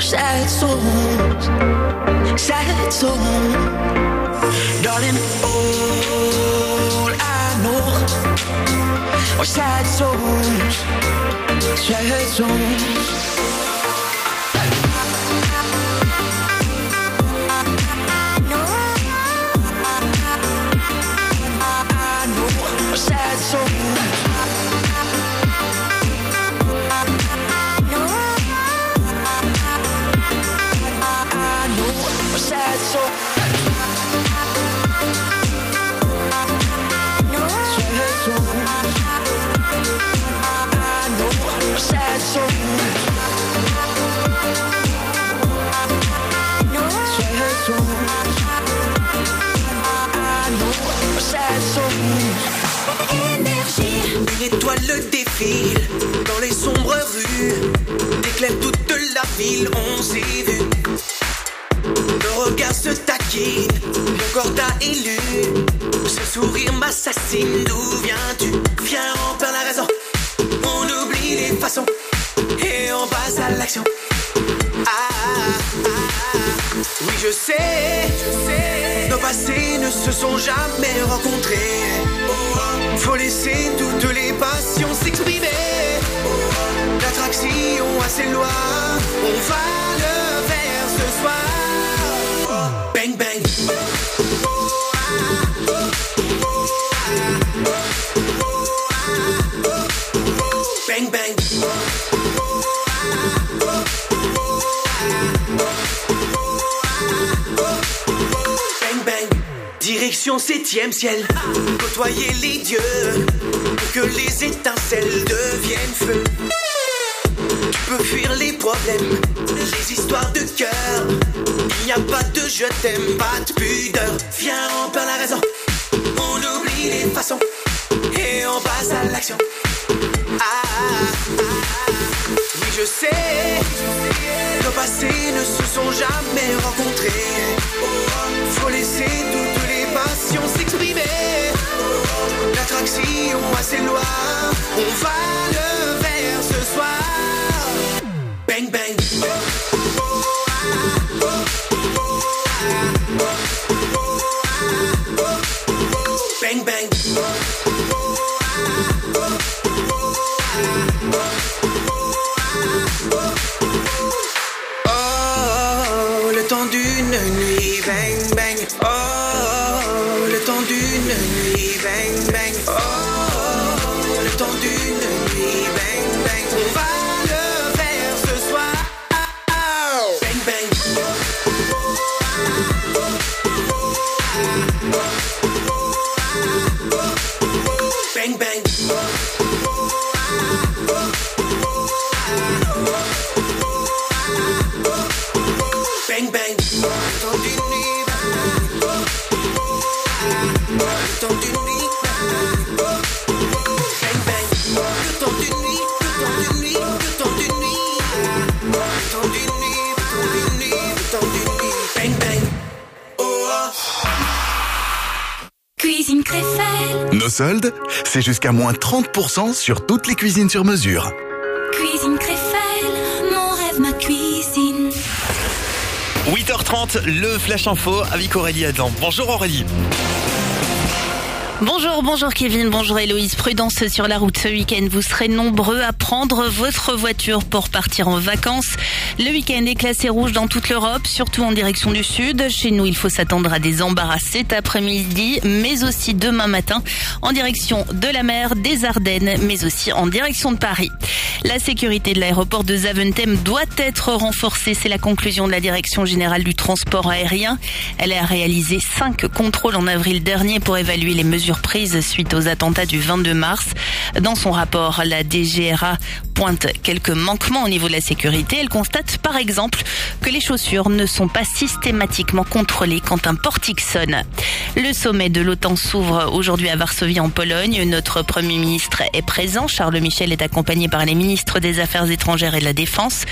Sad songs, het songs. het. Darling, all I know, are sad het sad songs. Étoiles défilent dans les sombres rues, déclare toute la ville, on s'est vu. Nos regards se taquinent, mon corps t'a élu. Ce sourire m'assassine, d'où viens-tu? Viens, on perd la raison. On oublie les façons et on passe à l'action. Oui, je sais, nos passés ne se sont jamais rencontrés. Faut laisser toutes les passions s'exprimer. L'attraction a ses lois, on va le Direction septième ciel, côtoyer les dieux, que les étincelles deviennent feu. Tu peux fuir les problèmes, les histoires de cœur. Il n'y a pas de je t'aime, pas de pudeur. Viens, on perd la raison, on oublie les façons et on passe à l'action. Ah, ah, ah, oui, je sais, nos passés ne se sont jamais rencontrés. Faut laisser toutes s'exprimer. L'attraction a ses lois, on va le faire ce soir. Bang bang. Bang bang. Oh, le temps d'une nuit, bang bang. Oh, Nos soldes, c'est jusqu'à moins 30% sur toutes les cuisines sur mesure. cuisine Créfelle, mon rêve, ma cuisine. 8h30, le Flash Info avec Aurélie Adam. Bonjour Aurélie. Bonjour, bonjour Kevin, bonjour Héloïse. Prudence sur la route ce week-end. Vous serez nombreux à prendre votre voiture pour partir en vacances. Le week-end est classé rouge dans toute l'Europe, surtout en direction du sud. Chez nous, il faut s'attendre à des embarras cet après-midi, mais aussi demain matin en direction de la mer, des Ardennes, mais aussi en direction de Paris. La sécurité de l'aéroport de Zaventem doit être renforcée. C'est la conclusion de la Direction générale du transport aérien. Elle a réalisé cinq contrôles en avril dernier pour évaluer les mesures suite aux attentats du 22 mars. Dans son rapport, la DGRA pointe quelques manquements au niveau de la sécurité. Elle constate par exemple que les chaussures ne sont pas systématiquement contrôlées quand un portique sonne. Le sommet de l'OTAN s'ouvre aujourd'hui à Varsovie en Pologne. Notre Premier ministre est présent. Charles Michel est accompagné par les ministres des Affaires étrangères et de la Défense.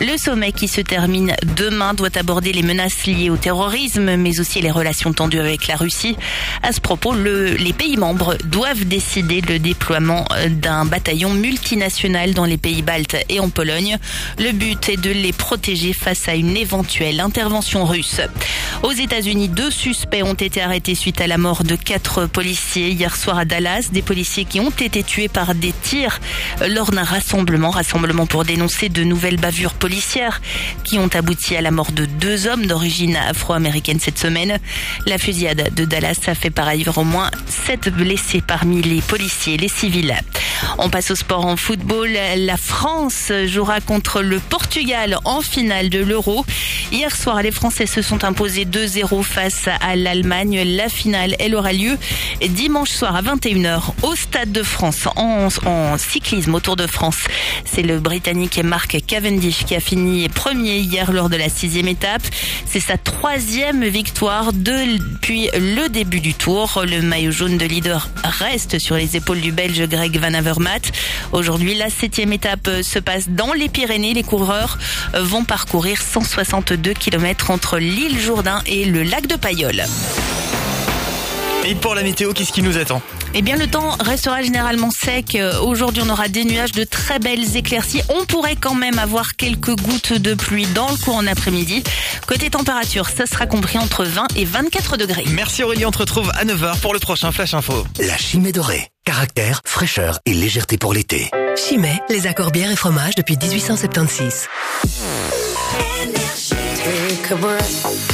Le sommet qui se termine demain doit aborder les menaces liées au terrorisme, mais aussi les relations tendues avec la Russie. À ce propos, le- les pays membres doivent décider le déploiement euh, d'un bataillon multinational dans les pays baltes et en Pologne. Le but est de les protéger face à une éventuelle intervention russe. Aux États-Unis, deux suspects ont été arrêtés suite à la mort de quatre policiers hier soir à Dallas. Des policiers qui ont été tués par des tirs lors d'un rassemblement, rassemblement pour dénoncer de nouvelles bavures policières qui ont abouti à la mort de deux hommes d'origine afro-américaine cette semaine. La fusillade de Dallas a fait par au moins sept blessés parmi les policiers et les civils. On passe au sport en football. La France jouera contre le Portugal en finale de l'Euro. Hier soir, les Français se sont imposés 2-0 face à l'Allemagne. La finale, elle aura lieu dimanche soir à 21h au Stade de France en, en cyclisme autour de France. C'est le Britannique Mark Cavendish qui a fini premier hier lors de la sixième étape. C'est sa troisième victoire depuis le début du tour. Le maillot de leader reste sur les épaules du Belge Greg Van Avermaet. Aujourd'hui, la septième étape euh, se passe dans les Pyrénées. Les coureurs euh, vont parcourir 162 km entre l'île Jourdain et le lac de Payolle. Et pour la météo, qu'est-ce qui nous attend Eh bien, le temps restera généralement sec. Euh, Aujourd'hui, on aura des nuages de très belles éclaircies. On pourrait quand même avoir quelques gouttes de pluie dans le courant d'après-midi. Côté température, ça sera compris entre 20 et 24 degrés. Merci Aurélie, on te retrouve à 9h pour le prochain Flash Info. La Chimée dorée. Caractère, fraîcheur et légèreté pour l'été. Chimay, les accords bières et fromages depuis 1876. Take a breath,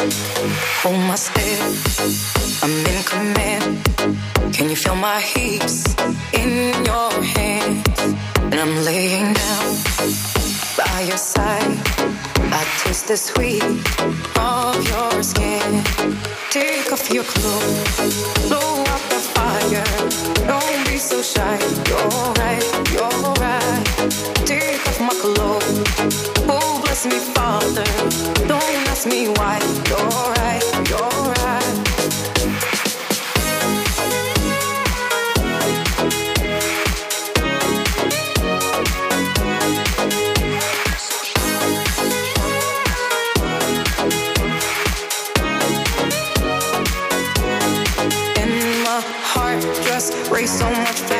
Hold my step. I'm in command. Can you feel my hips in your hands? And I'm laying down by your side. I taste the sweet of your skin. Take off your clothes, blow up the fire. Don't be so shy. You're right, you're right. Take off my clothes. Bless me, Father. Don't ask me why. You're right, you're right. And my heart just race so much faster.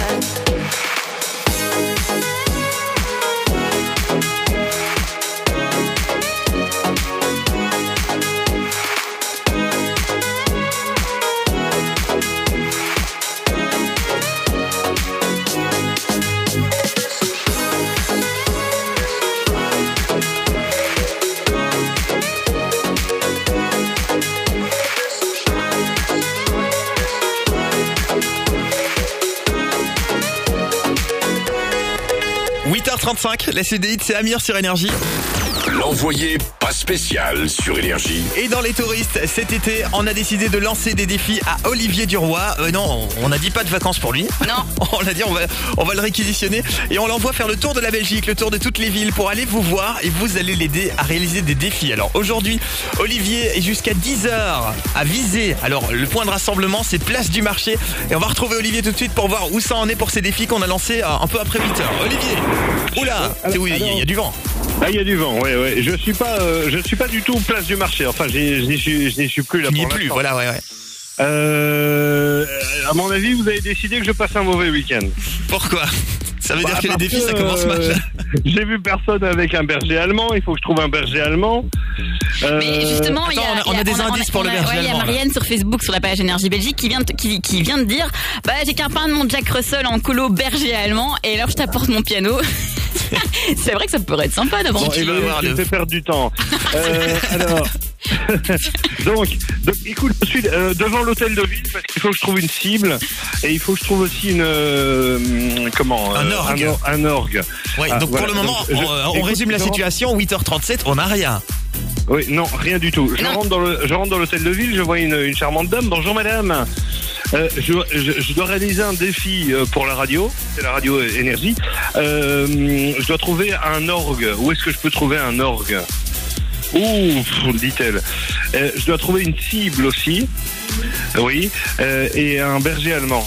H 35 la CDI c'est Amir sur Énergie. L'envoyé pas spécial sur Énergie. Et dans les touristes, cet été, on a décidé de lancer des défis à Olivier Duroy. Euh, non, on n'a dit pas de vacances pour lui. Non. [LAUGHS] On a dit on va, on va le réquisitionner et on l'envoie faire le tour de la Belgique, le tour de toutes les villes pour aller vous voir et vous allez l'aider à réaliser des défis. Alors aujourd'hui, Olivier est jusqu'à 10h à viser. Alors le point de rassemblement, c'est place du marché et on va retrouver Olivier tout de suite pour voir où ça en est pour ces défis qu'on a lancés euh, un peu après 8h. Olivier, oula, c'est où il y, y a du vent. Ah, il y a du vent, ouais, ouais. Je suis pas, euh, je suis pas du tout place du marché. Enfin, je n'y suis, je n'y suis plus là. N'y plus, voilà, ouais, ouais. Euh, à mon avis, vous avez décidé que je passe un mauvais week-end. Pourquoi? Ça veut dire que les défis, ça commence mal. euh, J'ai vu personne avec un berger allemand. Il faut que je trouve un berger allemand. Euh, Mais justement, il y a, on a- on a des indices pour le on a- berger ouais, Il y a allemand, là. Marianne sur Facebook, sur la page Énergie Belgique, qui vient de, qui, qui vient de dire Bah, j'ai qu'un pain de mon Jack Russell en colo berger allemand, et alors je t'apporte mon piano. [LAUGHS] c'est vrai que ça pourrait être sympa d'avoir Bon, il fait perdre du temps. [LAUGHS] Euh, alors, [LAUGHS] donc, donc, écoute, je suis euh, devant l'hôtel de ville parce qu'il faut que je trouve une cible et il faut que je trouve aussi une euh, comment Un euh, orgue. un, or- un orgue. Ouais, Ah, donc voilà. pour le moment, Donc, on, on écoute, résume la situation. 8h37, on n'a rien. Oui, non, rien du tout. Je rentre dans le, je rentre dans l'hôtel de ville, je vois une, une charmante dame. Bonjour madame. Euh, je, je- je dois réaliser un défi euh, pour la radio, c'est la radio énergie. Euh, je dois trouver un orgue. Où est-ce que je peux trouver un orgue? Ouf, dit-elle. Euh, je dois trouver une cible aussi. Oui. Et un berger allemand.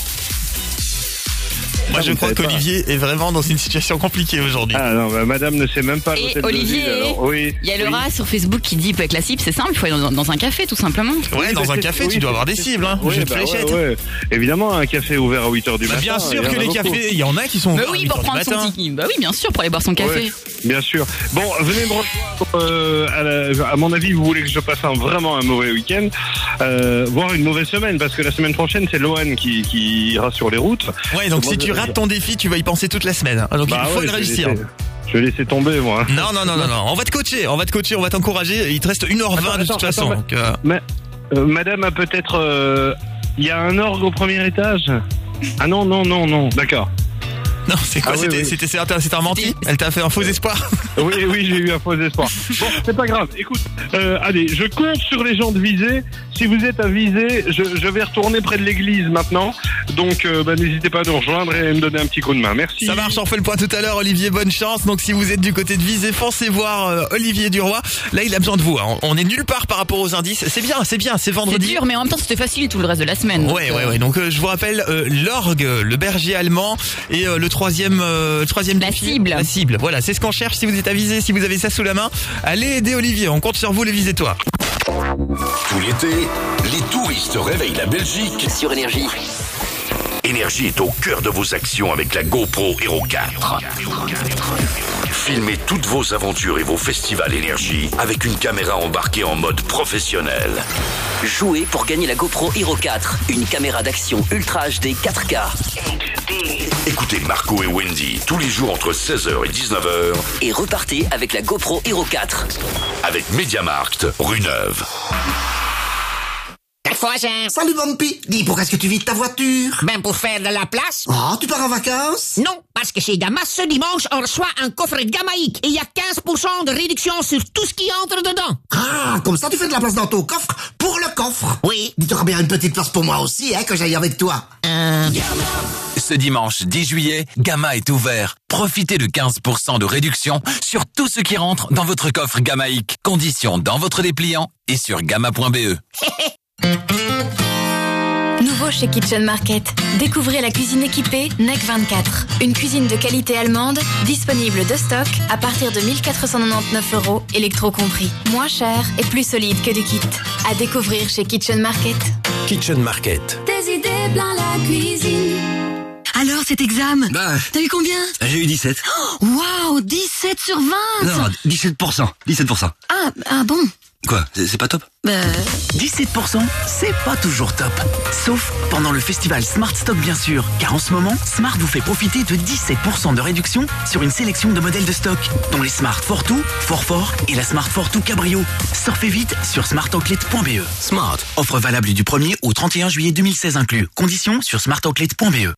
Moi, Ah, je vous crois qu'Olivier est vraiment dans une situation compliquée aujourd'hui. Ah non, bah, madame ne sait même pas Et l'hôtel de Olivier, ville, alors. Oui. il y a le Oui. rat sur Facebook qui dit avec la cible, c'est simple, il faut aller dans, dans un café tout simplement. Ouais, dans un café, tu dois avoir des cibles, hein. Oui, Jeu de bah ouais, fléchettes. ouais. Évidemment, un café ouvert à 8h du Bah, matin. bien sûr que les beaucoup. cafés, il y en a qui sont Bah ouverts oui, 8 pour prendre son. Bah oui, bien sûr, pour aller boire son café. Bien sûr. Bon, venez me rejoindre. euh, à, la- à mon avis, vous voulez que je passe un, vraiment un mauvais week-end, euh, voire une mauvaise semaine, parce que la semaine prochaine, c'est Lohan qui, qui ira sur les routes. Ouais, donc si tu rates ton défi, tu vas y penser toute la semaine. hein. Donc Bah il faut ouais, le je vais réussir. laisser- Je vais laisser tomber, moi. Non, non, non, non, non. On va te coacher, on va te coacher, on va t'encourager. Il te reste 1h20 de Attends, toute façon. attends, donc, euh, Ma- euh, madame a peut-être. euh, Il y a un orgue au premier étage? Ah non, non, non, non. D'accord. [LAUGHS] Non, c'est quoi Ah oui, C'était oui. c'était- c'était un, un menti Elle t'a fait un faux espoir [LAUGHS] Oui, oui, j'ai eu un faux espoir. Bon, c'est pas grave. Écoute, euh, allez, je compte sur les gens de Visée. Si vous êtes à Visée, je, je vais retourner près de l'église maintenant. Donc, euh, bah, n'hésitez pas à nous rejoindre et me donner un petit coup de main. Merci. Ça marche, on fait le point tout à l'heure, Olivier, bonne chance. Donc si vous êtes du côté de Visée, foncez voir euh, Olivier Duroy. Là, il a besoin de vous. hein. On est nulle part par rapport aux indices. C'est bien, c'est bien, c'est C'est vendredi. dur, mais en même temps, c'était facile tout le reste de la semaine. Ouais, ouais, ouais. Donc euh, je vous rappelle euh, l'orgue, le berger allemand et euh, le troisième, euh, troisième La défi, cible. La cible. Voilà, c'est ce qu'on cherche. Si vous êtes avisé, si vous avez ça sous la main, allez aider Olivier. On compte sur vous, les visez-toi. Tout l'été, les touristes réveillent la Belgique. Sur Énergie. Énergie est au cœur de vos actions avec la GoPro Hero 4. Filmez toutes vos aventures et vos festivals Énergie avec une caméra embarquée en mode professionnel. Jouez pour gagner la GoPro Hero 4, une caméra d'action Ultra HD 4K. Écoutez Marco et Wendy tous les jours entre 16h et 19h Et repartez avec la GoPro Hero 4. avec Mediamarkt, rue Neuve. Salut Bumpy Dis, pourquoi est-ce que tu vides ta voiture? Ben pour faire de la place. Oh, tu pars en vacances? Non, parce que chez Gamma, ce dimanche, on reçoit un coffret Gamaïque et il y a 15% de réduction sur tout ce qui entre dedans. Ah, comme ça tu fais de la place dans ton coffre pour le coffre Oui. Dis, t'auras bien une petite place pour moi aussi, hein, que j'aille avec toi. Euh... Ce dimanche 10 juillet, Gamma est ouvert. Profitez de 15% de réduction sur tout ce qui rentre dans votre coffre Gamaïque. Conditions dans votre dépliant et sur gamma.be. [LAUGHS] Nouveau chez Kitchen Market. Découvrez la cuisine équipée NEC 24. Une cuisine de qualité allemande, disponible de stock à partir de 1499 euros, électro compris. Moins cher et plus solide que du kit. À découvrir chez Kitchen Market. Kitchen Market. Des idées plein la cuisine. Alors, cet examen Bah, T'as eu combien? J'ai eu 17. Waouh, 17 sur 20 Non, 17%. 17%. Ah, ah bon Quoi C'est pas top? Bah... 17%, c'est pas toujours top. Sauf pendant le festival Smart Stock bien sûr, car en ce moment, Smart vous fait profiter de 17% de réduction sur une sélection de modèles de stock, dont les Smart Fortwo, Forfort et la Smart Fortwo Cabrio. Surfez vite sur smartoutlet.be. Smart, offre valable du 1er au 31 juillet 2016 inclus. Conditions sur smartoutlet.be.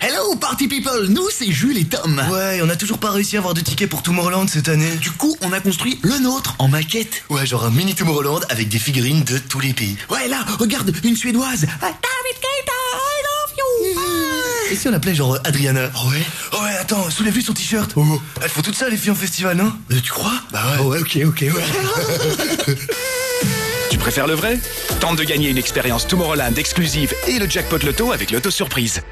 Hello party people, nous c'est Jules et Tom. Ouais, on a toujours pas réussi à avoir de tickets pour Tomorrowland cette année. Du coup, on a construit le nôtre en maquette. Ouais, genre un mini Tomorrowland avec des figurines de tous les pays. Ouais, là, regarde, une suédoise. Ah, David Keita, I love you. Et si on l'appelait genre Adriana? Ouais? Oh ouais, attends, soulève-lui son t-shirt. Oh. Elles font toutes ça les filles en festival, non? Euh, Tu crois? Bah ouais. Oh ouais, ok, ok, ouais. [LAUGHS] Préfères le vrai? Tente de gagner une expérience Tomorrowland exclusive et le jackpot loto avec l'auto surprise.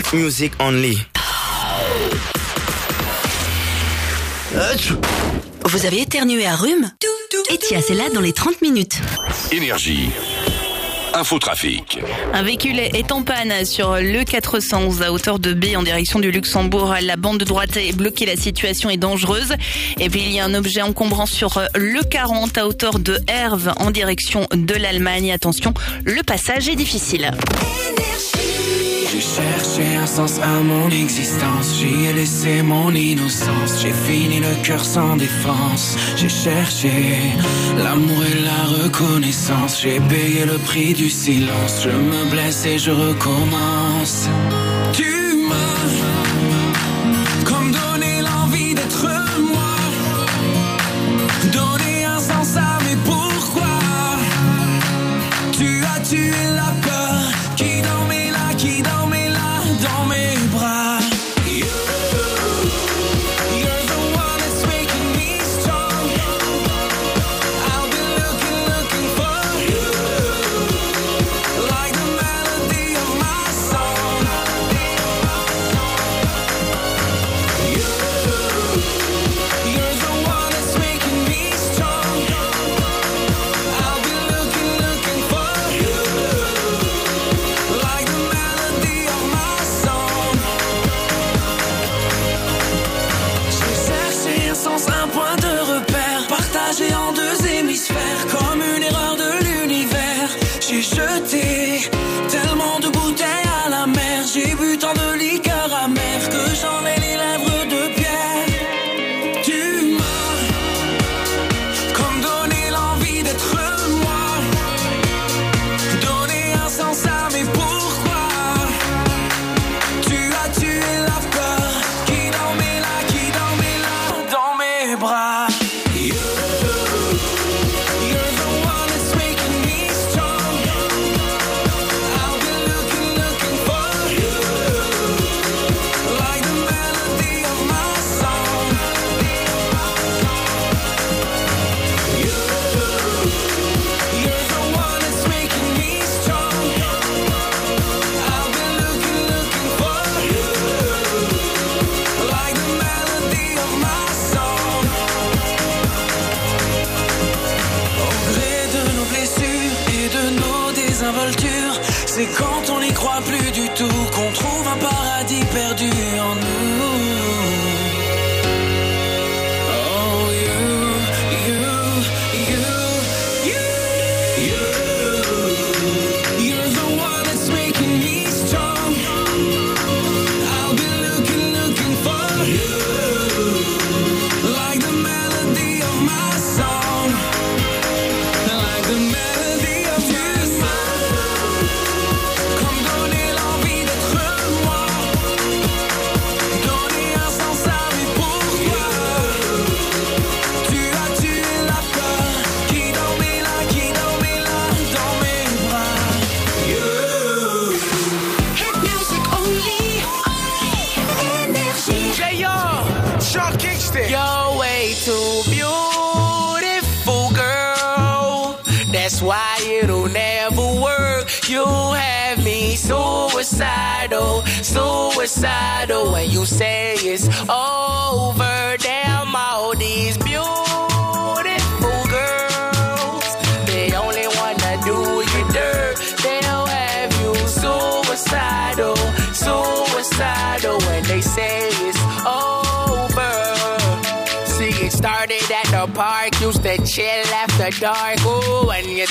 Hit music only. Vous avez éternué à rhume Et Tia, c'est là dans les 30 minutes. Énergie. Infotrafic. Un véhicule est en panne sur le 411 à hauteur de B en direction du Luxembourg. La bande de droite est bloquée, la situation est dangereuse. Et puis il y a un objet encombrant sur le 40 à hauteur de Herve en direction de l'Allemagne. Attention, le passage est difficile. J'ai cherché un sens à mon existence, j'y ai laissé mon innocence, j'ai fini le cœur sans défense, j'ai cherché l'amour et la reconnaissance, j'ai payé le prix du silence, je me blesse et je recommence. Tu suicidal. When you say it's over, damn all these beautiful girls. They only wanna do you dirt. They'll have you suicidal, suicidal. When they say it's over. See, it started at the park, used to chill after dark. Ooh, you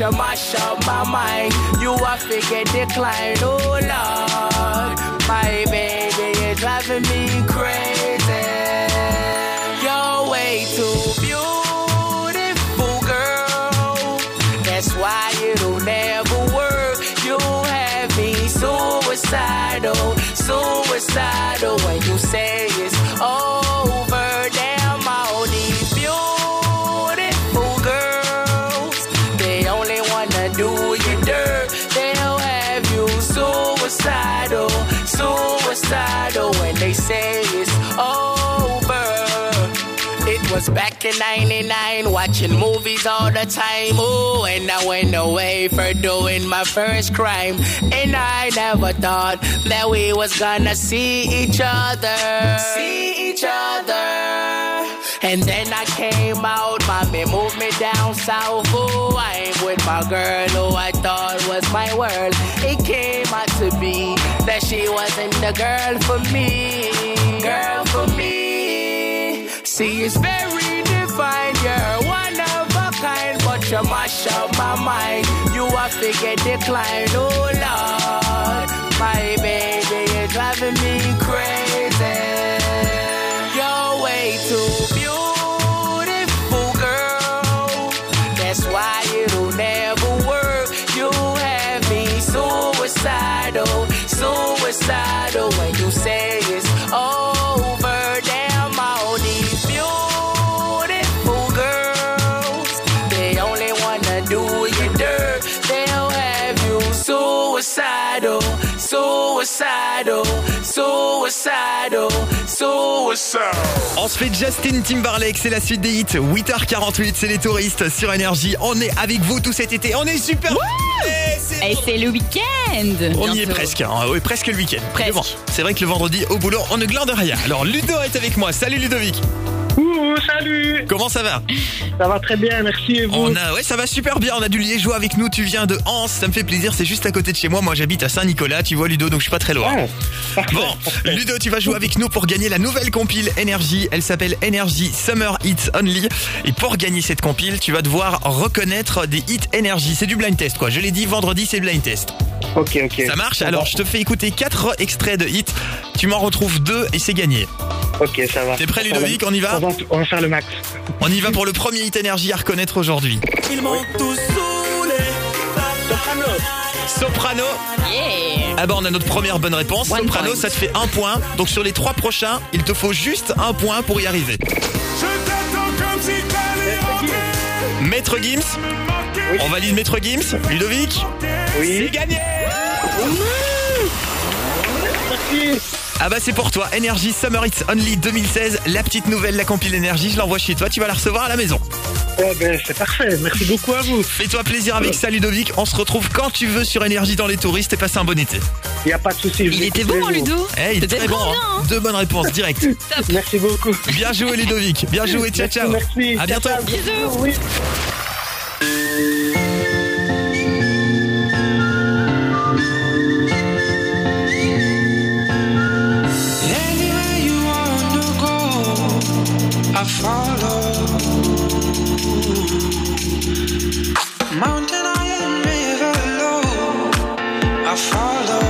you mash up my mind. You a figure decline. Oh, Lord. My baby is driving me crazy. You're way too beautiful, girl. That's why it'll never work. You have me suicidal, suicidal. When you say it's over, when oh, they say it's over. It was back in 99, watching movies all the time. Ooh, and I went away for doing my first crime. And I never thought that we was gonna see each other. See each other. And then I came out, mommy moved me down south. Ooh, I ain't with my girl who I thought was my world. It came out to be that she wasn't the girl for me. Girl for me. See, it's very divine. You're one of a kind, but you mash up my mind. You are figure decline, oh Lord. My baby, you're driving me crazy. You're way too beautiful, suicidal when you say it's over. Damn, all these beautiful girls, they only wanna do you dirt. They'll have you suicidal, suicidal, suicidal, suicidal. On se fait Justin Timberlake, c'est la suite des hits. 8h48, c'est les touristes sur Énergie. On est avec vous tout cet été. On est super. Et c'est le week-end. On y est presque, hein. oui, presque le week-end. Presque. C'est vrai que le vendredi, au boulot, on ne glande rien. Alors, Ludo est avec moi. Salut Ludovic. Salut Comment ça va Ça va très bien, merci et vous On a, ouais, ça va super bien. On a du liégeois avec nous. Tu viens de Hans. Ça me fait plaisir. C'est juste à côté de chez moi. Moi, j'habite à Saint-Nicolas. Tu vois, Ludo, donc je suis pas très loin. Bon, Ludo, tu vas jouer avec nous pour gagner la nouvelle compile Energy. Elle s'appelle Energy Summer Hits Only. Et pour gagner cette compile, tu vas devoir reconnaître des hits Energy. C'est du blind test, quoi. Je l'ai dit, vendredi, c'est blind test. Ok, ok. Ça marche? Alors, je te fais écouter quatre extraits de hits. Tu m'en retrouves deux et c'est gagné. Ok, ça va. T'es prêt, Ludovic On y va on va, on va faire le max. On y va pour le premier hit Energy à reconnaître aujourd'hui. Ils m'ont tous saoulé. Soprano. Ah bah on a notre première bonne réponse. One Soprano, point. ça te fait un point. Donc sur les trois prochains, il te faut juste un point pour y arriver. Maître Gims. On valide Maître Gims. Ludovic. Oui. C'est gagné. Ah bah c'est pour toi, Energy Summer Hits Only 2016, la petite nouvelle, la compile Energy, je l'envoie chez toi, tu vas la recevoir à la maison. Eh ben, c'est parfait. Merci beaucoup à vous. Fais-toi plaisir avec ça Ludovic, on se retrouve quand tu veux sur Énergie dans les touristes et passe un bon été. Il n'y a pas de souci. je Il était bon. Ludo Eh, il est C'était très bon, hein. bien, hein. deux bonnes réponses direct. [LAUGHS] Merci beaucoup. Bien joué Ludovic, bien joué, ciao ciao. Merci. À bientôt. Ciao, ciao. Bisous. Oui. I follow. Mountain high and river low, I follow.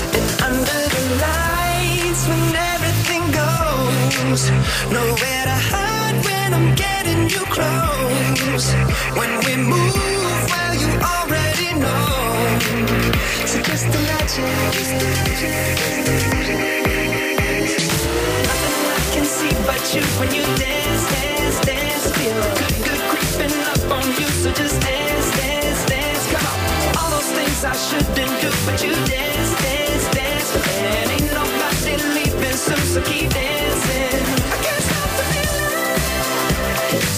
Goes, nowhere to hide when I'm getting you close. When we move, well you already know. So just imagine. Nothing I can see but you when you dance, dance, dance. Feel good, good creeping up on you. So just dance, dance, dance. Come on. All those things I shouldn't do, but you dance, dance, dance. And ain't nobody leaving soon, so keep dancing.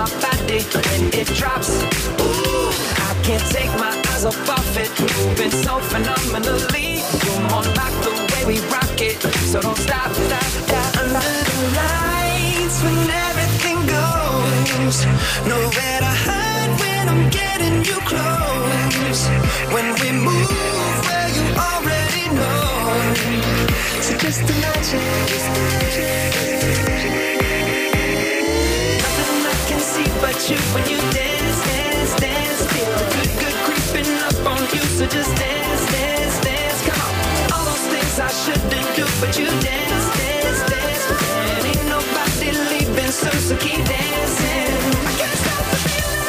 my body when it drops. Ooh, I can't take my eyes off of it, moving so phenomenally. More like the way we rock it, so don't stop, stop, stop. Under the lights when everything goes, nowhere to hide when I'm getting you close. When we move, well you already know. So just imagine. Nothing I can see but you when you dance, dance, dance. Feel good, good creeping up on you. So just dance, dance, dance. Come on. All those things I shouldn't do, but you dance, dance, dance. And ain't nobody leaving soon, so keep dancing. I can't stop the feeling.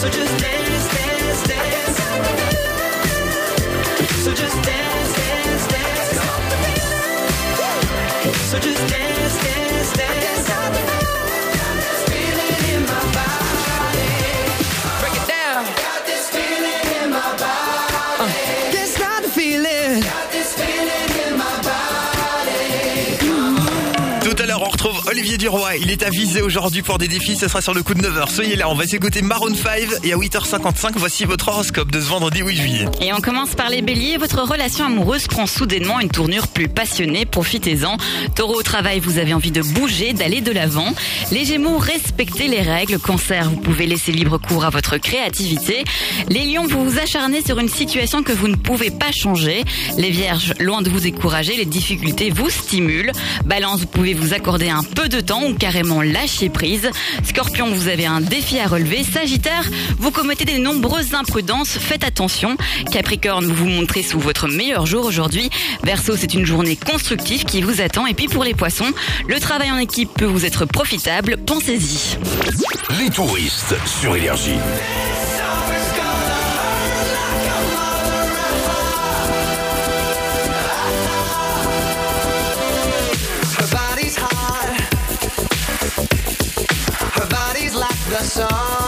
So just dance, dance, dance. So just dance, dance, dance. So just dance, dance. Olivier Duroy. Il est avisé aujourd'hui pour des défis. Ce sera sur le coup de 9h. Soyez là. On va s'écouter Maroon 5. Et à 8h55, voici votre horoscope de ce vendredi 8 juillet. Et on commence par les béliers. Votre relation amoureuse prend soudainement une tournure plus passionnée. Profitez-en. Taureau au travail, vous avez envie de bouger, d'aller de l'avant. Les gémeaux, respectez les règles. Cancer, vous pouvez laisser libre cours à votre créativité. Les lions, vous vous acharnez sur une situation que vous ne pouvez pas changer. Les vierges, loin de vous décourager, les difficultés vous stimulent. Balance, vous pouvez vous accorder un peu de temps ou carrément lâcher prise. Scorpion, vous avez un défi à relever. Sagittaire, vous commettez des nombreuses imprudences. Faites attention. Capricorne, vous vous montrez sous votre meilleur jour aujourd'hui. Verseau, c'est une journée constructive qui vous attend. Et puis pour les poissons, le travail en équipe peut vous être profitable. Pensez-y. Les touristes sur Énergie. The summer.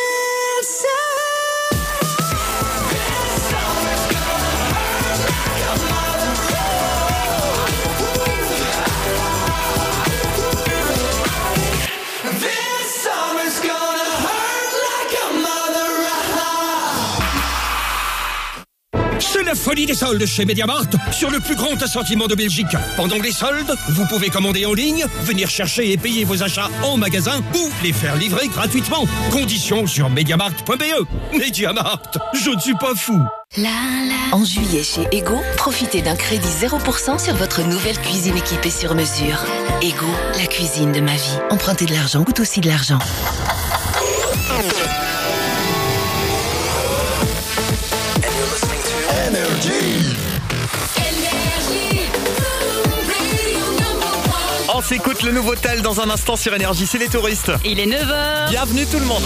Folie des soldes chez Mediamart sur le plus grand assortiment de Belgique. Pendant les soldes, vous pouvez commander en ligne, venir chercher et payer vos achats en magasin ou les faire livrer gratuitement. Conditions sur mediamart.be. Mediamart, je ne suis pas fou. En juillet chez Ego, profitez d'un crédit 0% sur votre nouvelle cuisine équipée sur mesure. Ego, la cuisine de ma vie. Emprunter de l'argent coûte aussi de l'argent. On s'écoute le nouveau Tal dans un instant sur Énergie, c'est les touristes. Il est 9h. Bienvenue tout le monde.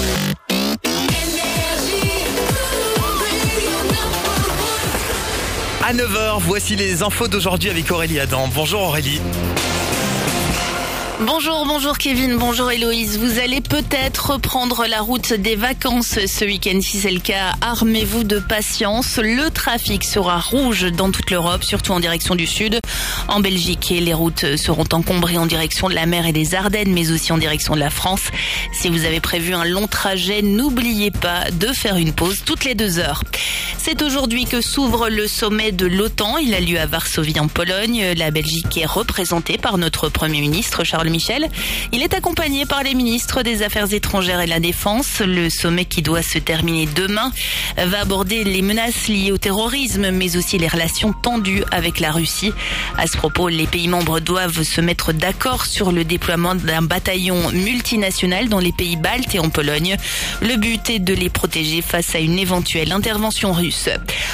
À 9h, voici les infos d'aujourd'hui avec Aurélie Adam. Bonjour Aurélie. Bonjour, bonjour Kevin, bonjour Héloïse. Vous allez peut-être reprendre la route des vacances ce week-end. Si c'est le cas, armez-vous de patience. Le trafic sera rouge dans toute l'Europe, surtout en direction du sud. En Belgique, les routes seront encombrées en direction de la mer et des Ardennes, mais aussi en direction de la France. Si vous avez prévu un long trajet, n'oubliez pas de faire une pause toutes les deux heures. C'est aujourd'hui que s'ouvre le sommet de l'OTAN. Il a lieu à Varsovie en Pologne. La Belgique est représentée par notre Premier ministre Charles Michel. Il est accompagné par les ministres des Affaires étrangères et de la Défense. Le sommet qui doit se terminer demain va aborder les menaces liées au terrorisme, mais aussi les relations tendues avec la Russie. À ce propos, les pays membres doivent se mettre d'accord sur le déploiement d'un bataillon multinational dans les pays baltes et en Pologne. Le but est de les protéger face à une éventuelle intervention russe.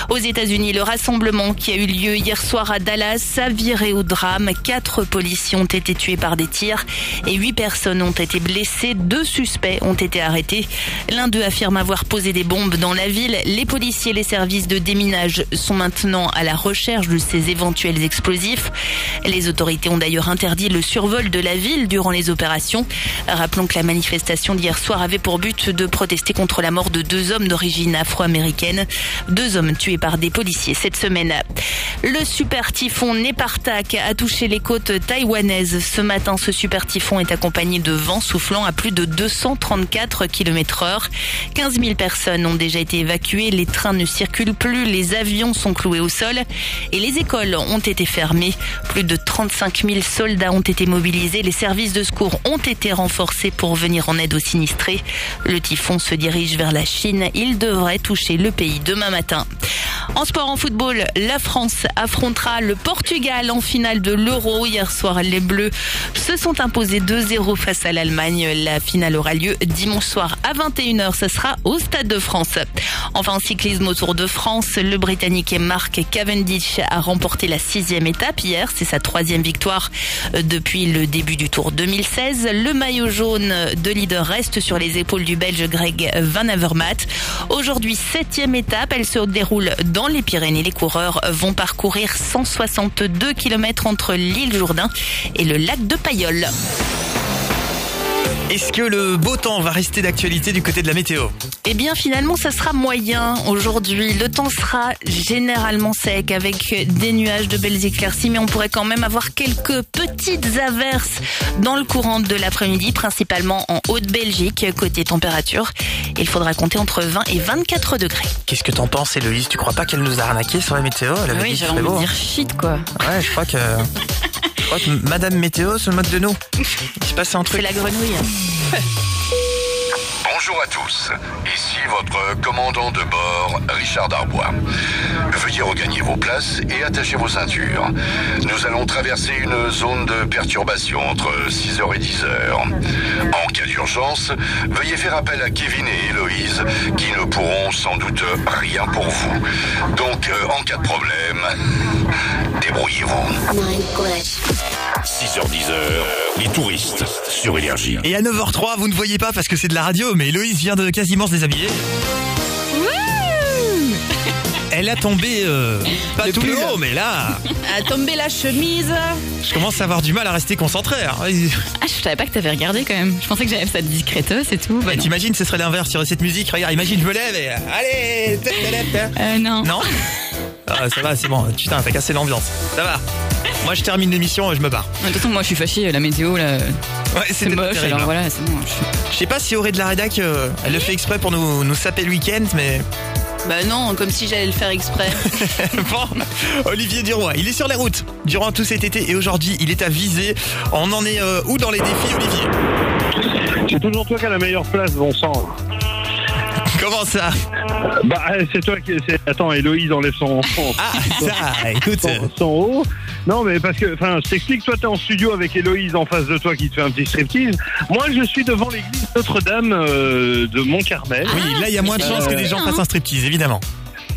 Aux États-Unis, le rassemblement qui a eu lieu hier soir à Dallas a viré au drame. Quatre policiers ont été tués par des tirs et huit personnes ont été blessées. Deux suspects ont été arrêtés. L'un d'eux affirme avoir posé des bombes dans la ville. Les policiers et les services de déminage sont maintenant à la recherche de ces éventuels explosifs. Les autorités ont d'ailleurs interdit le survol de la ville durant les opérations. Rappelons que la manifestation d'hier soir avait pour but de protester contre la mort de deux hommes d'origine afro-américaine. Deux hommes tués par des policiers cette semaine. Le super typhon Nepartak a touché les côtes taïwanaises. Ce matin, ce super typhon est accompagné de vents soufflant à plus de 234 km heure. 15 000 personnes ont déjà été évacuées. Les trains ne circulent plus. Les avions sont cloués au sol et les écoles ont été fermées. Plus de 35 000 soldats ont été mobilisés. Les services de secours ont été renforcés pour venir en aide aux sinistrés. Le typhon se dirige vers la Chine. Il devrait toucher le pays demain matin. En sport, en football, la France affrontera le Portugal en finale de l'Euro. Hier soir, les Bleus se sont imposés 2-0 face à l'Allemagne. La finale aura lieu dimanche soir à 21h. Ce sera au Stade de France. Enfin, en cyclisme au Tour de France, le Britannique Mark Cavendish a remporté la sixième étape hier. C'est sa troisième victoire depuis le début du Tour 2016. Le maillot jaune de leader reste sur les épaules du Belge Greg Van Avermaet. Aujourd'hui, septième étape. Elle se déroule dans les Pyrénées. Les coureurs vont parcourir 162 km entre l'île Jourdain et le lac de Payolle. Est-ce que le beau temps va rester d'actualité du côté de la météo? Eh bien finalement ça sera moyen aujourd'hui. Le temps sera généralement sec avec des nuages de belles éclaircies mais on pourrait quand même avoir quelques petites averses dans le courant de l'après-midi principalement en Haute-Belgique côté température. Il faudra compter entre 20 et 24 degrés. Qu'est-ce que t'en penses Héloïse? Tu crois pas qu'elle nous a arnaqué sur la météo? Elle avait Oui, dit beau, dire hein. shit quoi. Ouais, je crois que... [LAUGHS] Madame Météo se moque de nous. Il s'est passé un truc. C'est la grenouille. [LAUGHS] Bonjour à tous, ici votre commandant de bord, Richard Darbois. Veuillez regagner vos places et attacher vos ceintures. Nous allons traverser une zone de perturbation entre 6h et 10h. En cas d'urgence, veuillez faire appel à Kevin et Héloïse, qui ne pourront sans doute rien pour vous. Donc, euh, en cas de problème, [LAUGHS] débrouillez-vous. 6h10, les touristes sur Énergie. Et à 9h03, vous ne voyez pas parce que c'est de la radio, mais Héloïse vient de quasiment se déshabiller. Elle a tombé euh, pas Le tout le haut, mais là, A tombé la chemise. je commence à avoir du mal à rester concentré. hein. Ah, je savais pas que t'avais regardé quand même. Je pensais que j'avais fait ça discretos et tout. Bah. T'imagines, ce serait l'inverse sur cette musique. Regarde, imagine, je me lève et allez. ta. Euh, non. Non Ah, Ça va, c'est bon. Putain, t'as cassé l'ambiance. Ça va. Moi, je termine l'émission et je me barre. De toute façon, moi je suis fâchée, la météo là. Ouais, c'est moche, terrible, alors hein. voilà, c'est bon. je- Je sais pas si Auré de la rédac, euh, elle le fait exprès pour nous, nous saper le week-end, mais Bah non, comme si j'allais le faire exprès. [LAUGHS] bon. Olivier Duroy, il est sur les routes durant tout cet été et aujourd'hui, il est à viser. On en est euh, où dans les défis, Olivier? C'est toujours toi qui as la meilleure place, bon sang. Comment ça? Bah, euh, c'est toi qui. c'est- Attends, Héloïse enlève son. son- Ah, ça, écoute. son, son haut. Non, mais parce que, enfin, je t'explique, toi, t'es en studio avec Héloïse en face de toi qui te fait un petit striptease. Moi, je suis devant l'église Notre-Dame euh, de Mont-Carmel. Oui, là, il y a moins de chances que des gens fassent un striptease, évidemment.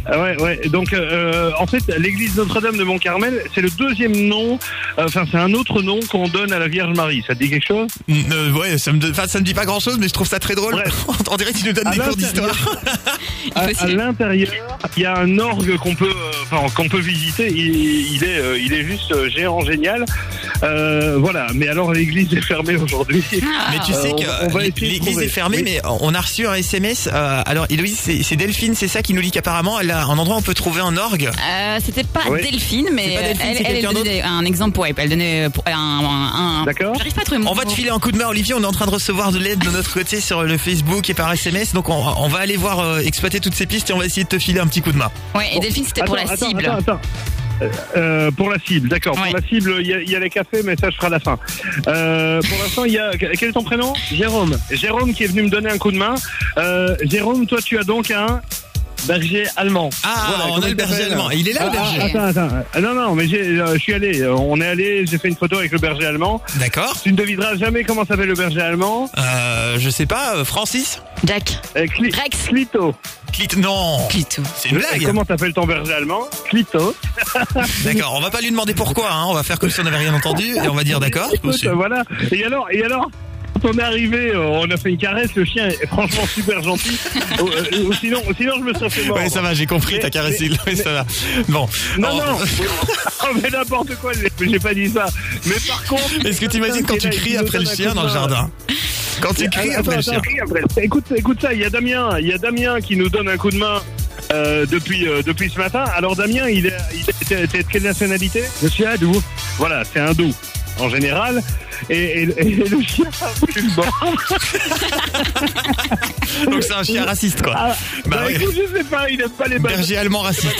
Ah ouais, ouais. Donc, euh, en fait, l'église Notre-Dame de Mont-Carmel, c'est le deuxième nom, euh, enfin, c'est un autre nom qu'on donne à la Vierge Marie. Ça te dit quelque chose? Euh, ouais, ça me, ça me dit pas grand chose, mais je trouve ça très drôle. [LAUGHS] On dirait qu'il nous donne À des cours d'histoire. [LAUGHS] À, à l'intérieur, il y a un orgue qu'on peut, euh, qu'on peut visiter. Il, il est, euh, il est juste euh, géant, génial. Euh, voilà. Mais alors, l'église est fermée aujourd'hui. Mais tu sais Euh, que l'église est fermée, Oui. mais on a reçu un SMS. euh, alors, Héloïse, c'est c'est Delphine, c'est ça qui nous dit qu'apparemment, elle a un endroit où on peut trouver un orgue. Euh, C'était pas. Delphine, mais C'est pas Delphine, elle, elle, elle donnait un exemple. Ouais, elle donnait pour- un. un, un D'accord. J'arrive pas à trouver mon On va te filer un coup de main, Olivier. On est en train de recevoir de l'aide de notre côté sur le Facebook et par SMS. Donc, on, on va aller voir euh, exploiter toutes ces pistes et on va essayer de te filer un petit coup de main. Ouais, et Bon, Delphine, c'était pour la attends, cible. Attends, attends. Euh, euh, pour la cible, d'accord. Pour la cible, il y, a- il y a les cafés, mais ça, je ferai à la fin. Euh, pour l'instant, il y a. Quel est ton prénom? Jérôme. Jérôme qui est venu me donner un coup de main. Euh, Jérôme, toi, tu as donc un. Berger allemand. Ah, on comment a le berger allemand. Il est là, le Ah, berger. Attends, attends. Ah, Non, non, mais j'ai, euh, je suis allé. euh, On est allé. J'ai fait une photo avec le berger allemand. D'accord. Tu ne devineras jamais comment s'appelle le berger allemand. Euh, je sais pas, euh, Francis Jack. Euh, Cli- Rex. Clito. Clit, non. Clito. C'est une blague. Comment t'appelles ton berger allemand? Clito. [LAUGHS] D'accord, on va pas lui demander pourquoi, hein. on va faire comme si on n'avait rien entendu et on va dire d'accord. Voilà. Et alors, et alors? Quand on est arrivé, euh, on a fait une caresse, le chien est franchement super gentil. [LAUGHS] Euh, sinon, sinon, je me serais fait mort. Ouais, ça va, j'ai compris, t'as caressé, ouais, ça va. Bon. Non, Oh. non, Oh, mais n'importe quoi, j'ai pas dit ça. Mais par contre... Est-ce que t'imagines quand tu cries après le chien dans le jardin Quand tu cries après le chien. Écoute, écoute ça, il y a Damien, il y a Damien qui nous donne un coup de main euh, depuis euh, depuis ce matin. Alors Damien, il est, il est- de quelle nationalité? Je suis hindou. Voilà, c'est hindou en général. Et, et- et le [LAUGHS] chien a mordre. [LAUGHS] Donc c'est un chien raciste quoi. Ah, Bah bah, écoute, je sais pas, il aime pas les balles. Berger allemand raciste.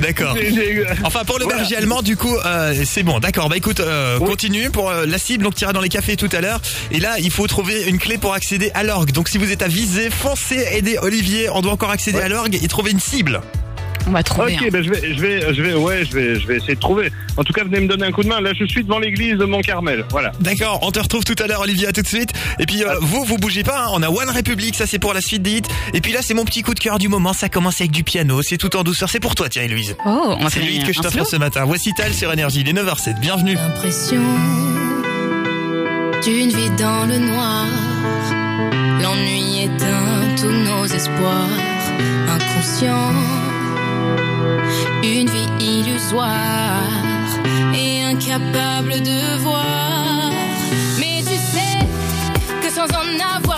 D'accord. J'ai- Enfin pour le Voilà. berger allemand du coup euh, c'est bon d'accord bah écoute euh, continue pour euh, la cible donc tu iras dans les cafés tout à l'heure et là il faut trouver une clé pour accéder à l'orgue donc si vous êtes à viser foncez aider Olivier on doit encore accéder à l'orgue et trouver une cible On va trouver. Ok, hein. ben je vais, je vais, je vais, ouais, je vais, je vais essayer de trouver. En tout cas, venez me donner un coup de main. Là, je suis devant l'église de Mont-Carmel. Voilà. D'accord, on te retrouve tout à l'heure Olivier, à tout de suite. Et puis euh, Ah. vous, vous bougez pas, hein. on a One Republic, ça c'est pour la suite des hits. Et puis là c'est mon petit coup de cœur du moment, ça commence avec du piano, c'est tout en douceur, c'est pour toi tiens Héloïse. Oh, on va C'est le hit que je t'offre ce matin. Voici Tal sur Énergie, il est 9h07, bienvenue. L'impression d'une vie dans le noir. L'ennui éteint tous nos espoirs. Inconscient, une vie illusoire et incapable de voir. Mais tu sais que sans en avoir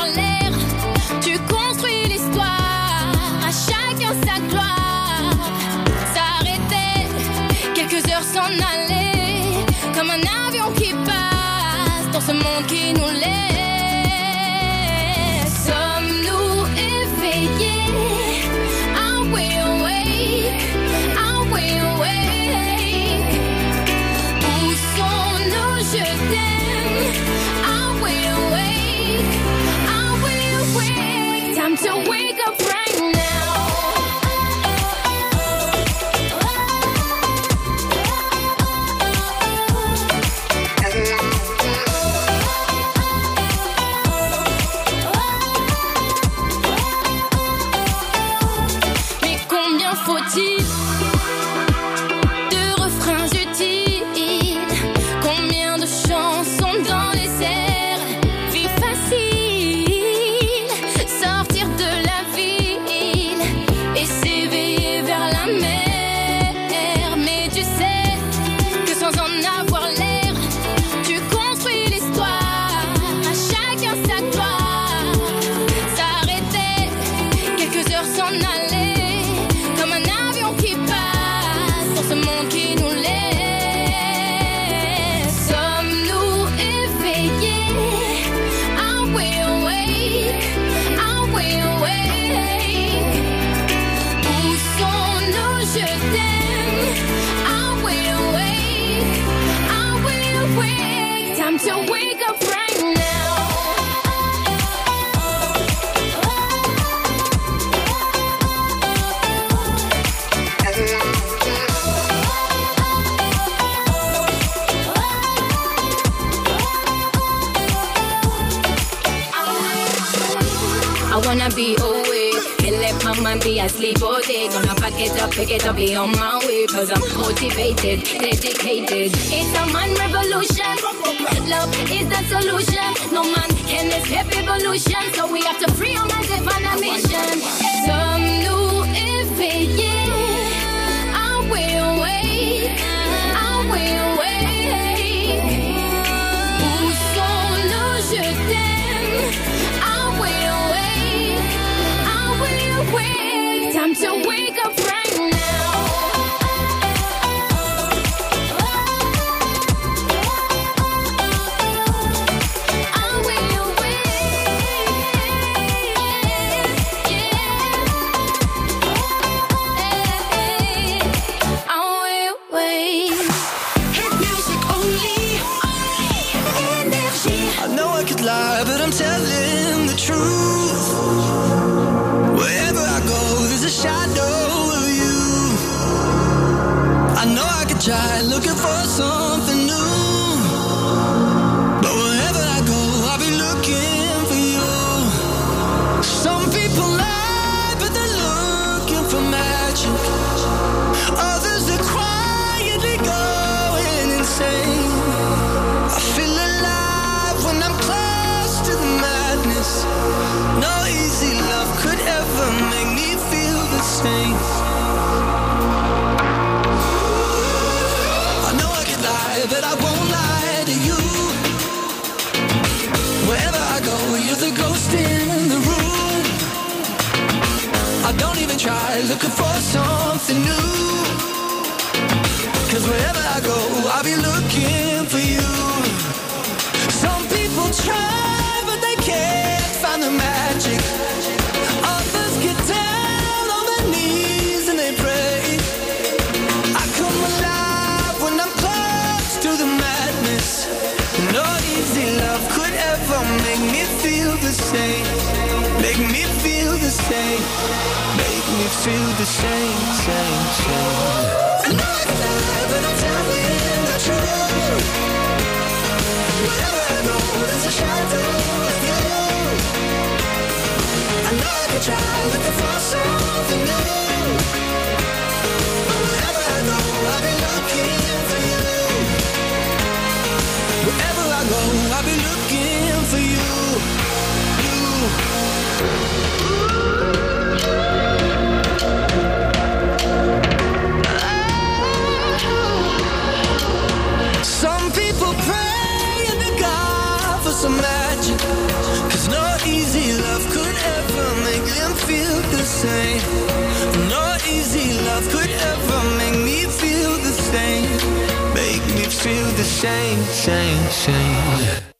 to wake up it up, pick it up, be on my way. Cause I'm motivated, dedicated. It's a man revolution. Love is the solution. No man can escape evolution. So we have to free our minds and a mission. looking for something new. Cause wherever I go, I'll be looking for you. Some people try, but they can't find the magic. Others get down on their knees and they pray. I come alive when I'm close to the madness. No easy love could ever make me feel the same. feel the same, same, same. Nothing ever the truth. Whatever I know a shadow of you. I know I try, but the something new. some magic no easy love could ever make them feel the same. No easy love could ever make me feel the same. Make me feel the same, same, same.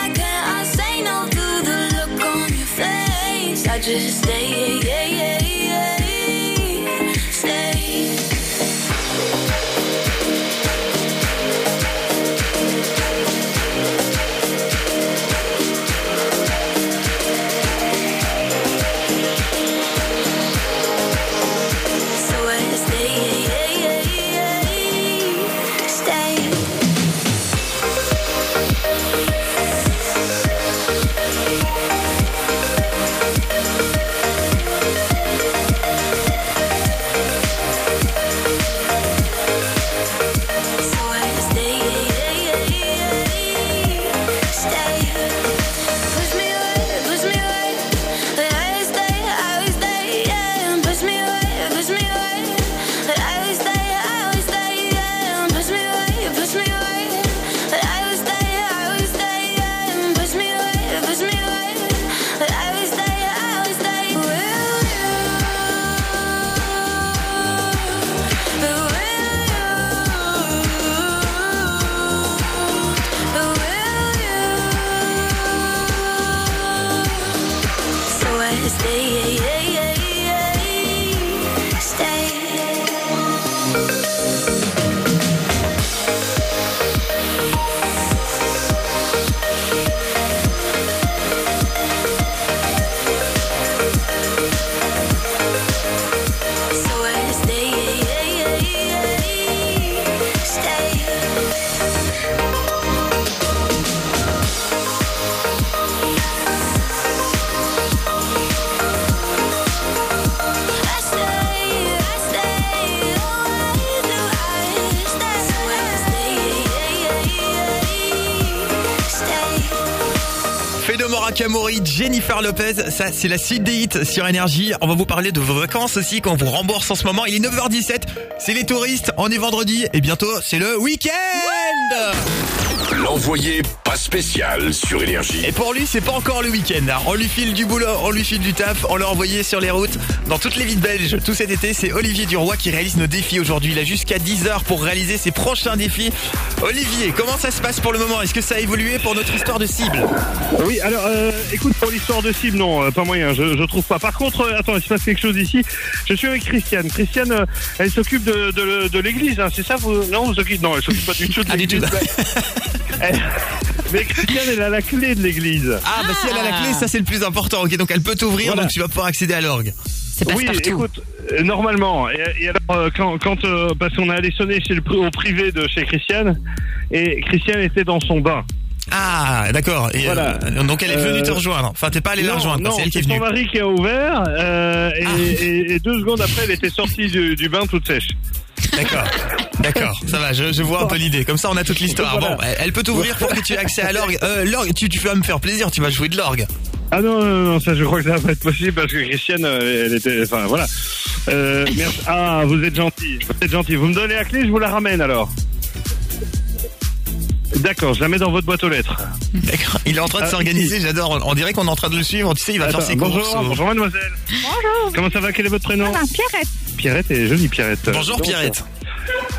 Why can't I say no to the look on your face? I just stay, yeah, yeah, yeah, Jennifer Lopez, ça c'est la suite des hits sur Énergie. On va vous parler de vos vacances aussi qu'on vous rembourse en ce moment. Il est 9h17, c'est les touristes, on est vendredi et bientôt c'est le week-end L'envoyé pas spécial sur Énergie. Et pour lui, c'est pas encore le week-end. hein. On lui file du boulot, on lui file du taf, on l'a envoyé sur les routes dans toutes les villes belges. Tout cet été, c'est Olivier Duroy qui réalise nos défis aujourd'hui. Il a jusqu'à 10h pour réaliser ses prochains défis. Olivier, comment ça se passe pour le moment? Est-ce que ça a évolué pour notre histoire de cible? Oui, alors euh, écoute, pour l'histoire de cible, non, euh, pas moyen, je, je trouve pas. Par contre, euh, attends, il se passe quelque chose ici. Je suis avec Christiane. Christiane, euh, elle s'occupe de, de, de l'église, hein, c'est ça vous Non, vous occupez Non, elle s'occupe pas du tout de Ah, l'église. [LAUGHS] Mais Christiane, elle a la clé de l'église. Ah, bah si elle a la clé, ça c'est le plus important. Ok, donc elle peut t'ouvrir, Voilà. donc tu vas pouvoir accéder à l'orgue. Oui, écoute, euh, normalement. Et, et alors, euh, quand, quand euh, parce qu'on est allé sonner chez le, pri- au privé de chez Christiane, et Christiane était dans son bain. Ah, d'accord. Voilà. euh, donc elle est venue Euh, te rejoindre. Enfin, t'es pas allé la rejoindre, non, c'est elle qui est son mari qui a ouvert, euh, et, Ah. et- et deux secondes après, elle était sortie du, du bain toute sèche. D'accord, d'accord, ça va, je, je vois un peu l'idée. Comme ça, on a toute l'histoire. Bon, elle, peut t'ouvrir pour que tu aies accès à l'orgue. Euh, l'orgue, tu, tu vas me faire plaisir, tu vas jouer de l'orgue. Ah non, non, non, ça je crois que ça va pas être possible parce que Christiane, elle était, enfin voilà. Euh, merci. Ah, vous êtes gentil, vous êtes gentil. Vous me donnez la clé, je vous la ramène alors. D'accord, je la mets dans votre boîte aux lettres. D'accord. Il est en train de Ah, s'organiser, j'adore. On dirait qu'on est en train de le suivre. Tu sais, il va Attends, faire ses bonjour, courses. bonjour mademoiselle. Bonjour. Comment ça va Quel est votre prénom Ah, Pierrette. Pierrette est jolie Pierrette. Bonjour Pierrette.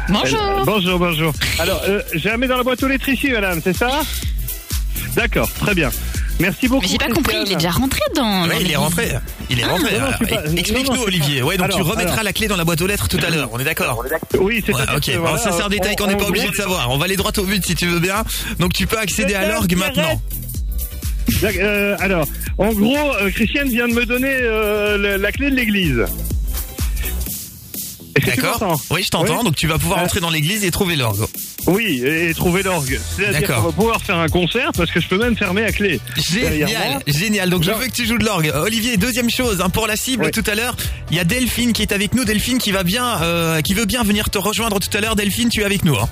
Bonjour. elle- bonjour, bonjour. Alors, euh, je la mets dans la boîte aux lettres ici, madame, c'est ça D'accord, très bien. Merci beaucoup. Mais j'ai pas compris, il est déjà rentré dans. Ouais, il est rentré. Il est Ah. rentré. Non, Explique-nous, Olivier. Ouais, donc tu remettras alors. la clé dans la boîte aux lettres tout à l'heure. On est d'accord Oui, c'est Ouais, ok, bon, ça c'est un détail qu'on n'est pas obligé de savoir. On va aller droit au but si tu veux bien. Donc tu peux accéder à l'orgue maintenant. Euh, alors, en gros, euh, Christiane vient de me donner euh, la, la clé de l'église. [LAUGHS] D'accord Oui, je t'entends. Oui. Donc tu vas pouvoir Euh, entrer dans l'église et trouver l'orgue. Oui, et, trouver l'orgue. C'est-à-dire qu'on va pouvoir faire un concert parce que je peux même fermer la clé. Génial, génial. Donc je veux que tu joues de l'orgue. Olivier, deuxième chose, hein, pour la cible Oui. tout à l'heure, il y a Delphine qui est avec nous. Delphine qui va bien, euh, qui veut bien venir te rejoindre tout à l'heure. Delphine, tu es avec nous. hein.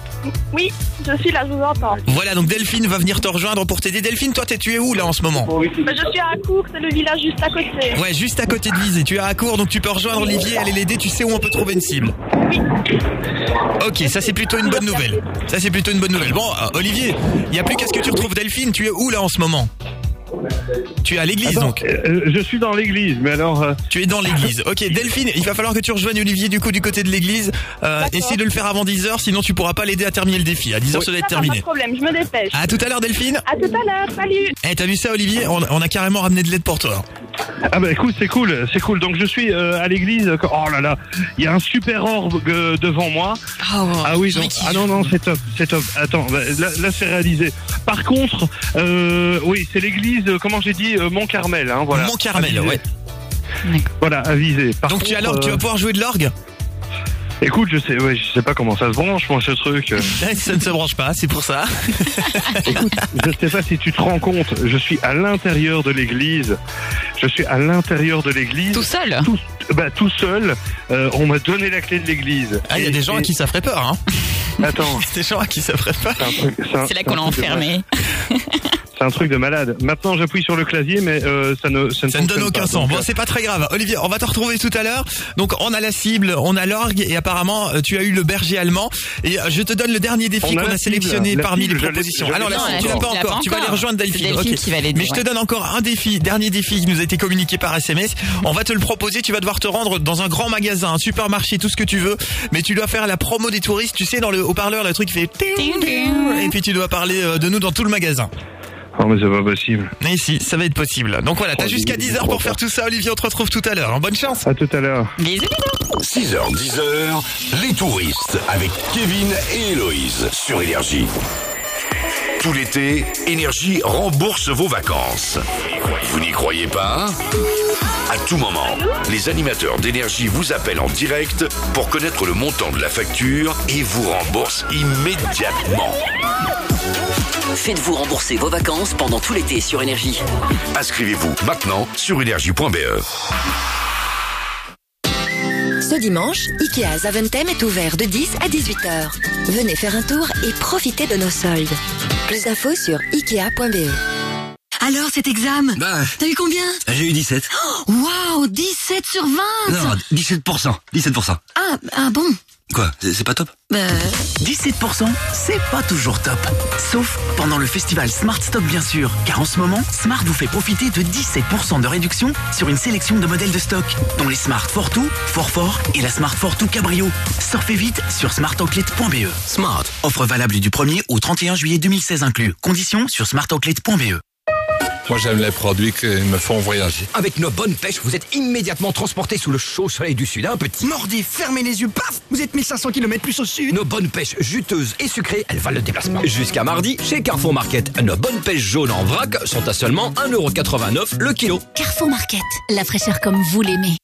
Oui, je suis là, je vous entends. Voilà, donc Delphine va venir te rejoindre pour t'aider. Delphine, toi, t'es, tu es où là en ce moment? Je suis à Cour, c'est le village juste à côté. Ouais, juste à côté de Visé. Tu es à court, donc tu peux rejoindre Olivier, aller l'aider. Tu sais où on peut trouver une Ok, ça c'est plutôt une bonne nouvelle. Ça c'est plutôt une bonne nouvelle. Bon, euh, Olivier, il y a plus qu'à ce que tu retrouves Delphine. Tu es où là en ce moment? Tu es à l'église Attends, donc. euh, je suis dans l'église, mais alors. euh, Tu es dans l'église. Ok, [LAUGHS] Delphine, il va falloir que tu rejoignes Olivier du coup du côté de l'église. Euh, essaie de le faire avant 10h, sinon tu pourras pas l'aider à terminer le défi. À 10h, ça doit être Pas terminé. de problème, je me dépêche. À tout à l'heure, Delphine. À tout à l'heure, salut. Eh, t'as vu ça, Olivier? On, on a carrément ramené de l'aide pour toi. Ah bah écoute, c'est cool, c'est cool. Donc je suis euh, à l'église. Oh là là, il y a un super orbe euh, devant moi. ah oui, donc, ah non non, c'est top, c'est top. Attends, bah, là, là, c'est réalisé. Par contre, euh, oui, c'est l'église. Euh, Comment j'ai dit, euh, Mont Carmel, hein, voilà. Mont Carmel, ouais. Voilà, avisé. Par Donc tu, as l'orgue, tu vas euh, pouvoir jouer de l'orgue Écoute, je sais, ouais, je sais pas comment ça se branche, moi, ce truc. [LAUGHS] Ça ne se branche pas, c'est pour ça. [LAUGHS] Écoute, je sais pas si tu te rends compte, je suis à l'intérieur de l'église. Je suis à l'intérieur de l'église. Tout seul Tout, bah, tout seul. Euh, on m'a donné la clé de l'église. Ah, il y a Et- des gens à et- qui ça ferait peur, hein. Attends. [LAUGHS] des gens à qui ça ferait peur. C'est là qu'on l'a enfermé. C'est un truc de malade. Maintenant, j'appuie sur le clavier, mais euh, ça ne ça ne, Ça ne donne aucun pas. sens. Donc, Bon, c'est pas très grave. Olivier, on va te retrouver tout à l'heure. Donc, on a la cible, on a l'orgue et apparemment, euh, tu as eu le berger allemand. Et euh, je te donne le dernier défi a qu'on a sélectionné. La parmi cible, les propositions. Alors, la cible, tu l'as pas encore. Tu vas aller rejoindre Delphine. Delphine Ok. qui va l'aider, Mais je te donne encore un défi, dernier défi qui nous a été communiqué par SMS. On va te le proposer. Tu vas devoir te rendre dans un grand magasin, un supermarché, tout ce que tu veux. Mais tu dois faire la promo des touristes. Tu sais, dans le haut-parleur, le truc fait. Et puis tu dois parler euh, de nous dans tout le magasin. Oh, mais c'est pas possible. Et si, ça va être possible. Donc voilà, t'as jusqu'à 10h pour faire tout ça. Olivier, on te retrouve tout à l'heure. hein. Bonne chance. À tout à l'heure. Bisous. 6h, 10h, les touristes avec Kevin et Héloïse sur Énergie. Tout l'été, Énergie rembourse vos vacances. Vous n'y croyez pas? À tout moment, les animateurs d'Énergie vous appellent en direct pour connaître le montant de la facture et vous remboursent immédiatement. Faites-vous rembourser vos vacances pendant tout l'été sur Énergie. Inscrivez-vous maintenant sur énergie.be. Ce dimanche, Ikea Zaventem est ouvert de 10 à 18h. Venez faire un tour et profitez de nos soldes. Plus d'infos sur ikea.be. Alors, cet examen Bah, T'as eu combien? J'ai eu 17. Waouh, 17 sur 20 Non, 17%. 17%. Ah, ah bon? Quoi C'est pas top Bah... 17%, c'est pas toujours top. Sauf pendant le festival Smart Stock bien sûr, car en ce moment, Smart vous fait profiter de 17% de réduction sur une sélection de modèles de stock, dont les Smart Fortwo, Forfort et la Smart Fortwo Cabrio. Surfez vite sur smartoutlet.be. Smart, offre valable du 1er au 31 juillet 2016 inclus. Conditions sur smartoutlet.be. Moi, j'aime les produits qui me font voyager. Avec nos bonnes pêches, vous êtes immédiatement transporté sous le chaud soleil du sud. Un petit. Mordi, fermez les yeux, paf Vous êtes 1500 km plus au sud Nos bonnes pêches juteuses et sucrées, elles valent le déplacement. Jusqu'à mardi, chez Carrefour Market, nos bonnes pêches jaunes en vrac sont à seulement 1,89€ le kilo. Carrefour Market, la fraîcheur comme vous l'aimez.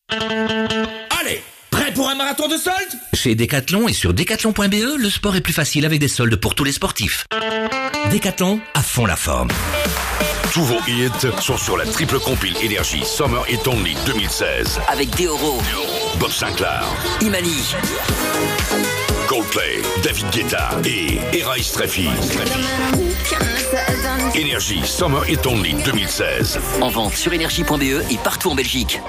Pour un marathon de soldes Chez Decathlon et sur decathlon.be, le sport est plus facile avec des soldes pour tous les sportifs. Decathlon, à fond la forme. Tous vos hits sont sur la triple compile Énergie Summer Hit Only 2016. Avec Deoro, Bob Sinclair, Imani, Coldplay, David Guetta et Era Streffy. Énergie Summer Hit Only 2016. en vente sur énergie.be et partout en Belgique.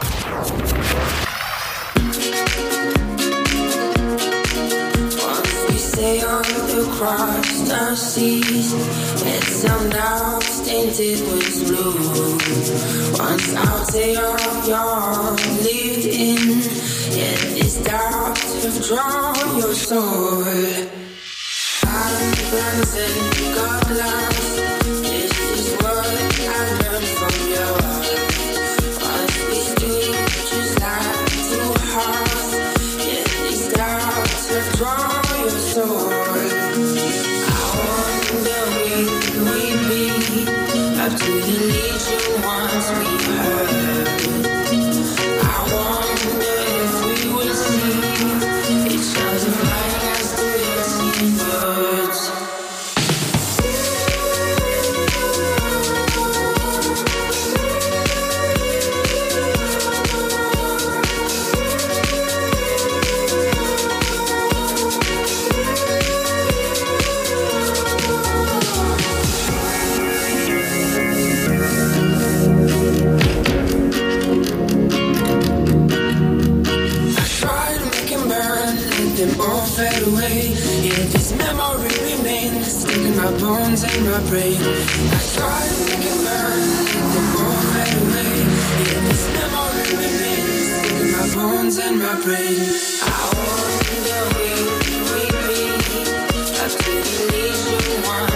We sailed across the seas, and some doubts tainted with blue. Once out of young, lived in, yet these doubts have drawn your soul. Islands and God loves, In my brain. I tried to make it burn, the bone right away Yeah, this memory remains in my bones and my brain. I want you to wait, wait, wait I didn't need you. once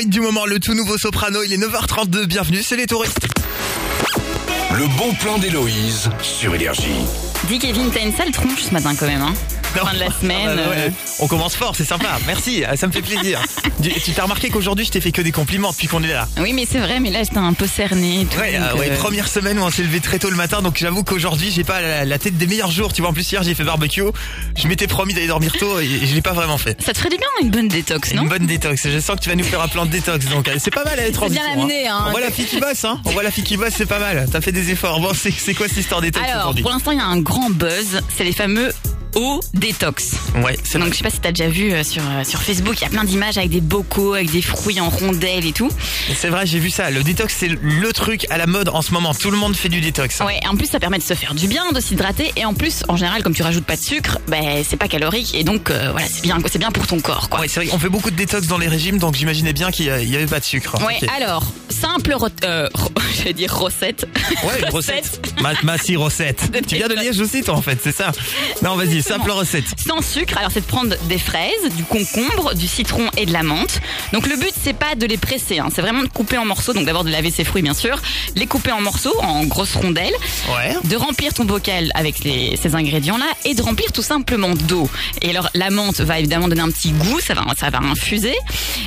hit du moment, le tout nouveau soprano. Il est 9h32. Bienvenue, c'est les touristes. Le bon plan d'Héloïse sur Énergie. Dis Kevin, t'as une sale tronche ce matin quand même, hein Fin de la semaine. Ah bah ouais. euh, On commence fort, c'est sympa. Merci, ça me fait plaisir. [LAUGHS] Tu tu t'as remarqué qu'aujourd'hui, je t'ai fait que des compliments depuis qu'on est là. Oui, mais c'est vrai, mais là j'étais un peu cerné. Ouais, euh, ouais, première semaine où on s'est levé très tôt le matin, donc j'avoue qu'aujourd'hui j'ai pas la, la tête des meilleurs jours. Tu vois, en plus hier j'ai fait barbecue. Je m'étais promis d'aller dormir tôt et, et je l'ai pas vraiment fait. Ça te ferait du bien une bonne détox, non Une bonne détox. Je sens que tu vas nous faire un plan de détox, donc c'est pas mal à être C'est bien amené, hein. On voit la fille qui bosse, hein. On voit la fille qui bosse, c'est pas mal. T'as fait des efforts. Bon, c'est quoi cette histoire détox Alors, aujourd'hui pour l'instant, il y a un grand buzz, c'est les fameux eau détox. Ouais, c'est Donc je sais pas si t'as déjà vu euh, sur, euh, sur Facebook, il y a plein d'images avec des bocaux, avec des fruits en rondelles et tout. C'est vrai, j'ai vu ça. Le détox, c'est le truc à la mode en ce moment. Tout le monde fait du détox. Ouais, en plus ça permet de se faire du bien, de s'hydrater et en plus en général comme tu rajoutes pas de sucre, ben c'est pas calorique et donc euh, voilà c'est bien c'est bien pour ton corps quoi. Ouais, c'est vrai. On fait beaucoup de détox dans les régimes, donc j'imaginais bien qu'il y a- il y avait pas de sucre. Ouais, Ok. alors simple euh, [LAUGHS] j'allais dire recette. Ouais, [LAUGHS] recette. Ma, ma si recette. [LAUGHS] Tu viens de Liège aussi, toi, en fait, c'est ça. Non, vas-y, simple recette. Sans sucre, alors c'est de prendre des fraises, du concombre, du citron et de la menthe. Donc le but c'est pas de les presser, hein, c'est vraiment de couper en morceaux. Donc d'abord de laver ses fruits bien sûr, les couper en morceaux, en grosses rondelles, Ouais. de remplir ton bocal avec les- ces ingrédients là et de remplir tout simplement d'eau. Et alors la menthe va évidemment donner un petit goût, ça va ça va infuser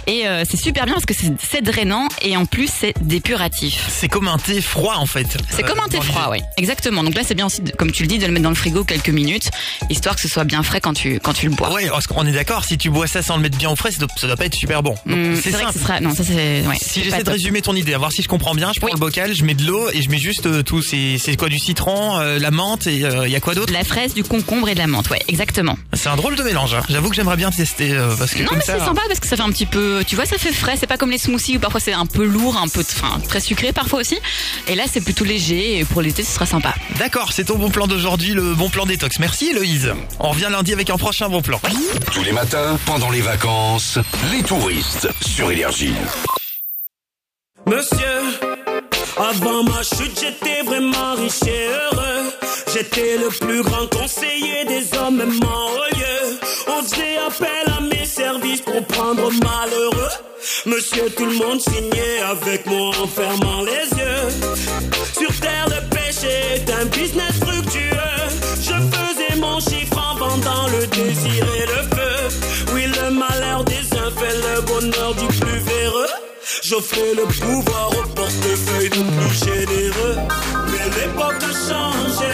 et euh, c'est super bien parce que c'est drainant et en plus c'est dépuratif. C'est comme un thé froid, en fait. C'est Euh, comme un thé dans froid, oui. Exactement. Donc là, c'est bien aussi, comme tu le dis, de le mettre dans le frigo quelques minutes, histoire que ce soit bien frais quand tu, quand tu le bois. Ouais, parce qu'on est d'accord, si tu bois ça sans le mettre bien au frais, ça doit, ça doit pas être super bon. Hum, c'est vrai que simple. ce sera, non, ça c'est, ouais, Si j'essaie de top. résumer ton idée, à voir si je comprends bien, je prends le bocal, je mets de l'eau et je mets juste euh, tout. C'est quoi du citron, euh, la menthe et il y a quoi d'autre? La fraise, du concombre et de la menthe, ouais, exactement. C'est un drôle de mélange. hein. J'avoue que j'aimerais bien tester euh, parce que Non, comme mais c'est sympa parce que ça fait un petit peu, tu vois, ça fait frais. C'est pas comme les smoothies où parfois c'est un peu lourd, un peu, enfin, très sucré parfois aussi. Et là, c'est plutôt léger et pour l'été, ce sera sympa. D'accord, c'est ton bon plan d'aujourd'hui, le bon plan détox. Merci Héloïse. On revient lundi avec un prochain bon plan. Tous les matins, pendant les vacances, les touristes sur Énergie. Monsieur, avant ma chute, j'étais vraiment riche et heureux. J'étais le plus grand conseiller des hommes, même en haut lieu. On faisait appel à mes services pour prendre malheureux. Monsieur, tout le monde signait avec moi en fermant les yeux. Sur terre, le péché est un business fructueux. Je faisais mon chiffre en vendant le désir et le feu. Oui, le malheur des uns fait le bonheur du plus véreux. J'offrais le pouvoir au portefeuille du plus généreux. Mais l'époque a changé,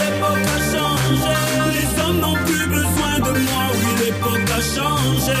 l'époque a changé. Les hommes n'ont plus besoin de moi, oui, l'époque a changé,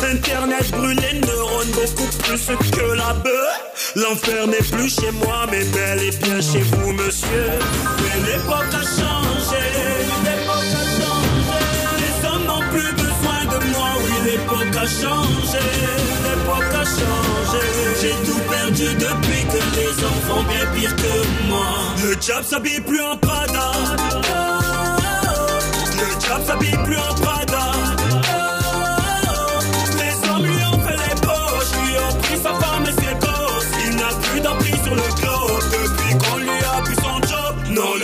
Internet brûle les neurones beaucoup plus que la bœuf. L'enfer n'est plus chez moi, mais bel et bien chez vous, monsieur. Mais l'époque a changé, l'époque a changé. Les hommes n'ont plus besoin de moi, oui, l'époque a changé, l'époque a changé. J'ai tout perdu depuis que les font bien pire que moi. Le job s'habille plus en Prada. Le job s'habille plus en Prada.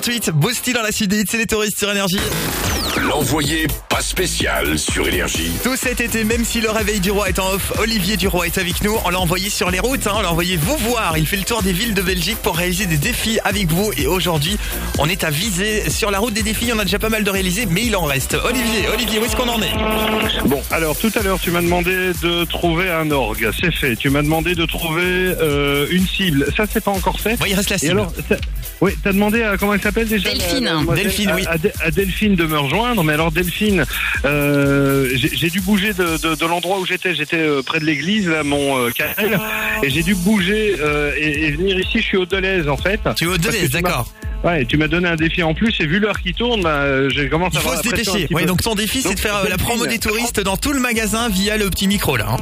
9h38, beau style dans la sudite, c'est les touristes sur énergie. L'envoyé pas spécial sur Énergie. Tout cet été, même si le réveil du roi est en off, Olivier Duroy est avec nous. On l'a envoyé sur les routes, hein, on l'a envoyé vous voir. Il fait le tour des villes de Belgique pour réaliser des défis avec vous. Et aujourd'hui, on est à viser sur la route des défis. On a déjà pas mal de réalisés, mais il en reste. Olivier, Olivier, où est-ce qu'on en est? Bon, alors tout à l'heure, tu m'as demandé de trouver un orgue. C'est fait. Tu m'as demandé de trouver euh, une cible. Ça, c'est pas encore fait. Oui, il reste la Et cible. alors, ça- oui, t'as demandé à comment elle s'appelle déjà Delphine. la- la demoiselle Delphine, à- oui. À, Delphine de me rejoindre. Mais alors, Delphine, euh, j'ai dû bouger de, de- de l'endroit où j'étais. J'étais euh, près de l'église, là, mon euh, carrel, et j'ai dû bouger euh, et, et venir ici. Je suis au Deleuze, en fait. Tu es au Deleuze, d'accord. Ouais, tu m'as donné un défi en plus. Et vu l'heure qui tourne, bah, euh, j'ai commencé Il à faut avoir se dépêcher. Ouais, donc ton défi, c'est de faire euh, la promo des touristes dans tout le magasin via le petit micro là. hein.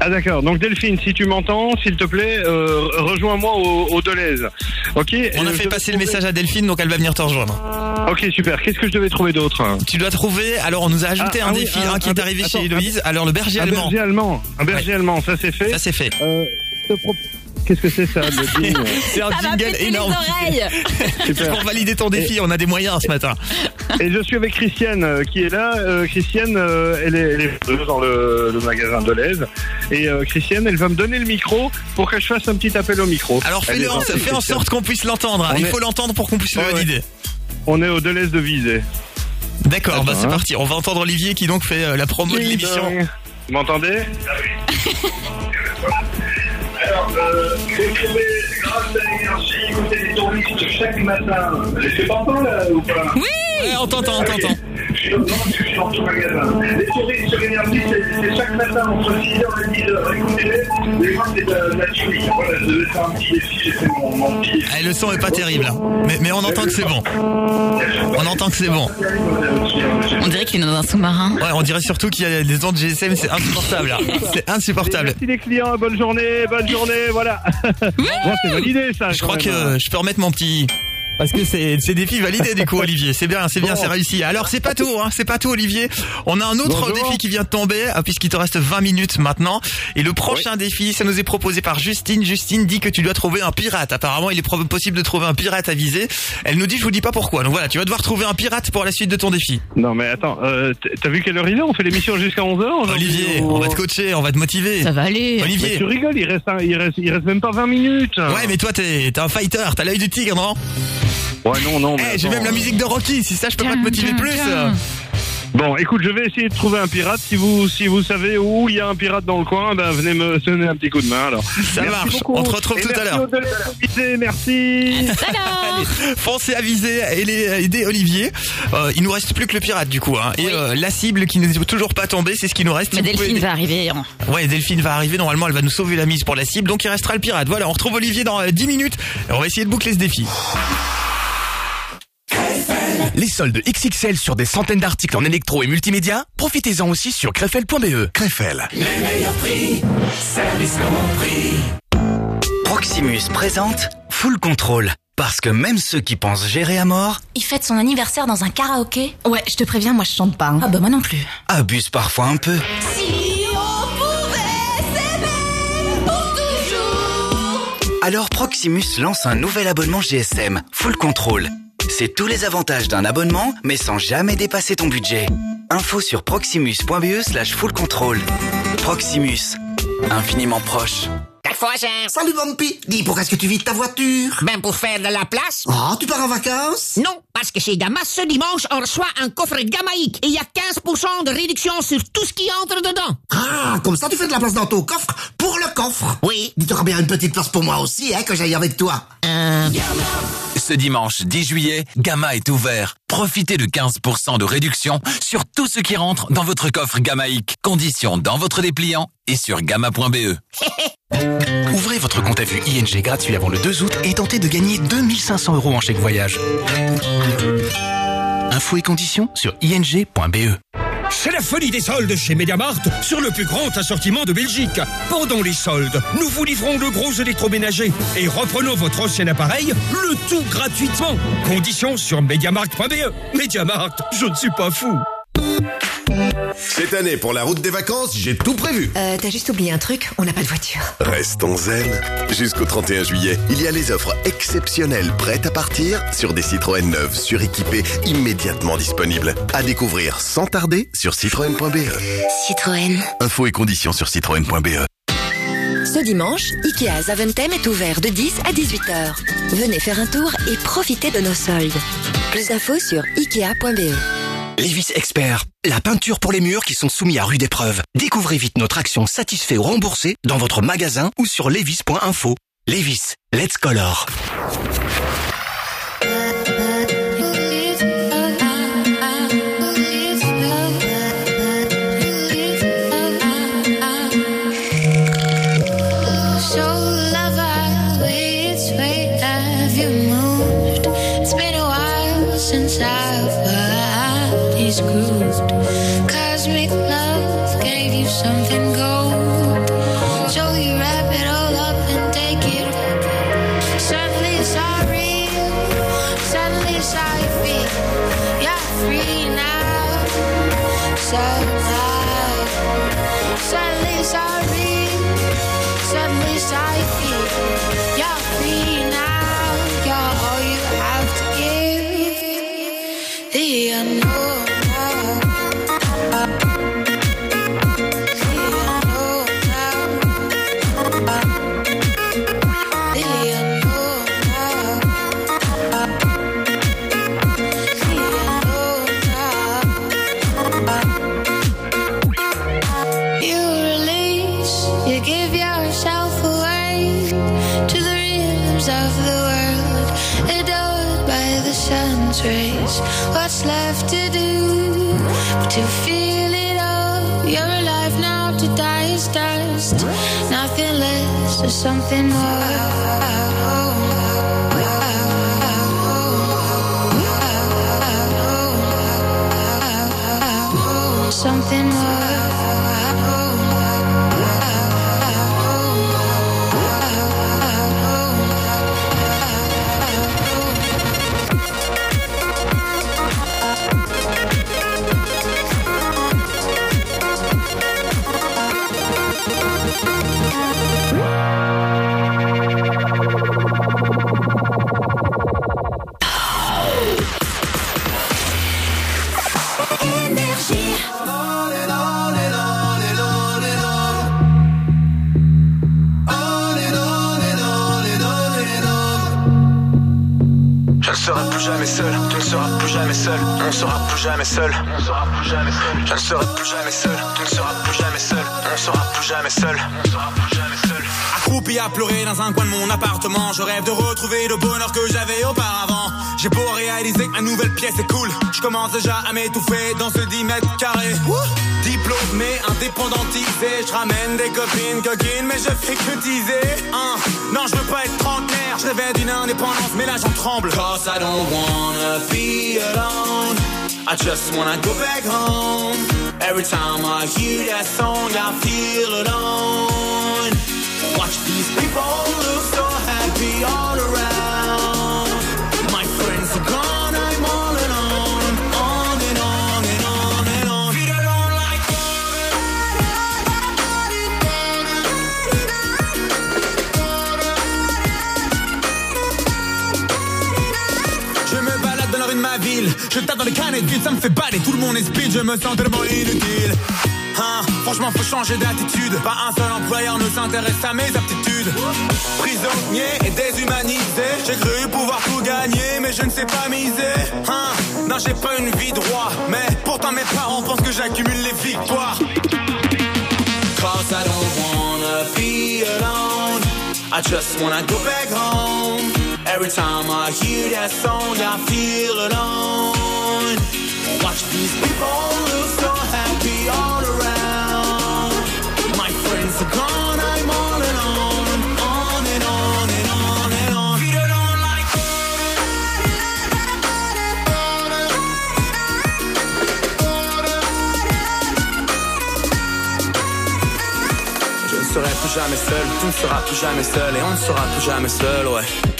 Ah d'accord. Donc Delphine, si tu m'entends, s'il te plaît, euh, rejoins-moi au, au Deleuze. Ok? On a Euh, fait passer le message à Delphine, donc elle va venir te rejoindre. Ok, super. Qu'est-ce que je devais trouver d'autre? Tu dois trouver. Alors, on nous a ajouté Ah, un ah oui, défi, un- un qui un- est arrivé attends, chez Héloïse. Alors, le berger Un allemand. berger allemand. Un berger allemand, ça c'est fait. Ça, c'est fait. Euh, je te pro- Qu'est-ce que c'est ça C'est un Ça va jingle les énorme. [LAUGHS] Super. Pour valider ton défi, on a des moyens ce matin. Et je suis avec Christiane euh, qui est là. Euh, Christiane, euh, elle est, elle est vendeuse dans le, le magasin Deleuze. Et euh, Christiane, elle va me donner le micro pour que je fasse un petit appel au micro. Alors, Elle est fais-le, en- gentille, fais en Christiane. sorte qu'on puisse l'entendre. hein. On Il est- faut l'entendre pour qu'on puisse le Ouais, ouais. valider. On est au Deleuze de Visée. D'accord, bah Attends, c'est hein. parti. On va entendre Olivier qui donc fait euh, la promo de l'émission. dong. Vous m'entendez? [LAUGHS] Alors, euh, grâce à l'énergie, écouter les touristes chaque matin. C'est pas là, ou pas? Oui Ouais, on t'entend, on t'entend. Je suis dans tout magasin. Les touristes sur l'énergie, c'est c'est chaque matin entre 6h et 10h. Écoutez-les, les fois, c'est de la- de la. Voilà, je devais faire un petit défi, j'ai fait mon, mon petit. Eh, le son est pas terrible, hein. mais, mais on entend que c'est bon. On entend que c'est bon. On dirait qu'il est dans un sous-marin. Ouais, on dirait surtout qu'il y a des ondes GSM, c'est insupportable. là. [LAUGHS] C'est insupportable. Merci les clients, bonne journée, bonne journée, voilà. Bon, c'est validé ça. Je crois même, hein. que je peux remettre mon petit. Parce que c'est c'est défi validé du coup [LAUGHS] Olivier, c'est bien, c'est bien, Bon. c'est réussi. Alors c'est pas tout, hein, c'est pas tout Olivier. On a un autre Bonjour. défi qui vient de tomber, euh, puisqu'il te reste 20 minutes maintenant. Et le prochain défi, ça nous est proposé par Justine. Justine dit que tu dois trouver un pirate. Apparemment, il est possible de trouver un pirate à viser. Elle nous dit, je vous dis pas pourquoi. Donc voilà, tu vas devoir trouver un pirate pour la suite de ton défi. Non mais attends, euh, t'as vu quelle heure il est? On fait l'émission jusqu'à 11h Olivier, on va te coacher, on va te motiver. Ça va aller. Olivier. tu rigoles, il reste, un- il reste, il reste même pas 20 minutes. Ouais, mais toi, t'es t'es un fighter, t'as l'œil du tigre, non? Ouais, non, non. mais Eh, j'ai attends. même la musique de Rocky, si ça, je peux pas te motiver plus. Bon, écoute, je vais essayer de trouver un pirate. Si vous, si vous savez où il y a un pirate dans le coin, ben venez me donner un petit coup de main alors. Ça Merci marche. beaucoup. On te retrouve Et tout à merci l'heure. au Deleuze, Merci. Allez, foncez à viser et les- aider Olivier. Euh, il nous reste plus que le pirate du coup. Hein. Et euh, la cible qui n'est toujours pas tombée, c'est ce qui nous reste. Mais vous Delphine pouvez- va arriver. hein. Ouais, Delphine va arriver. Normalement, elle va nous sauver la mise pour la cible. Donc il restera le pirate. Voilà, on retrouve Olivier dans euh, 10 minutes. Et on va essayer de boucler ce défi. Les soldes XXL sur des centaines d'articles en électro et multimédia, profitez-en aussi sur crefel.be. Crefel. Les meilleurs prix, service compris. Proximus présente Full Control. Parce que même ceux qui pensent gérer à mort Il fête son anniversaire dans un karaoké Ouais, je te préviens, moi je chante pas. hein. Ah bah moi non plus. abusent parfois un peu. Si on pouvait s'aimer pour toujours Alors Proximus lance un nouvel abonnement GSM, Full Control. C'est tous les avantages d'un abonnement, mais sans jamais dépasser ton budget. Info sur proximus.be slash full control. Proximus. Infiniment proche. Quatre fois cher. Salut Bumpy. Dis, pourquoi est-ce que tu vides ta voiture? Ben pour faire de la place. Oh, tu pars en vacances? Non, parce que chez Gamma, ce dimanche, on reçoit un coffret Gamaïque et il y a 15% de réduction sur tout ce qui entre dedans. Ah, comme ça tu fais de la place dans ton coffre pour le coffre. Oui. Dis, t'auras bien une petite place pour moi aussi, hein, que j'aille avec toi? Euh... Ce dimanche 10 juillet, Gamma est ouvert. Profitez de 15% de réduction sur tout ce qui rentre dans votre coffre Gamaïque. Conditions dans votre dépliant et sur gamma.be. [LAUGHS] Ouvrez votre compte à vue ING gratuit avant le 2 août et tentez de gagner 2500 euros en chèque voyage. Infos et conditions sur ing.be. C'est la folie des soldes chez Mediamart sur le plus grand assortiment de Belgique. Pendant les soldes, nous vous livrons le gros électroménager et reprenons votre ancien appareil, le tout gratuitement. Conditions sur mediamart.be. Mediamart, je ne suis pas fou. Cette année, pour la route des vacances, j'ai tout prévu. Euh, t'as juste oublié un truc, on n'a pas de voiture. Restons zen. Jusqu'au 31 juillet, il y a les offres exceptionnelles prêtes à partir sur des Citroën neuves suréquipées immédiatement disponibles. À découvrir sans tarder sur citroën.be. Citroën. Infos et conditions sur citroën.be. Ce dimanche, Ikea Zaventem est ouvert de 10 à 18h. Venez faire un tour et profitez de nos soldes. Plus d'infos sur ikea.be. Lévis Expert, la peinture pour les murs qui sont soumis à rude épreuve. Découvrez vite notre action satisfait ou remboursé dans votre magasin ou sur levis.info. Lévis, let's color. These. Cosmic love gave you something gold. So you wrap it all up and take it. Suddenly sorry, suddenly free. You're free now. Suddenly sorry. Suddenly psyche, you're free now. You're all you have to give. The unknown. To feel it all? You're alive now, to die is dust. Nothing less or something more. Something Je jamais seul, tu ne seras plus jamais seul, on sera plus jamais seul, on sera plus jamais seul. Je ne serai plus jamais seul, tu ne seras plus jamais seul, on sera plus jamais seul, on sera plus jamais seul. Accroupi à pleurer dans un coin de mon appartement, je rêve de retrouver le bonheur que j'avais auparavant. J'ai beau réaliser que ma nouvelle pièce est cool, je commence déjà à m'étouffer dans ce 10 mètres carrés. Diplômé, indépendantisé, je ramène des copines coquines, mais je fais que teaser. Hein. Non, je veux pas être trentenaire, je rêvais d'une indépendance, mais là j'en tremble. Cause I don't wanna be alone, I just wanna go back home. Every time I hear that song, I feel alone. Watch these people look so happy all around. Je tape dans les canettes, ça me fait baler. Tout le monde est speed, je me sens tellement inutile. Hein, franchement, faut changer d'attitude. Pas un seul employeur ne s'intéresse à mes aptitudes. Prisonnier et déshumanisé, j'ai cru pouvoir tout gagner, mais je ne sais pas miser. Hein, non, j'ai pas une vie droit, mais pourtant mes parents pensent que j'accumule les victoires. Cause I don't wanna be alone. I just wanna go back home. Every time I hear that song, I feel alone. Watch these people look so happy all around. My friends are gone, I'm all alone. On and on and on and on. Peter don't like Je ne serai plus jamais seul, tu ne seras plus jamais seul et on ne sera plus jamais seul, ouais.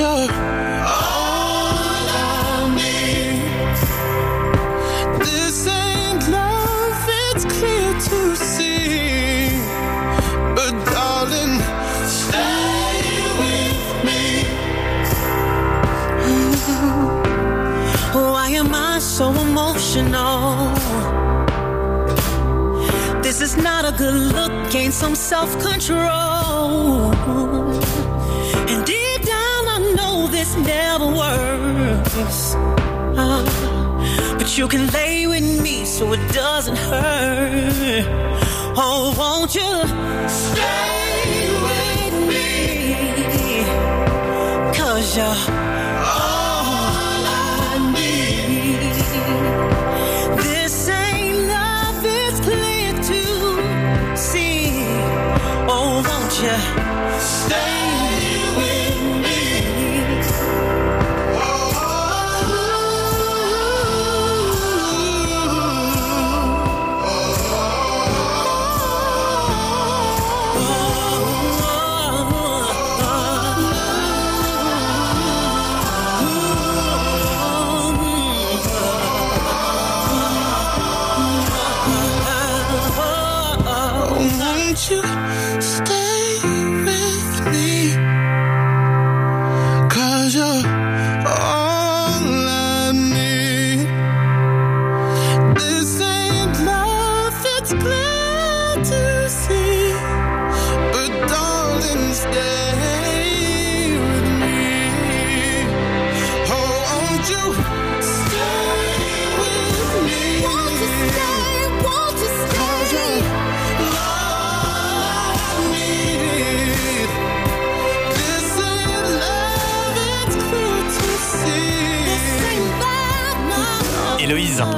All I need. This ain't love, it's clear to see. But darling, stay with me. Why am I so emotional? This is not a good look, gain some self control. This never works. Ah, but you can lay with me so it doesn't hurt. Oh, won't you stay with me? Cause you're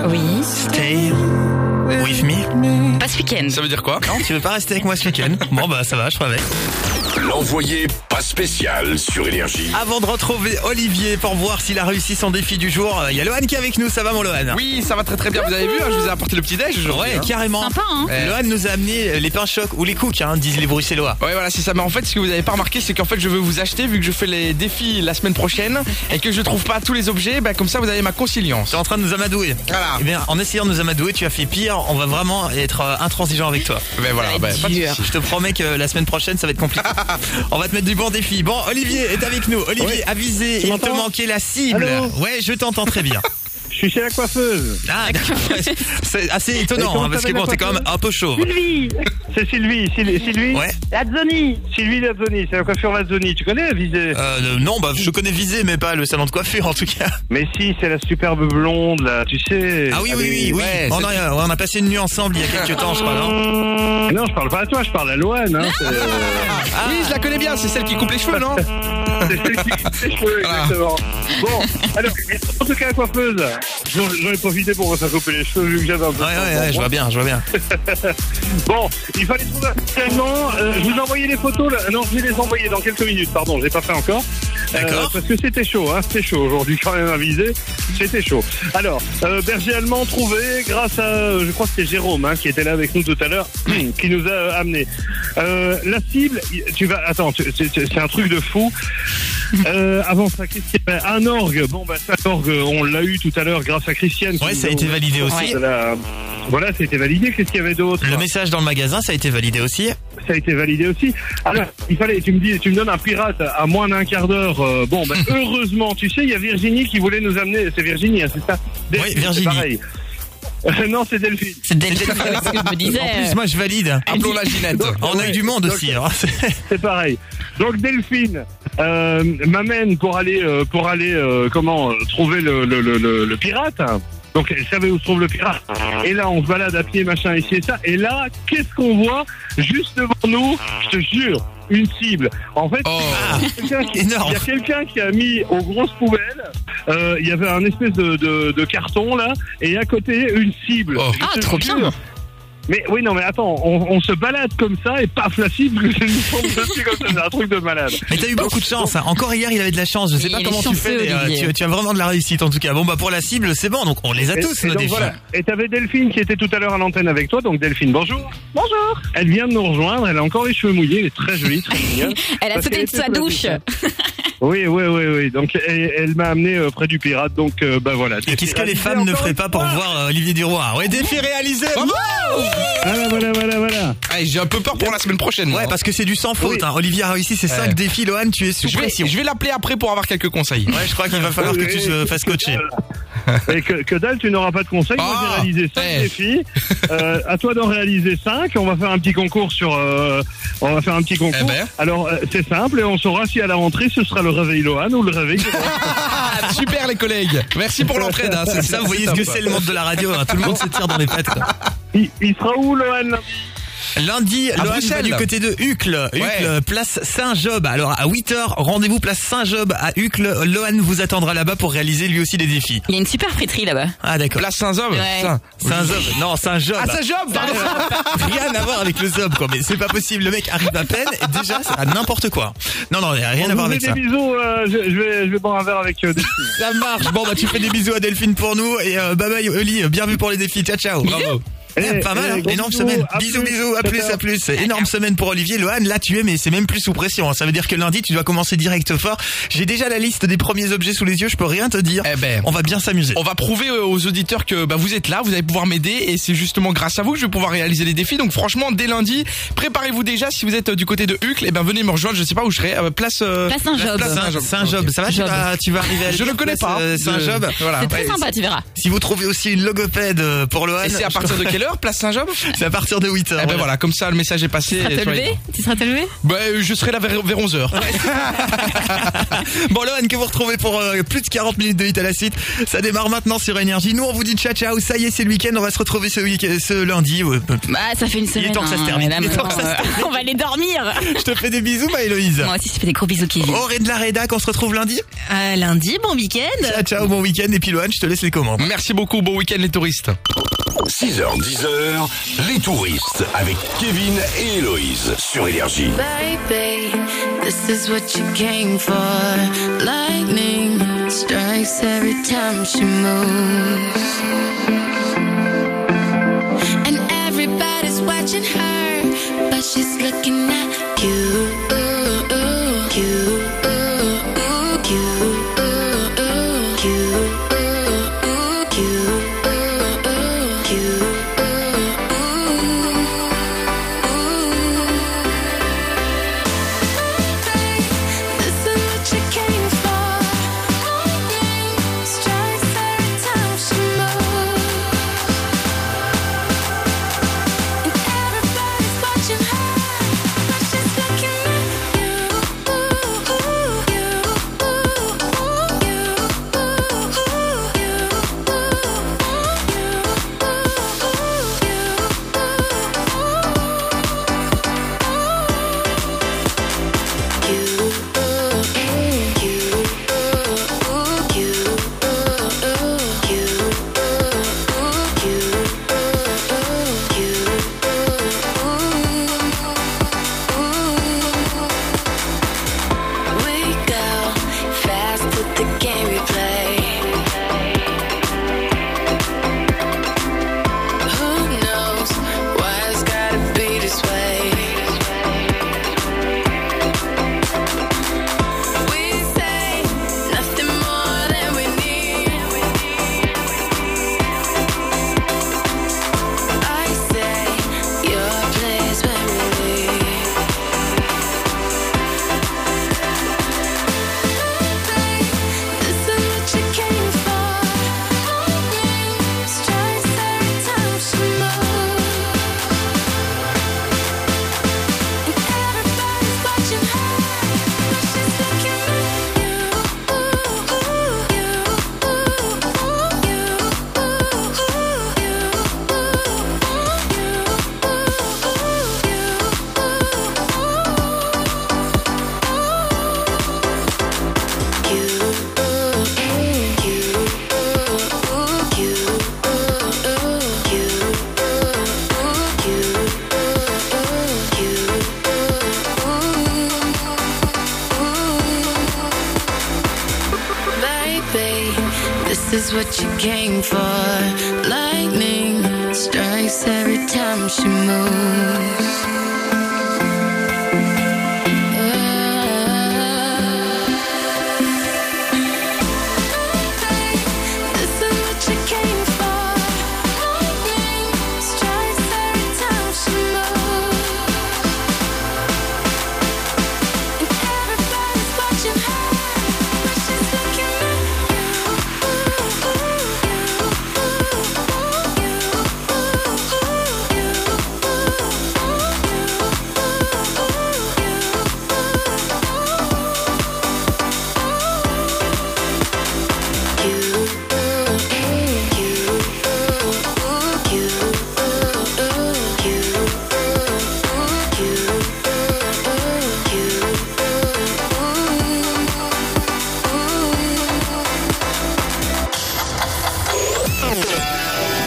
Oui. Stay with me. Pas ce week-end. Ça veut dire quoi? Non, tu veux pas rester avec moi ce week-end? Bon bah ça va, je avec. L'envoyé spécial sur Énergie. Avant de retrouver Olivier pour voir s'il a réussi son défi du jour, euh, il y a Lohan qui est avec nous, ça va mon Lohan Oui, ça va très très bien, vous avez vu, hein, je vous ai apporté le petit déj aujourd'hui. Ouais, hein. carrément. Sympa, hein Ouais. Lohan nous a amené les pains chocs ou les cooks, hein, disent les bruxellois. Ouais voilà c'est ça mais en fait ce que vous avez pas remarqué c'est qu'en fait je veux vous acheter vu que je fais les défis la semaine prochaine et que je trouve pas tous les objets bah comme ça vous avez ma conciliance. Tu es en train de nous amadouer. Voilà. Eh bien, en essayant de nous amadouer, tu as fait pire. On va vraiment être euh, intransigeant avec toi. Ben voilà, ben, pas de soucis. Je te promets que la semaine prochaine, ça va être compliqué. [LAUGHS] on va te mettre du bon défi. Bon, Olivier est avec nous. Olivier, avisé, il te manquait la cible. Allô ouais, je t'entends très bien. [LAUGHS] suis chez la coiffeuse. Ah, d'accord. [LAUGHS] c'est assez étonnant, hein, parce que bon, t'es quand même un peu chauve. Sylvie C'est Sylvie, Syl- Sylvie Ouais. Lazzoni Sylvie Lazzoni, c'est la coiffure Lazzoni. Tu connais la visée Euh, non, bah, je connais Visé, mais pas le salon de coiffure, en tout cas. Mais si, c'est la superbe blonde, là, tu sais. Ah oui, oui, Allez, oui, oui. ouais, on, c'est- a, on a passé une nuit ensemble il y a quelques temps, je crois, non Non, je parle pas à toi, je parle à Loane. Hein, c'est- Ah oui, je la connais bien, c'est celle qui coupe les cheveux, non? Cheveux, exactement. Bon, alors, en tout cas, la coiffeuse, j'en j'en ai profité pour me faire couper les cheveux vu que j'avais un peu Ouais, de temps ouais, pour ouais, je moi. vois bien, je vois bien. [LAUGHS] Bon, il fallait trouver un euh, je vous ai envoyé les photos. Là. Non, je vais les envoyer dans quelques minutes. Pardon, je l'ai pas fait encore. Euh, D'accord. parce que c'était chaud, hein. C'était chaud aujourd'hui quand même à viser. C'était chaud. Alors, euh, berger allemand trouvé grâce à, euh, je crois que c'était Jérôme hein, qui était là avec nous tout à l'heure, [CLEARS THROAT] qui nous a amené. Euh, la cible, tu vas, attends, c'est un truc de fou. Euh, avant ça, qu'est-ce qu'il y avait Un orgue. Bon, bah, cet orgue, on l'a eu tout à l'heure grâce à Christiane. Ouais, ça a été validé aussi. Voilà, voilà, ça a été validé. Qu'est-ce qu'il y avait d'autre Le message dans le magasin, ça a été validé aussi. ça a été validé aussi. Alors, il fallait, tu me dis, tu me donnes un pirate à moins d'un quart d'heure. euh, bon, ben, [LAUGHS] heureusement, tu sais, il y a Virginie qui voulait nous amener. C'est Virginie, hein, c'est ça? Delphine, Oui, Virginie. c'est pareil. Euh, non, c'est Delphine. C'est Delphine, c'est ce que je me disais. En plus, moi, je valide. Appelons-la Ginette. On a eu du monde Donc, aussi. hein. C'est pareil. Donc Delphine euh, m'amène pour aller, euh, pour aller, euh, comment trouver le, le, le, le- le pirate. Donc elle savait où se trouve le pirate. Et là, on se balade à pied, machin, ici et ça. Et là, qu'est-ce qu'on voit juste devant nous? Je te jure, une cible. En fait, Oh. il y a quelqu'un qui- énorme. il y a quelqu'un qui a mis aux grosses poubelles. euh, il y avait un espèce de, de, de carton là, et à côté une cible. Oh. Ah, trop jure. bien. Mais oui, non, mais attends, on, on se balade comme ça et paf, la cible [LAUGHS] tombe dessus comme ça, c'est un truc de malade. Mais t'as eu beaucoup de chance. hein. Encore hier, il avait de la chance. Je sais Oui, pas il est comment tu chanceux, fais, mais euh, Olivier. tu, tu as vraiment de la réussite en tout cas. Bon, bah pour la cible, c'est bon. Donc on les a Et- tous et nos donc, défis. voilà. Et t'avais Delphine qui était tout à l'heure à l'antenne avec toi, donc Delphine, bonjour. Bonjour. Elle vient de nous rejoindre, elle a encore les cheveux mouillés, elle est très jolie, très [LAUGHS] mignonne. Elle a Parce sauté qu'elle de était sa sur la douche. douche. [LAUGHS] Oui, oui, oui, oui. Donc elle, elle m'a amené euh, près du pirate, donc euh, bah voilà. Et qu'est-ce que les femmes ne feraient pas pour voir euh, Olivier Duroy? Ouais, défi réalisé. Bravo Voilà, voilà, voilà, voilà. Ah, J'ai un peu peur pour la semaine prochaine. moi. Ouais, parce que c'est du sans faute. Oui. hein. Olivier a réussi ses 5 Ouais. défis. Lohan, tu es sous je vais, pression. je vais l'appeler après pour avoir quelques conseils. Ouais, je crois qu'il va falloir que tu te fasses coacher. [LAUGHS] Et que, que dalle, tu n'auras pas de conseils. Moi, Ah, j'ai réalisé 5 eh. défis. Euh, à toi d'en réaliser 5. On va faire un petit concours sur. euh, on va faire un petit concours. Eh ben. Alors, euh, c'est simple et on saura si à la rentrée ce sera le réveil Lohan ou le réveil. [LAUGHS] Ah, super les collègues. Merci pour l'entraide. Hein. C'est ça, vous voyez ce que c'est le monde de la radio. hein. Tout le monde se tire dans les pattes. quoi. Il, il sera où, Lohan Lundi, À Lohan va du côté de Hucle. Hucle, Ouais. place Saint-Job. Alors à 8h, rendez-vous place Saint-Job à Hucle. Lohan vous attendra là-bas pour réaliser lui aussi des défis. Il y a une super friterie là-bas. Ah d'accord. Place Saint-Zob. Ouais. Saint- Saint-Job. Non, Saint-Job. Ah, Saint-Job, pardon. Rien à voir avec le zob, quoi. Mais c'est pas possible. Le mec arrive à peine et déjà, c'est à n'importe quoi. Non, non, rien On à voir avec fait ça. des bisous. euh, je, je vais, je vais boire un verre avec euh, Delphine. Ça marche. Bon, bah, tu fais des bisous à Delphine pour nous et euh, bye bye Oli. Bien vu pour les défis. Ciao, ciao. Bravo. [LAUGHS] Eh, Eh, pas mal, eh, hein. énorme bisous, semaine. à Bisous, plus. bisous, à plus, à plus. Énorme semaine pour Olivier. Lohan, là tu es, mais c'est même plus sous pression. Ça veut dire que lundi, tu dois commencer direct fort. J'ai déjà la liste des premiers objets sous les yeux. Je peux rien te dire. Eh ben. On va bien s'amuser. On va prouver euh, aux auditeurs que bah, vous êtes là, vous allez pouvoir m'aider et c'est justement grâce à vous que je vais pouvoir réaliser les défis. Donc franchement, dès lundi, préparez-vous déjà. Si vous êtes euh, du côté de Hucle, et ben venez me rejoindre. Je sais pas où je serai. euh, place euh, Place Saint-Job. place Saint- Saint-Job. Saint-Job, Ok. ça va tu Job. vas, tu vas arriver à Je ne connais place, pas. de- Saint-Job. Voilà. C'est très Ouais. sympa, tu verras. Si vous trouvez aussi une logopède pour Lohan, Et c'est à partir de quelle heure, place Saint-Job C'est à partir de 8h. Eh ben voilà, comme ça le message est passé. Tu seras te Tu te lever Bah, euh, je serai là vers, vers 11h. [LAUGHS] Bon, Lohan, que vous retrouvez pour euh, plus de 40 minutes de hit à la suite. Ça démarre maintenant sur Énergie. Nous, on vous dit ciao, ciao. Ça y est, c'est le week-end. On va se retrouver ce, week ce lundi. Ouais, Bah, ça fait une Il semaine. est temps que ça se hein, termine. là, Il que ça se [LAUGHS] On va aller dormir. Je te fais des bisous, ma Héloïse. Moi aussi, je fais des gros bisous, Kevin. Auré de la rédac, on se retrouve lundi. Euh, lundi, bon week-end. Ciao, ciao, bon week-end. Et puis, Lohan, je te laisse les commandes. Merci beaucoup, bon week-end les touristes. 6h, 10h, les touristes avec Kevin et Héloïse sur Énergie. Baby, this is what you came for. Lightning strikes every time she moves. And everybody's watching her, but she's looking at you. You,